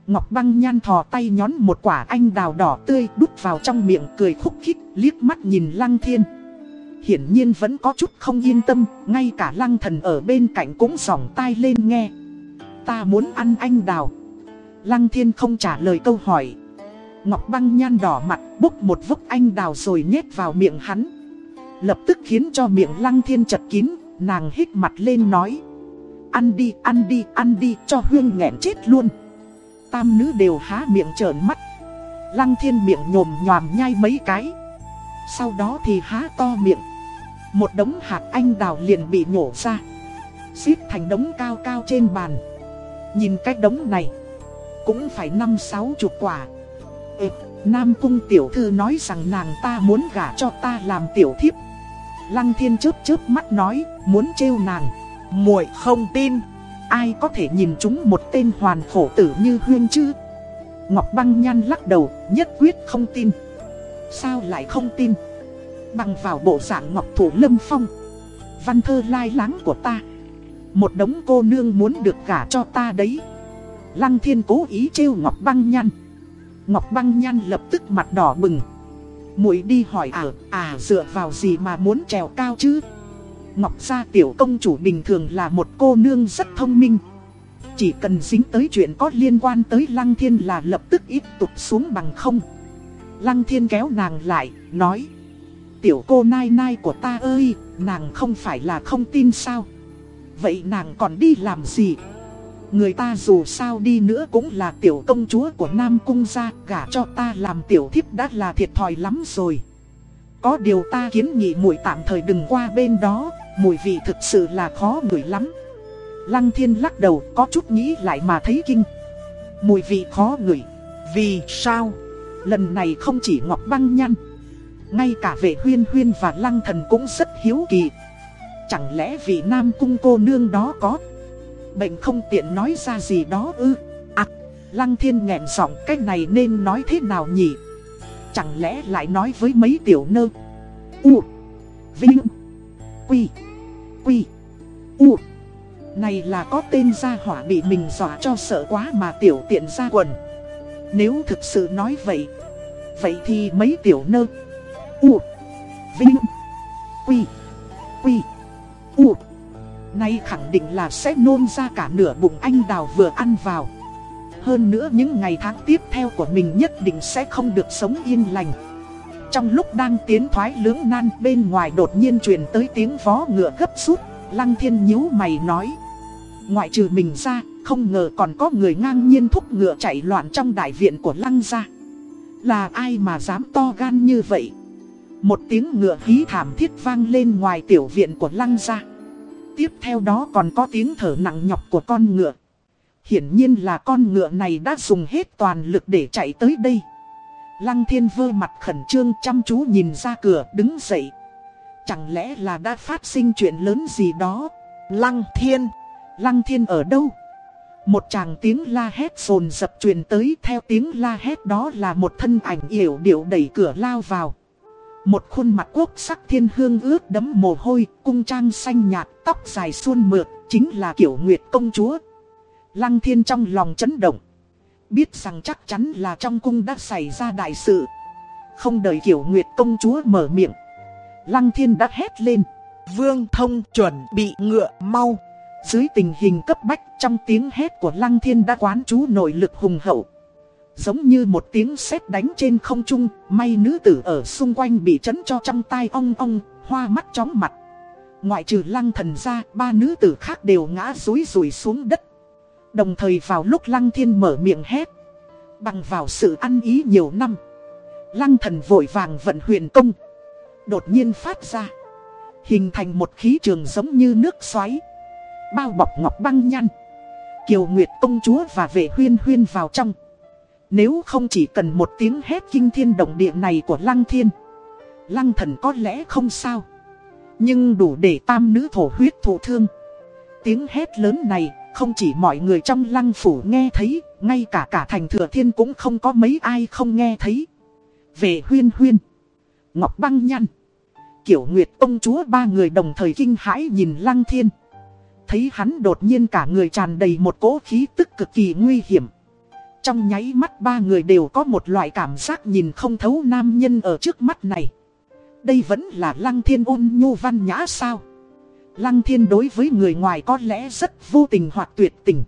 Ngọc băng nhan thò tay nhón một quả anh đào đỏ tươi đút vào trong miệng cười khúc khích, liếc mắt nhìn lăng thiên. Hiển nhiên vẫn có chút không yên tâm, Ngay cả lăng thần ở bên cạnh cũng sòng tai lên nghe. Ta muốn ăn anh đào. Lăng thiên không trả lời câu hỏi. Ngọc băng nhan đỏ mặt bốc một vốc anh đào rồi nhét vào miệng hắn. Lập tức khiến cho miệng lăng thiên chật kín Nàng hít mặt lên nói. Ăn đi, ăn đi, ăn đi cho huyên nghẹn chết luôn. Tam nữ đều há miệng trợn mắt. Lăng thiên miệng nhồm nhòm nhai mấy cái. Sau đó thì há to miệng. Một đống hạt anh đào liền bị nhổ ra. Xít thành đống cao cao trên bàn. Nhìn cái đống này Cũng phải năm sáu chục quả. Ê, Nam cung tiểu thư nói rằng nàng ta muốn gả cho ta làm tiểu thiếp. Lăng thiên chớp chớp mắt nói, Muốn trêu nàng? Muội không tin. Ai có thể nhìn chúng một tên hoàn khổ tử như huyên chứ? Ngọc băng nhan lắc đầu, Nhất quyết không tin. Sao lại không tin? Bằng vào bộ dạng Ngọc Thủ Lâm Phong, Văn thơ lai láng của ta, Một đống cô nương muốn được gả cho ta đấy. Lăng thiên cố ý trêu Ngọc băng nhan. Ngọc băng nhan lập tức mặt đỏ bừng muội đi hỏi à, à dựa vào gì mà muốn trèo cao chứ? Ngọc gia tiểu công chủ bình thường là một cô nương rất thông minh. Chỉ cần dính tới chuyện có liên quan tới Lăng Thiên là lập tức ít tụt xuống bằng không. Lăng Thiên kéo nàng lại, nói Tiểu cô nai nai của ta ơi, nàng không phải là không tin sao? Vậy nàng còn đi làm gì? Người ta dù sao đi nữa cũng là tiểu công chúa của Nam Cung gia, Gả cho ta làm tiểu thiếp đã là thiệt thòi lắm rồi. Có điều ta kiến nghị mùi tạm thời đừng qua bên đó, Mùi vị thực sự là khó ngửi lắm. Lăng thiên lắc đầu, có chút nghĩ lại mà thấy kinh. Mùi vị khó ngửi, Vì sao? Lần này không chỉ Ngọc Băng Nhăn Ngay cả vệ huyên huyên và lăng thần cũng rất hiếu kỳ. Chẳng lẽ vị nam cung cô nương đó có Bệnh không tiện nói ra gì đó ư. À Lăng thiên nghẹn giọng, cái này nên nói thế nào nhỉ? Chẳng lẽ lại nói với mấy tiểu nơ? U, Vinh, Quy Quy, U. Này là có tên gia hỏa bị mình dọa cho sợ quá mà tiểu tiện ra quần. Nếu thực sự nói vậy Vậy thì mấy tiểu nơ? U, Vinh, Quy Quy, U. Nay khẳng định là sẽ nôn ra cả nửa bụng anh đào vừa ăn vào. Hơn nữa những ngày tháng tiếp theo của mình nhất định sẽ không được sống yên lành. Trong lúc đang tiến thoái lưỡng nan, bên ngoài đột nhiên truyền tới tiếng vó ngựa gấp rút. Lăng thiên nhíu mày nói, Ngoại trừ mình ra, không ngờ còn có người ngang nhiên thúc ngựa chạy loạn trong đại viện của lăng gia. Là ai mà dám to gan như vậy? Một tiếng ngựa hí thảm thiết vang lên ngoài tiểu viện của lăng gia. Tiếp theo đó còn có tiếng thở nặng nhọc của con ngựa. Hiển nhiên là con ngựa này đã dùng hết toàn lực để chạy tới đây. Lăng thiên vơ mặt khẩn trương chăm chú nhìn ra cửa, đứng dậy. Chẳng lẽ là đã phát sinh chuyện lớn gì đó? Lăng thiên! Lăng thiên ở đâu? Một chàng tiếng la hét rồn dập truyền tới, theo tiếng la hét đó là một thân ảnh yểu điệu đẩy cửa lao vào. Một khuôn mặt quốc sắc thiên hương ướt đấm mồ hôi, cung trang xanh nhạt, tóc dài suôn mượt, chính là kiểu nguyệt công chúa. Lăng thiên trong lòng chấn động. Biết rằng chắc chắn là trong cung đã xảy ra đại sự. Không đợi kiểu nguyệt công chúa mở miệng. Lăng thiên đã hét lên. Vương thông chuẩn bị ngựa mau. Dưới tình hình cấp bách trong tiếng hét của lăng thiên đã quán chú nội lực hùng hậu. Giống như một tiếng sét đánh trên không trung, may nữ tử ở xung quanh bị chấn cho trong tai ong ong, hoa mắt chóng mặt. Ngoại trừ lăng thần ra, ba nữ tử khác đều ngã rúi rủi xuống đất. Đồng thời vào lúc lăng thiên mở miệng hét, bằng vào sự ăn ý nhiều năm. Lăng thần vội vàng vận huyền công, đột nhiên phát ra, hình thành một khí trường giống như nước xoáy, bao bọc ngọc băng nhăn. Kiều Nguyệt công chúa và vệ huyên huyên vào trong. Nếu không chỉ cần một tiếng hét kinh thiên động địa này của Lăng Thiên, Lăng thần có lẽ không sao. Nhưng đủ để tam nữ thổ huyết thụ thương. Tiếng hét lớn này, không chỉ mọi người trong lăng phủ nghe thấy, Ngay cả cả thành thừa thiên cũng không có mấy ai không nghe thấy. Về huyên huyên, Ngọc băng nhăn Kiểu Nguyệt công chúa ba người đồng thời kinh hãi nhìn lăng thiên. Thấy hắn đột nhiên cả người tràn đầy một cỗ khí tức cực kỳ nguy hiểm trong nháy mắt ba người đều có một loại cảm giác nhìn không thấu nam nhân ở trước mắt này. Đây vẫn là lăng thiên ôn nhu văn nhã sao? Lăng thiên đối với người ngoài có lẽ rất vô tình hoặc tuyệt tình.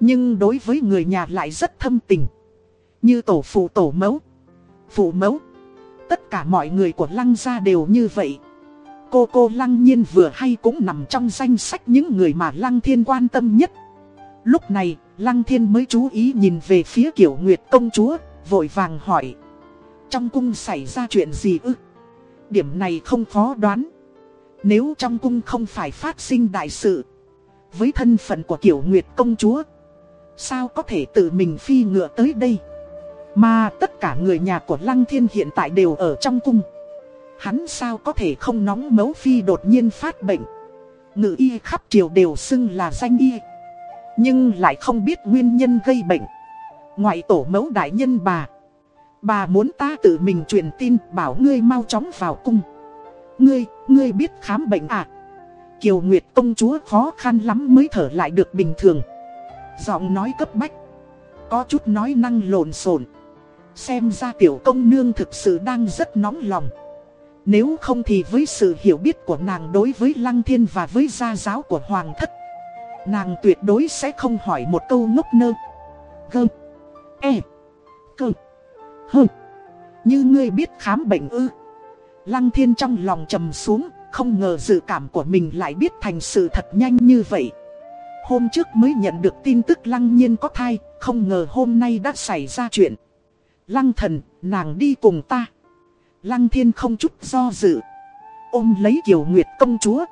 Nhưng đối với người nhà lại rất thâm tình. Như tổ phụ tổ mẫu, phụ mẫu, tất cả mọi người của lăng gia đều như vậy. Cô cô lăng nhiên vừa hay cũng nằm trong danh sách những người mà lăng thiên quan tâm nhất. Lúc này, lăng thiên mới chú ý nhìn về phía kiểu nguyệt công chúa, vội vàng hỏi. Trong cung xảy ra chuyện gì ư? Điểm này không khó đoán. Nếu trong cung không phải phát sinh đại sự, với thân phận của kiểu nguyệt công chúa, sao có thể tự mình phi ngựa tới đây? Mà tất cả người nhà của Lăng Thiên hiện tại đều ở trong cung. Hắn sao có thể không nóng mấu phi đột nhiên phát bệnh. Ngự y khắp triều đều xưng là danh y. Nhưng lại không biết nguyên nhân gây bệnh. Ngoại tổ mẫu đại nhân bà. Bà muốn ta tự mình truyền tin bảo ngươi mau chóng vào cung. Ngươi, ngươi biết khám bệnh à? Kiều Nguyệt công chúa khó khăn lắm mới thở lại được bình thường. Giọng nói cấp bách. Có chút nói năng lộn xộn. Xem ra tiểu công nương thực sự đang rất nóng lòng. Nếu không thì với sự hiểu biết của nàng đối với Lăng Thiên và với gia giáo của Hoàng thất Nàng tuyệt đối sẽ không hỏi một câu ngốc nơ Gơ E. Cơ. Hơ. Như ngươi biết khám bệnh ư. Lăng Thiên trong lòng trầm xuống Không ngờ dự cảm của mình lại biết thành sự thật nhanh như vậy. Hôm trước mới nhận được tin tức Lăng Nhiên có thai Không ngờ hôm nay đã xảy ra chuyện. Lăng thần, nàng đi cùng ta. Lăng thiên không chút do dự. Ôm lấy Kiều Nguyệt công chúa.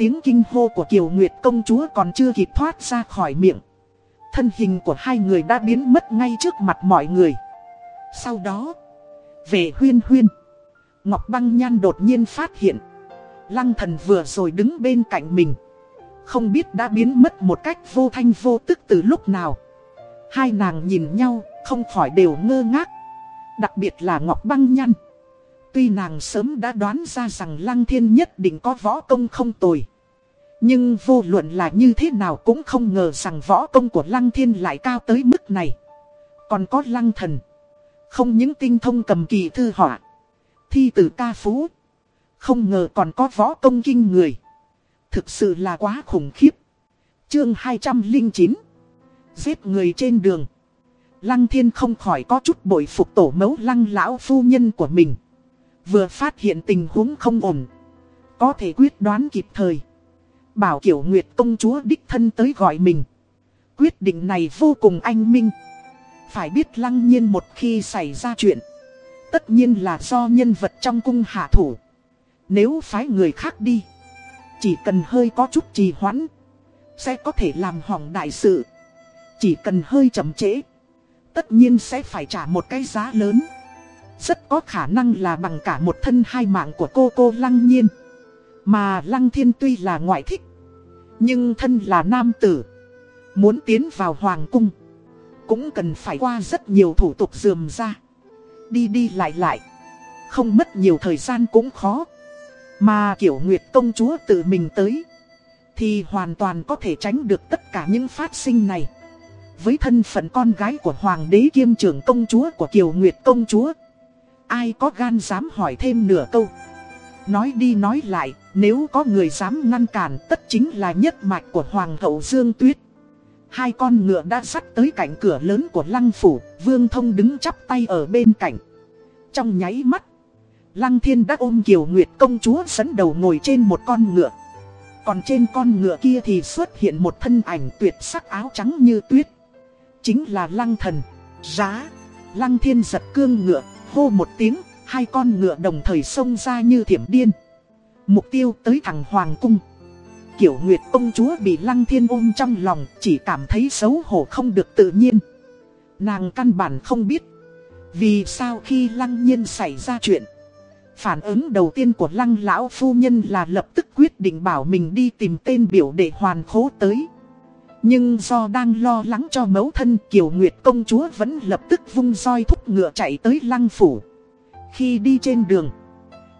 Tiếng kinh hô của Kiều Nguyệt công chúa còn chưa kịp thoát ra khỏi miệng. Thân hình của hai người đã biến mất ngay trước mặt mọi người. Sau đó, về huyên huyên. Ngọc băng nhan đột nhiên phát hiện. Lăng thần vừa rồi đứng bên cạnh mình. Không biết đã biến mất một cách vô thanh vô tức từ lúc nào. Hai nàng nhìn nhau, không khỏi đều ngơ ngác. Đặc biệt là Ngọc băng nhan, Tuy nàng sớm đã đoán ra rằng Lăng Thiên nhất định có võ công không tồi. Nhưng vô luận là như thế nào cũng không ngờ rằng võ công của Lăng Thiên lại cao tới mức này. Còn có Lăng Thần. Không những tinh thông cầm kỳ thư họa. Thi tử ca phú. Không ngờ còn có võ công kinh người. Thực sự là quá khủng khiếp. Chương 209 Giết người trên đường. Lăng Thiên không khỏi có chút bội phục tổ mẫu lăng lão phu nhân của mình. Vừa phát hiện tình huống không ổn Có thể quyết đoán kịp thời Bảo kiểu Nguyệt công chúa đích thân tới gọi mình. Quyết định này vô cùng anh minh. Phải biết lăng nhiên một khi xảy ra chuyện, Tất nhiên là do nhân vật trong cung hạ thủ. Nếu phái người khác đi, Chỉ cần hơi có chút trì hoãn, Sẽ có thể làm hỏng đại sự. Chỉ cần hơi chậm trễ, Tất nhiên sẽ phải trả một cái giá lớn. Rất có khả năng là bằng cả một thân hai mạng của cô cô Lăng Nhiên. Mà Lăng Thiên tuy là ngoại thích, Nhưng thân là nam tử, Muốn tiến vào Hoàng Cung, Cũng cần phải qua rất nhiều thủ tục dườm ra. Đi đi lại lại, Không mất nhiều thời gian cũng khó. Mà kiểu Nguyệt công chúa tự mình tới, Thì hoàn toàn có thể tránh được tất cả những phát sinh này. Với thân phận con gái của Hoàng đế kiêm trưởng công chúa của Kiều Nguyệt công chúa, ai có gan dám hỏi thêm nửa câu. Nói đi nói lại, nếu có người dám ngăn cản tất chính là nhất mạch của Hoàng hậu Dương Tuyết. Hai con ngựa đã sắt tới cạnh cửa lớn của lăng phủ, Vương Thông đứng chắp tay ở bên cạnh. Trong nháy mắt, Lăng Thiên đã ôm Kiều Nguyệt công chúa dẫn đầu ngồi trên một con ngựa. Còn trên con ngựa kia thì xuất hiện một thân ảnh tuyệt sắc áo trắng như tuyết. Chính là Lăng Thần. Giá. Lăng Thiên giật cương ngựa, Hô một tiếng, hai con ngựa đồng thời xông ra như thiểm điên. Mục tiêu tới thẳng Hoàng Cung. Kiểu Nguyệt công chúa bị Lăng Thiên ôm trong lòng, chỉ cảm thấy xấu hổ không được tự nhiên. Nàng căn bản không biết. Vì sao khi Lăng Nhiên xảy ra chuyện, phản ứng đầu tiên của Lăng Lão Phu Nhân là lập tức quyết định bảo mình đi tìm tên biểu để hoàn khố tới. Nhưng do đang lo lắng cho mẫu thân Kiều Nguyệt công chúa vẫn lập tức vung roi thúc ngựa chạy tới lăng phủ. Khi đi trên đường,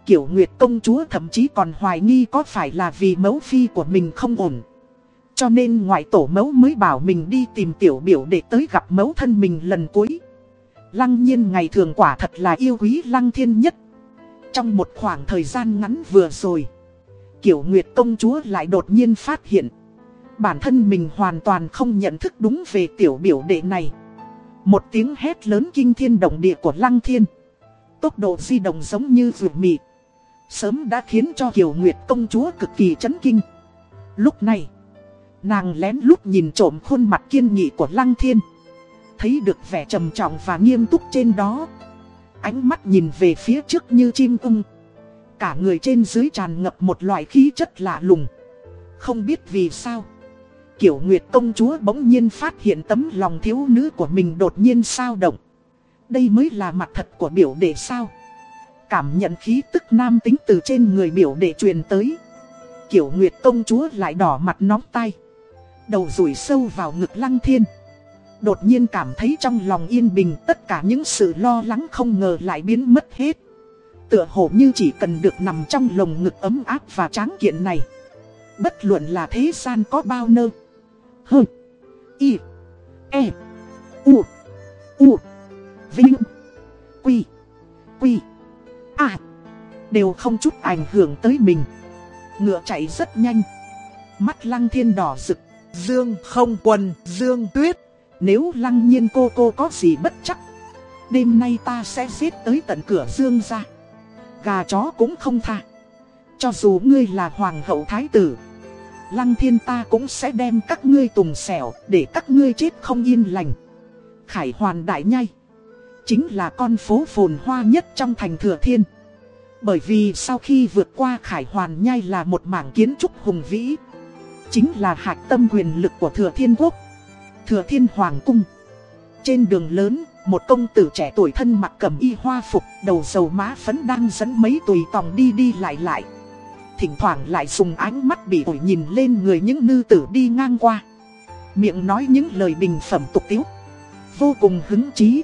kiểu Nguyệt công chúa thậm chí còn hoài nghi có phải là vì mẫu phi của mình không ổn. Cho nên ngoại tổ mẫu mới bảo mình đi tìm tiểu biểu để tới gặp mẫu thân mình lần cuối. Lăng nhiên ngày thường quả thật là yêu quý lăng thiên nhất. Trong một khoảng thời gian ngắn vừa rồi, kiểu Nguyệt công chúa lại đột nhiên phát hiện bản thân mình hoàn toàn không nhận thức đúng về tiểu biểu đệ này. Một tiếng hét lớn kinh thiên động địa của Lăng Thiên. Tốc độ di động giống như vượt mị. Sớm đã khiến cho Kiều Nguyệt công chúa cực kỳ chấn kinh. Lúc này, nàng lén lút nhìn trộm khuôn mặt kiên nghị của Lăng Thiên. Thấy được vẻ trầm trọng và nghiêm túc trên đó. Ánh mắt nhìn về phía trước như chim ung Cả người trên dưới tràn ngập một loại khí chất lạ lùng. Không biết vì sao. Kiểu Nguyệt công chúa bỗng nhiên phát hiện tấm lòng thiếu nữ của mình đột nhiên sao động. Đây mới là mặt thật của biểu đệ sao. Cảm nhận khí tức nam tính từ trên người biểu đệ truyền tới. Kiểu Nguyệt công chúa lại đỏ mặt nóng tay. Đầu rủi sâu vào ngực lăng thiên. Đột nhiên cảm thấy trong lòng yên bình, tất cả những sự lo lắng không ngờ lại biến mất hết. Tựa hồ như chỉ cần được nằm trong lồng ngực ấm áp và tráng kiện này. Bất luận là thế gian có bao nơ. Hơ. Y. E. U. U. Vinh. Quy. Quy. À. Đều không chút ảnh hưởng tới mình. Ngựa chạy rất nhanh. Mắt lăng thiên đỏ rực. Dương không quần, dương tuyết. Nếu lăng nhiên cô cô có gì bất chắc. Đêm nay ta sẽ giết tới tận cửa dương ra. Gà chó cũng không tha. Cho dù ngươi là hoàng hậu thái tử. Lăng thiên ta cũng sẽ đem các ngươi tùng xẻo để các ngươi chết không yên lành. Khải hoàn đại nhai. Chính là con phố phồn hoa nhất trong thành thừa thiên. Bởi vì sau khi vượt qua khải hoàn nhai là một mảng kiến trúc hùng vĩ. Chính là hạch tâm quyền lực của thừa thiên quốc. Thừa thiên hoàng cung. Trên đường lớn, một công tử trẻ tuổi thân mặc cẩm y hoa phục, đầu dầu má phấn đang dẫn mấy tùy tòng đi đi lại lại thỉnh thoảng lại dùng ánh mắt bị ổi nhìn lên người những nư tử đi ngang qua. Miệng nói những lời bình phẩm tục tiếu. Vô cùng hứng chí.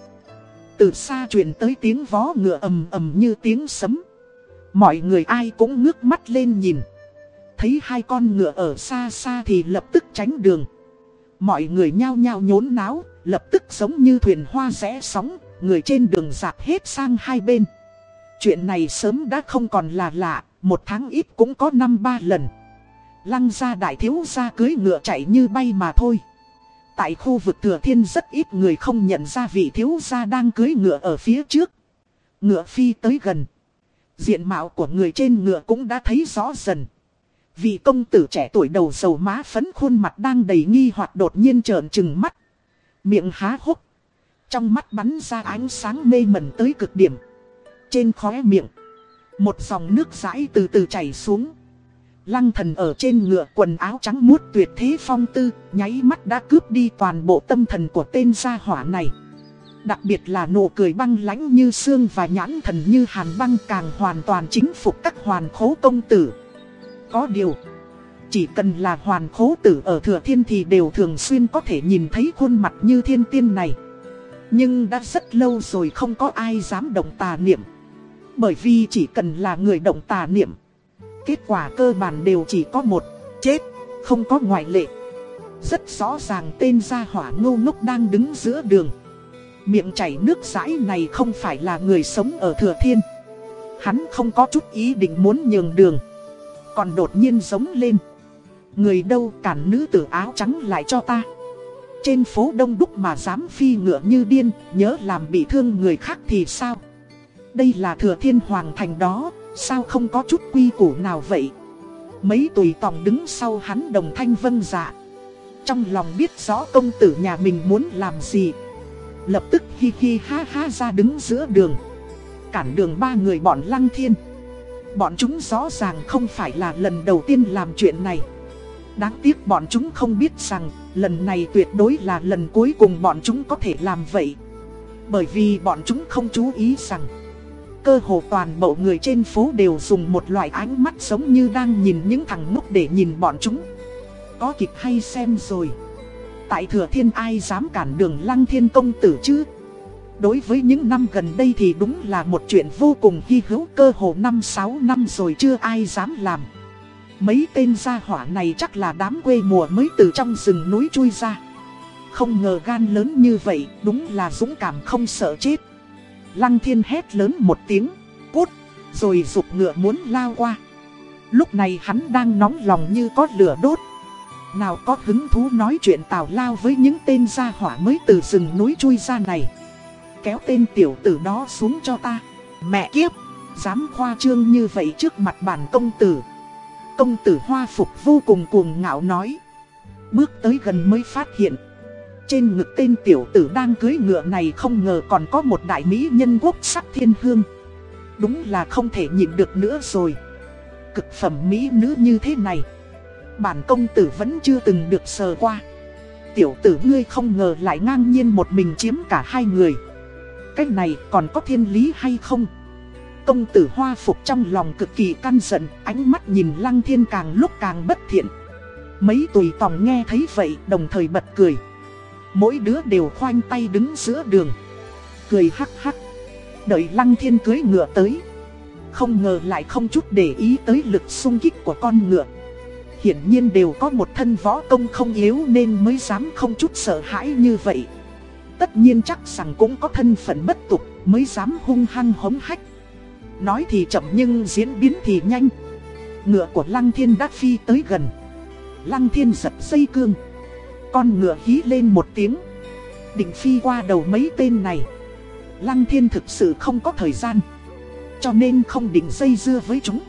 Từ xa truyền tới tiếng vó ngựa ầm ầm như tiếng sấm. Mọi người ai cũng ngước mắt lên nhìn. Thấy hai con ngựa ở xa xa thì lập tức tránh đường. Mọi người nhao nhao nhốn náo, lập tức giống như thuyền hoa rẽ sóng, người trên đường dạp hết sang hai bên. Chuyện này sớm đã không còn là lạ, một tháng ít cũng có năm ba lần. Lăng gia đại thiếu gia cưới ngựa chạy như bay mà thôi. Tại khu vực thừa thiên rất ít người không nhận ra vị thiếu gia đang cưới ngựa ở phía trước. Ngựa phi tới gần. Diện mạo của người trên ngựa cũng đã thấy rõ dần. Vị công tử trẻ tuổi đầu sầu má phấn khuôn mặt đang đầy nghi hoặc đột nhiên trợn trừng mắt. Miệng há hốc. Trong mắt bắn ra ánh sáng mê mẩn tới cực điểm. Trên khóe miệng. Một dòng nước rãi từ từ chảy xuống. Lăng thần ở trên ngựa quần áo trắng muốt tuyệt thế phong tư, nháy mắt đã cướp đi toàn bộ tâm thần của tên gia hỏa này. Đặc biệt là nụ cười băng lãnh như xương và nhãn thần như hàn băng càng hoàn toàn chính phục các hoàn khố công tử. Có điều, chỉ cần là hoàn khố tử ở thừa thiên thì đều thường xuyên có thể nhìn thấy khuôn mặt như thiên tiên này. Nhưng đã rất lâu rồi không có ai dám động tà niệm. Bởi vì chỉ cần là người động tà niệm Kết quả cơ bản đều chỉ có một. Chết Không có ngoại lệ. Rất rõ ràng tên gia hỏa ngô ngốc đang đứng giữa đường. Miệng chảy nước rãi này không phải là người sống ở Thừa Thiên. Hắn không có chút ý định muốn nhường đường. Còn đột nhiên giống lên. Người đâu cản nữ tử áo trắng lại cho ta. Trên phố đông đúc mà dám phi ngựa như điên Nhớ làm bị thương người khác thì sao? Đây là thừa thiên hoàng thành đó, sao không có chút quy củ nào vậy? Mấy tùy tòng đứng sau hắn đồng thanh vân dạ. Trong lòng biết rõ công tử nhà mình muốn làm gì. Lập tức hi hi ha ha ra đứng giữa đường. Cản đường ba người bọn lăng thiên. Bọn chúng rõ ràng không phải là lần đầu tiên làm chuyện này. Đáng tiếc bọn chúng không biết rằng, lần này tuyệt đối là lần cuối cùng bọn chúng có thể làm vậy. Bởi vì bọn chúng không chú ý rằng cơ hồ toàn bộ người trên phố đều dùng một loại ánh mắt giống như đang nhìn những thằng ngốc để nhìn bọn chúng. Có kịch hay xem rồi. Tại thừa thiên ai dám cản đường lăng thiên công tử chứ? Đối với những năm gần đây thì đúng là một chuyện vô cùng hy hữu cơ hồ 5-6 năm rồi chưa ai dám làm. Mấy tên gia hỏa này chắc là đám quê mùa mới từ trong rừng núi chui ra. Không ngờ gan lớn như vậy, đúng là dũng cảm không sợ chết. Lăng thiên hét lớn một tiếng, cút, rồi rụt ngựa muốn lao qua. Lúc này hắn đang nóng lòng như có lửa đốt. nào có hứng thú nói chuyện tào lao với những tên gia hỏa mới từ rừng núi chui ra này. Kéo tên tiểu tử đó xuống cho ta. Mẹ kiếp, Dám khoa trương như vậy trước mặt bản công tử. Công tử hoa phục vô cùng cuồng ngạo nói. Bước tới gần mới phát hiện. Trên ngực tên tiểu tử đang cưới ngựa này không ngờ còn có một đại mỹ nhân quốc sắc thiên hương. Đúng là không thể nhịn được nữa rồi. Cực phẩm mỹ nữ như thế này. Bản công tử vẫn chưa từng được sờ qua. Tiểu tử ngươi không ngờ lại ngang nhiên một mình chiếm cả hai người. Cái này còn có thiên lý hay không? Công tử hoa phục trong lòng cực kỳ căn giận, ánh mắt nhìn lăng thiên càng lúc càng bất thiện. Mấy tùy tòng nghe thấy vậy đồng thời bật cười. Mỗi đứa đều khoanh tay đứng giữa đường. Cười hắc hắc. Đợi lăng thiên cưới ngựa tới. Không ngờ lại không chút để ý tới lực xung kích của con ngựa. Hiển nhiên đều có một thân võ công không yếu nên mới dám không chút sợ hãi như vậy. Tất nhiên chắc rằng cũng có thân phận bất tục mới dám hung hăng hống hách. Nói thì chậm nhưng diễn biến thì nhanh. Ngựa của Lăng Thiên đã phi tới gần. Lăng Thiên giật dây cương. Con ngựa hí lên một tiếng. Định phi qua đầu mấy tên này. Lăng Thiên thực sự không có thời gian. Cho nên không định dây dưa với chúng.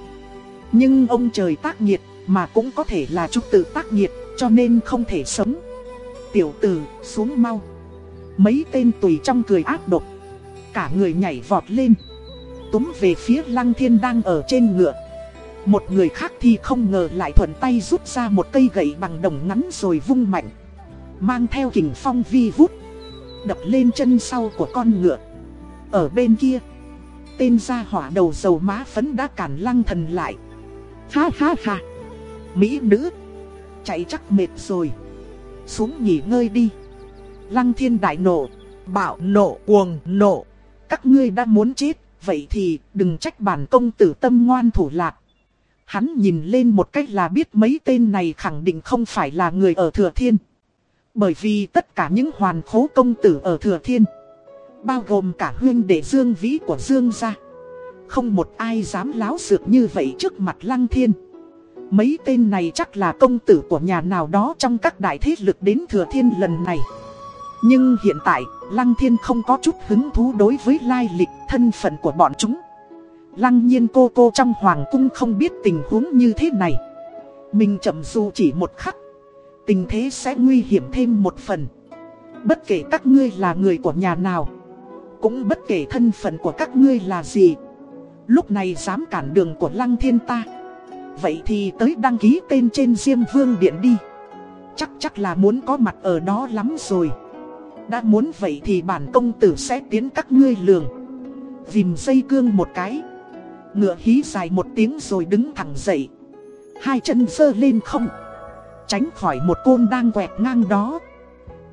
Nhưng ông trời tác nghiệt mà cũng có thể là chúng tự tác nghiệt cho nên không thể sống. Tiểu tử, xuống mau. Mấy tên tùy trong cười ác độc. Cả người nhảy vọt lên túm về phía lăng thiên đang ở trên ngựa. Một người khác thì không ngờ lại thuận tay rút ra một cây gậy bằng đồng ngắn rồi vung mạnh. Mang theo kình phong vi vút. Đập lên chân sau của con ngựa. Ở bên kia. Tên gia hỏa đầu dầu má phấn đã cản lăng thần lại. Ha ha ha. Mỹ nữ. Chạy chắc mệt rồi. Xuống nghỉ ngơi đi. Lăng thiên đại nộ. bạo nộ, cuồng nộ. Các ngươi đã muốn chết, vậy thì đừng trách bản công tử tâm ngoan thủ lạc. Hắn nhìn lên một cách là biết mấy tên này khẳng định không phải là người ở Thừa Thiên. Bởi vì tất cả những hoàn khố công tử ở Thừa Thiên, bao gồm cả huyên đệ Dương Vĩ của Dương gia. Không một ai dám láo sược như vậy trước mặt Lăng Thiên. Mấy tên này chắc là công tử của nhà nào đó trong các đại thế lực đến Thừa Thiên lần này. Nhưng hiện tại, Lăng Thiên không có chút hứng thú đối với lai lịch thân phận của bọn chúng. Lăng nhiên cô cô trong hoàng cung không biết tình huống như thế này. Mình chậm dù chỉ một khắc, tình thế sẽ nguy hiểm thêm một phần. Bất kể các ngươi là người của nhà nào, cũng bất kể thân phận của các ngươi là gì. Lúc này dám cản đường của Lăng Thiên ta. Vậy thì tới đăng ký tên trên Diêm Vương Điện đi. Chắc chắc là muốn có mặt ở đó lắm rồi. Đã muốn vậy thì bản công tử sẽ tiến các ngươi lường Vìm dây cương một cái Ngựa hí dài một tiếng rồi đứng thẳng dậy Hai chân dơ lên không Tránh khỏi một côn đang quẹt ngang đó.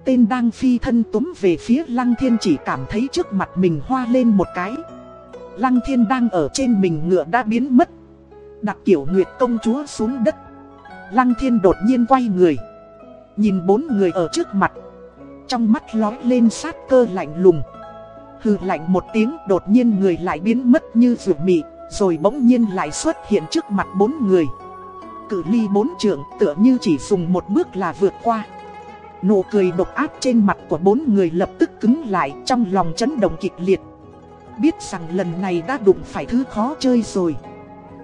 Tên đang phi thân túm về phía Lăng Thiên chỉ cảm thấy trước mặt mình hoa lên một cái. Lăng Thiên đang ở trên mình ngựa đã biến mất. Đặt kiểu Nguyệt công chúa xuống đất. Lăng Thiên đột nhiên quay người. Nhìn bốn người ở trước mặt. Trong mắt lói lên sát cơ lạnh lùng. Hừ lạnh một tiếng đột nhiên người lại biến mất như rượu mị, Rồi bỗng nhiên lại xuất hiện trước mặt bốn người. Cử ly bốn trưởng tựa như chỉ dùng một bước là vượt qua Nụ cười độc ác trên mặt của bốn người lập tức cứng lại trong lòng chấn động kịch liệt Biết rằng lần này đã đụng phải thứ khó chơi rồi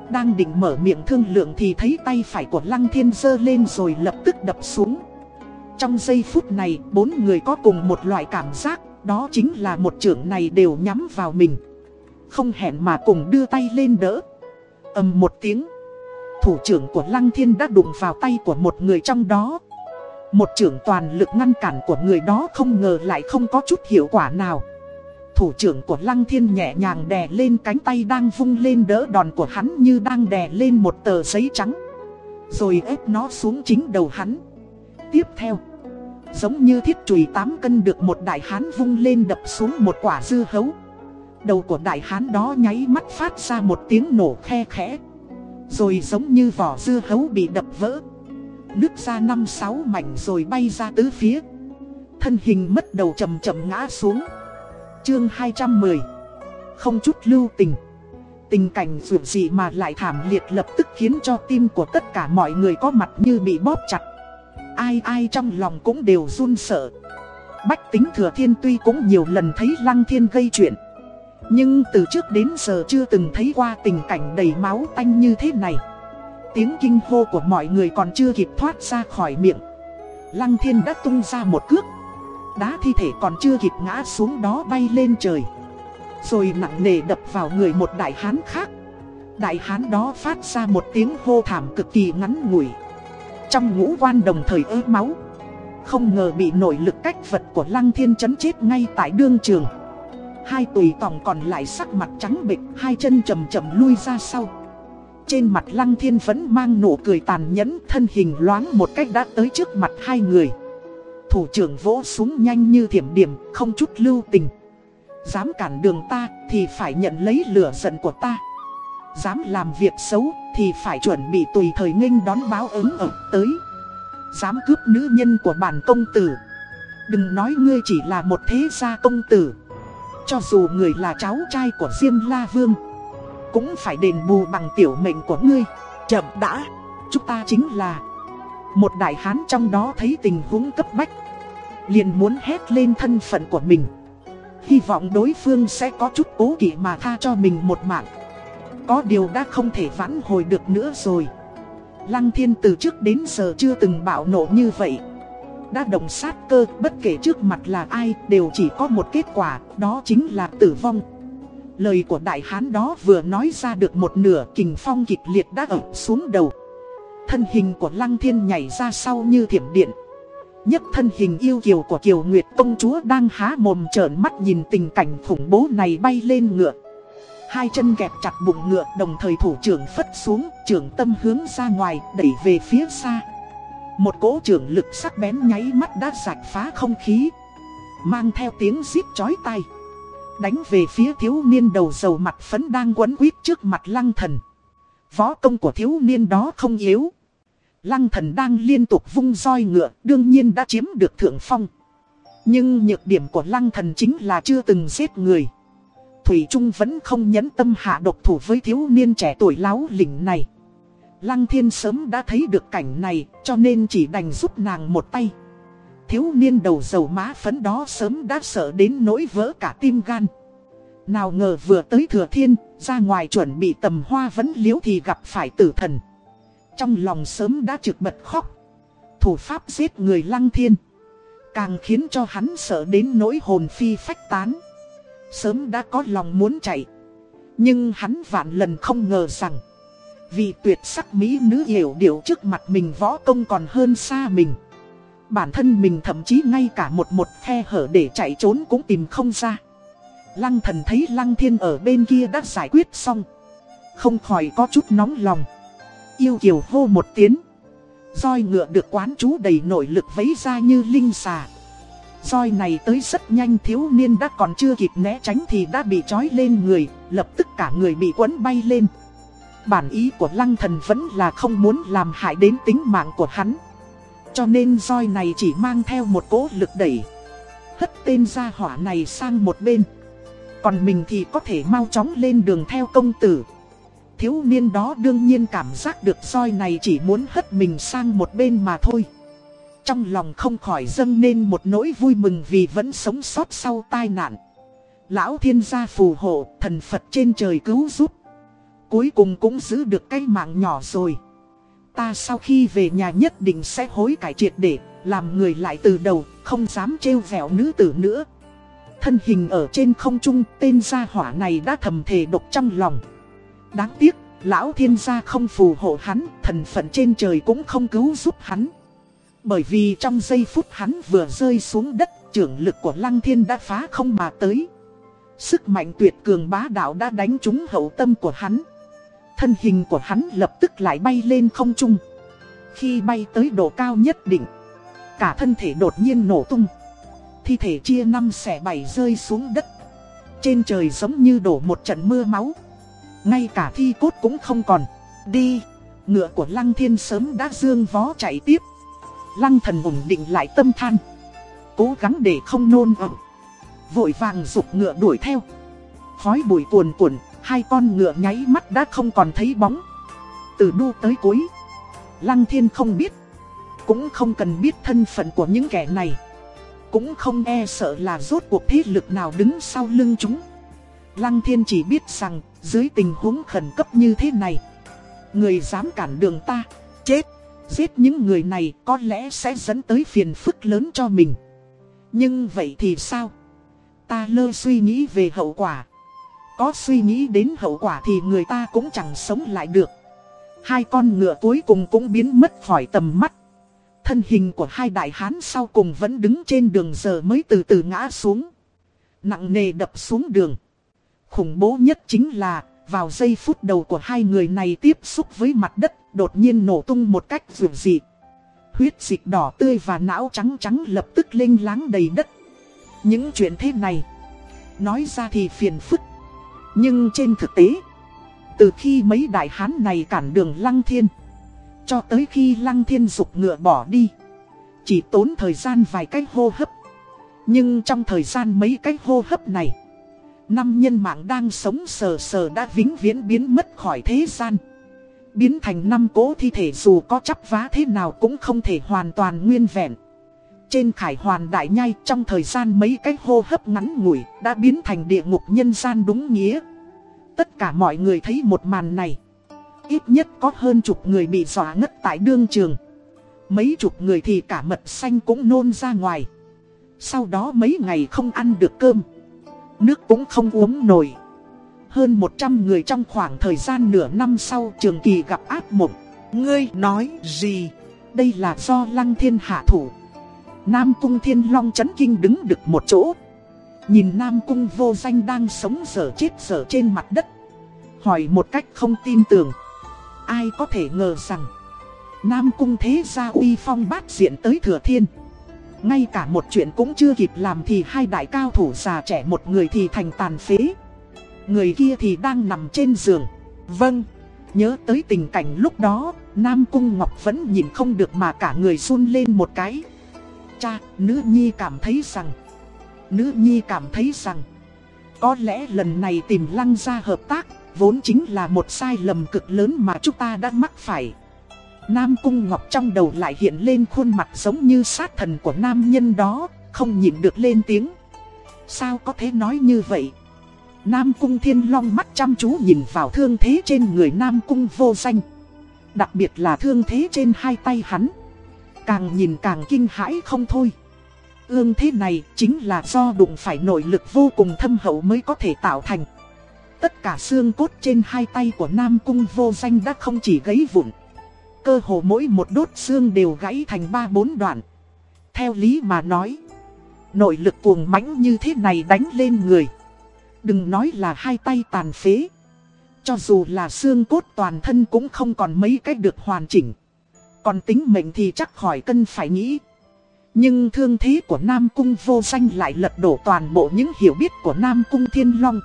Đang định mở miệng thương lượng thì thấy tay phải của Lăng Thiên giơ lên rồi lập tức đập xuống trong giây phút này, bốn người có cùng một loại cảm giác, đó chính là một trưởng này đều nhắm vào mình. Không hẹn mà cùng đưa tay lên đỡ. ầm một tiếng. Thủ trưởng của Lăng Thiên đã đụng vào tay của một người trong đó. Một trưởng toàn lực ngăn cản của người đó không ngờ lại không có chút hiệu quả nào. Thủ trưởng của Lăng Thiên nhẹ nhàng đè lên cánh tay đang vung lên đỡ đòn của hắn như đang đè lên một tờ giấy trắng. Rồi ép nó xuống chính đầu hắn. Tiếp theo, Giống như thiết chùy 8 cân được một đại hán vung lên đập xuống một quả dưa hấu Đầu của đại hán đó nháy mắt phát ra một tiếng nổ khe khẽ rồi giống như vỏ dưa hấu bị đập vỡ. Nước ra năm sáu mảnh rồi bay ra tứ phía. Thân hình mất đầu chầm chậm ngã xuống. Chương 210 Không chút lưu tình. Tình cảnh dù gì mà lại thảm liệt lập tức khiến cho tim của tất cả mọi người có mặt như bị bóp chặt. Ai ai trong lòng cũng đều run sợ. Bách tính thừa thiên tuy cũng nhiều lần thấy lăng thiên gây chuyện. Nhưng từ trước đến giờ chưa từng thấy qua tình cảnh đầy máu tanh như thế này. Tiếng kinh hô của mọi người còn chưa kịp thoát ra khỏi miệng. Lăng thiên đã tung ra một cước. Đá thi thể còn chưa kịp ngã xuống đó bay lên trời. Rồi nặng nề đập vào người một đại hán khác. Đại hán đó phát ra một tiếng hô thảm cực kỳ ngắn ngủi. Trong ngũ quan đồng thời ớ máu. Không ngờ bị nội lực cách vật của lăng thiên chấn chết ngay tại đương trường. Hai tùy tòng còn lại sắc mặt trắng bệch, hai chân chầm chậm lui ra sau. Trên mặt lăng thiên vẫn mang nụ cười tàn nhẫn, thân hình loáng một cách đã tới trước mặt hai người. Thủ trưởng vỗ súng nhanh như thiểm điểm, không chút lưu tình. Dám cản đường ta thì phải nhận lấy lửa giận của ta. Dám làm việc xấu thì phải chuẩn bị tùy thời nghênh đón báo ứng ập tới. Dám cướp nữ nhân của bản công tử. Đừng nói ngươi chỉ là một thế gia công tử cho dù người là cháu trai của Diêm La Vương, Cũng phải đền bù bằng tiểu mệnh của ngươi. Chậm đã, Chúng ta chính là Một đại hán trong đó thấy tình huống cấp bách, Liền muốn hét lên thân phận của mình. Hy vọng đối phương sẽ có chút cố kỵ mà tha cho mình một mạng. Có điều đã không thể vãn hồi được nữa rồi. Lăng thiên từ trước đến giờ chưa từng bạo nộ như vậy đã động sát cơ, bất kể trước mặt là ai, đều chỉ có một kết quả, đó chính là tử vong. Lời của đại hán đó vừa nói ra được một nửa kình phong kịch liệt đã ập xuống đầu. Thân hình của lăng thiên nhảy ra sau như thiểm điện. Nhất thân hình yêu kiều của Kiều Nguyệt công chúa đang há mồm trợn mắt nhìn tình cảnh khủng bố này bay lên ngựa. Hai chân kẹp chặt bụng ngựa đồng thời thủ trưởng phất xuống, trưởng tâm hướng ra ngoài, đẩy về phía xa. Một cỗ trưởng lực sắc bén nháy mắt đã rạch phá không khí, Mang theo tiếng rít chói tai, Đánh về phía thiếu niên đầu dầu mặt phấn đang quấn quýt trước mặt lăng thần. Võ công của thiếu niên đó không yếu. Lăng thần đang liên tục vung roi ngựa, đương nhiên đã chiếm được thượng phong. Nhưng nhược điểm của lăng thần chính là chưa từng giết người. Thủy Trung vẫn không nhấn tâm hạ độc thủ với thiếu niên trẻ tuổi láo lỉnh này. Lăng thiên sớm đã thấy được cảnh này, cho nên chỉ đành giúp nàng một tay. Thiếu niên đầu dầu má phấn đó sớm đã sợ đến nỗi vỡ cả tim gan. Nào ngờ vừa tới thừa thiên, ra ngoài chuẩn bị tầm hoa vẫn liếu thì gặp phải tử thần. Trong lòng sớm đã trực bật khóc. Thủ pháp giết người lăng thiên. Càng khiến cho hắn sợ đến nỗi hồn phi phách tán. Sớm đã có lòng muốn chạy. Nhưng hắn vạn lần không ngờ rằng vì tuyệt sắc mỹ nữ hiểu điều trước mặt mình võ công còn hơn xa mình. Bản thân mình thậm chí ngay cả một một khe hở để chạy trốn cũng tìm không ra. Lăng thần thấy lăng thiên ở bên kia đã giải quyết xong. Không khỏi có chút nóng lòng. Yêu kiều hô một tiếng. Roi ngựa được quán chú đầy nội lực vấy ra như linh xà. Roi này tới rất nhanh thiếu niên đã còn chưa kịp né tránh thì đã bị trói lên người, Lập tức cả người bị quấn bay lên. Bản ý của lăng thần vẫn là không muốn làm hại đến tính mạng của hắn. Cho nên roi này chỉ mang theo một cỗ lực đẩy. Hất tên gia hỏa này sang một bên. Còn mình thì có thể mau chóng lên đường theo công tử. Thiếu niên đó đương nhiên cảm giác được roi này chỉ muốn hất mình sang một bên mà thôi. Trong lòng không khỏi dâng lên một nỗi vui mừng vì vẫn sống sót sau tai nạn. Lão thiên gia phù hộ, thần Phật trên trời cứu giúp. Cuối cùng cũng giữ được cái mạng nhỏ rồi. Ta sau khi về nhà nhất định sẽ hối cải triệt để, Làm người lại từ đầu, Không dám trêu vẹo nữ tử nữa. Thân hình ở trên không trung, Tên gia hỏa này đã thầm thề độc trong lòng. Đáng tiếc, Lão thiên gia không phù hộ hắn, Thần phận trên trời cũng không cứu giúp hắn. Bởi vì trong giây phút hắn vừa rơi xuống đất, Trưởng lực của lăng thiên đã phá không mà tới. Sức mạnh tuyệt cường bá đạo đã đánh trúng hậu tâm của hắn. Thân hình của hắn lập tức lại bay lên không trung. Khi bay tới độ cao nhất định, cả thân thể đột nhiên nổ tung. Thi thể chia năm xẻ bảy rơi xuống đất. Trên trời giống như đổ một trận mưa máu. Ngay cả thi cốt cũng không còn. Đi, ngựa của Lăng Thiên sớm đã dương vó chạy tiếp. Lăng thần ổn định lại tâm than. Cố gắng để không nôn ẩm. Vội vàng rục ngựa đuổi theo. Khói bụi cuồn cuộn Hai con ngựa nháy mắt đã không còn thấy bóng. Từ đu tới cuối, Lăng thiên không biết, cũng không cần biết thân phận của những kẻ này, Cũng không e sợ là rốt cuộc thế lực nào đứng sau lưng chúng. Lăng thiên chỉ biết rằng, dưới tình huống khẩn cấp như thế này, Người dám cản đường ta, Chết. Giết những người này có lẽ sẽ dẫn tới phiền phức lớn cho mình. Nhưng vậy thì sao? Ta lơ suy nghĩ về hậu quả. Có suy nghĩ đến hậu quả thì người ta cũng chẳng sống lại được. Hai con ngựa cuối cùng cũng biến mất khỏi tầm mắt. Thân hình của hai đại hán sau cùng vẫn đứng trên đường giờ mới từ từ ngã xuống. Nặng nề đập xuống đường. Khủng bố nhất chính là, vào giây phút đầu của hai người này tiếp xúc với mặt đất, Đột nhiên nổ tung một cách dường dị. Huyết dịch đỏ tươi và não trắng trắng lập tức linh láng đầy đất. Những chuyện thế này, Nói ra thì phiền phức. Nhưng trên thực tế, Từ khi mấy đại hán này cản đường Lăng Thiên, Cho tới khi Lăng Thiên dục ngựa bỏ đi, Chỉ tốn thời gian vài cách hô hấp. Nhưng trong thời gian mấy cách hô hấp này, Năm nhân mạng đang sống sờ sờ đã vĩnh viễn biến mất khỏi thế gian. Biến thành năm cố thi thể dù có chắp vá thế nào cũng không thể hoàn toàn nguyên vẹn. Trên khải hoàn đại nhai trong thời gian mấy cái hô hấp ngắn ngủi đã biến thành địa ngục nhân gian đúng nghĩa. Tất cả mọi người thấy một màn này Ít nhất có hơn chục người bị dọa ngất tại đương trường Mấy chục người thì cả mật xanh cũng nôn ra ngoài Sau đó mấy ngày không ăn được cơm Nước cũng không uống nổi hơn 100 người trong khoảng thời gian nửa năm sau trường kỳ gặp ác mộng. Ngươi nói gì? Đây là do lăng thiên hạ thủ. Nam cung thiên long chấn kinh đứng được một chỗ. Nhìn Nam cung vô danh đang sống dở chết dở trên mặt đất. Hỏi một cách không tin tưởng. Ai có thể ngờ rằng Nam cung thế gia uy phong bát diện tới thừa thiên. Ngay cả một chuyện cũng chưa kịp làm thì hai đại cao thủ già trẻ một người thì thành tàn phế. Người kia thì đang nằm trên giường Vâng Nhớ tới tình cảnh lúc đó Nam Cung Ngọc vẫn nhìn không được mà cả người run lên một cái Cha, nữ nhi cảm thấy rằng Nữ nhi cảm thấy rằng, Có lẽ lần này tìm lăng ra hợp tác Vốn chính là một sai lầm cực lớn mà chúng ta đã mắc phải Nam Cung Ngọc trong đầu lại hiện lên khuôn mặt giống như sát thần của nam nhân đó, Không nhìn được lên tiếng Sao có thể nói như vậy Nam Cung Thiên Long mắt chăm chú nhìn vào thương thế trên người Nam Cung vô danh. Đặc biệt là thương thế trên hai tay hắn. Càng nhìn càng kinh hãi không thôi. Ương thế này chính là do đụng phải nội lực vô cùng thâm hậu mới có thể tạo thành. Tất cả xương cốt trên hai tay của Nam Cung vô danh đã không chỉ gãy vụn. Cơ hồ mỗi một đốt xương đều gãy thành ba bốn đoạn. Theo lý mà nói, nội lực cuồng mãnh như thế này đánh lên người Đừng nói là hai tay tàn phế. Cho dù là xương cốt toàn thân cũng không còn mấy cách được hoàn chỉnh. Còn tính mệnh thì chắc khỏi cân phải nghĩ. Nhưng thương thế của Nam Cung vô danh lại lật đổ toàn bộ những hiểu biết của Nam Cung Thiên Long.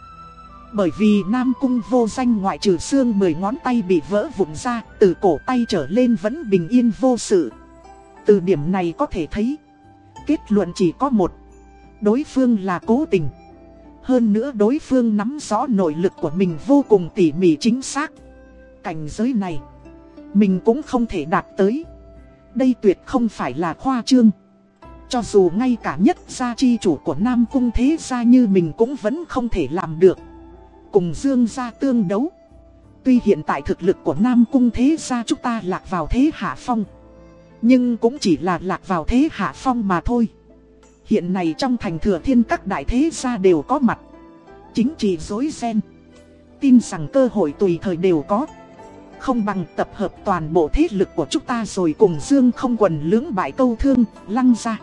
Bởi vì Nam Cung vô danh ngoại trừ xương mười ngón tay bị vỡ vụn ra, từ cổ tay trở lên vẫn bình yên vô sự. Từ điểm này có thể thấy, kết luận chỉ có một, đối phương là cố tình. Hơn nữa đối phương nắm rõ nội lực của mình vô cùng tỉ mỉ chính xác. Cảnh giới này, mình cũng không thể đạt tới. Đây tuyệt không phải là khoa trương. Cho dù ngay cả nhất gia chi chủ của Nam Cung Thế Gia như mình cũng vẫn không thể làm được. Cùng Dương gia tương đấu. Tuy hiện tại thực lực của Nam Cung Thế Gia chúng ta lạc vào thế hạ phong. Nhưng cũng chỉ là lạc vào thế hạ phong mà thôi. Hiện nay trong thành thừa thiên các đại thế gia đều có mặt Chính trị dối ren Tin rằng cơ hội tùy thời đều có Không bằng tập hợp toàn bộ thế lực của chúng ta rồi cùng Dương không quần lưỡng bại câu thương, lăng ra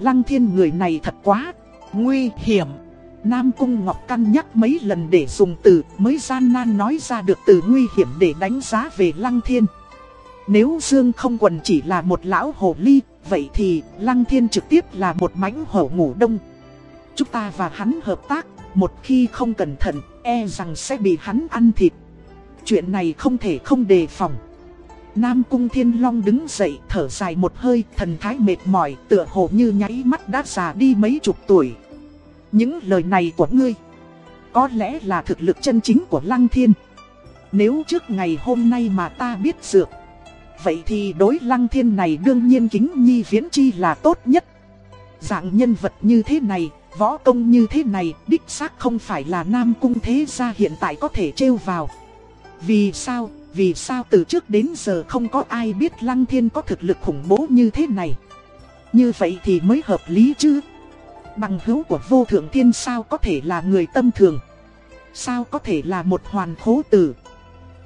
Lăng thiên người này thật quá, nguy hiểm Nam Cung Ngọc căn nhắc mấy lần để dùng từ mới gian nan nói ra được từ nguy hiểm để đánh giá về Lăng Thiên. Nếu Dương không quần chỉ là một lão hồ ly, vậy thì Lăng Thiên trực tiếp là một mãnh hổ ngủ đông. Chúng ta và hắn hợp tác, một khi không cẩn thận, e rằng sẽ bị hắn ăn thịt. Chuyện này không thể không đề phòng. Nam Cung Thiên Long đứng dậy thở dài một hơi, thần thái mệt mỏi, tựa hồ như nháy mắt đã già đi mấy chục tuổi. Những lời này của ngươi, có lẽ là thực lực chân chính của Lăng Thiên. Nếu trước ngày hôm nay mà ta biết dược, Vậy thì đối lăng thiên này đương nhiên kính nhi viễn chi là tốt nhất. Dạng nhân vật như thế này, võ công như thế này, đích xác không phải là nam cung thế gia hiện tại có thể trêu vào. Vì sao, vì sao từ trước đến giờ không có ai biết lăng thiên có thực lực khủng bố như thế này. Như vậy thì mới hợp lý chứ. Bằng hữu của vô thượng thiên sao có thể là người tâm thường. Sao có thể là một hoàn khố tử.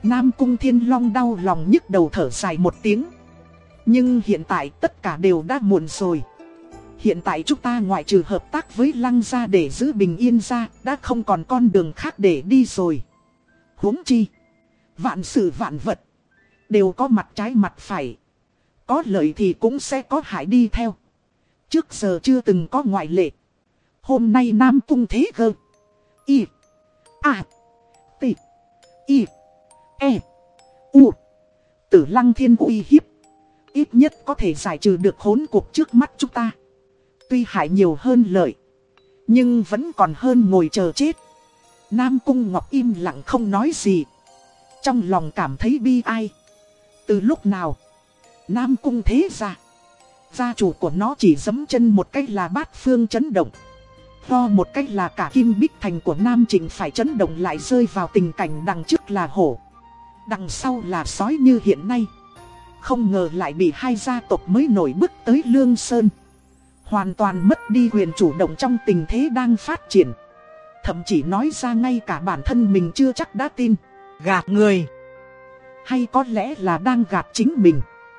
Nam cung thiên long đau lòng nhức đầu thở dài một tiếng. Nhưng hiện tại tất cả đều đã muộn rồi. Hiện tại chúng ta ngoại trừ hợp tác với lăng gia để giữ bình yên ra, đã không còn con đường khác để đi rồi. huống chi, vạn sự vạn vật, đều có mặt trái mặt phải. Có lợi thì cũng sẽ có hại đi theo. Trước giờ chưa từng có ngoại lệ. Hôm nay Nam Cung thế gơ. Y. A. T. Y. E. U. Tử lăng thiên uy hiếp. Ít nhất có thể giải trừ được hỗn cuộc trước mắt chúng ta. Tuy hại nhiều hơn lợi. Nhưng vẫn còn hơn ngồi chờ chết. Nam Cung Ngọc im lặng không nói gì. Trong lòng cảm thấy bi ai. Từ lúc nào? Nam Cung thế ra. Gia chủ của nó chỉ giấm chân một cách là bát phương chấn động. Ho một cách là cả kim bích thành của Nam Trịnh phải chấn động lại rơi vào tình cảnh đằng trước là hổ. Đằng sau là sói như hiện nay. Không ngờ lại bị hai gia tộc mới nổi bức tới Lương Sơn. Hoàn toàn mất đi quyền chủ động trong tình thế đang phát triển. Thậm chí nói ra ngay cả bản thân mình chưa chắc đã tin. Gạt người. Hay có lẽ là đang gạt chính mình.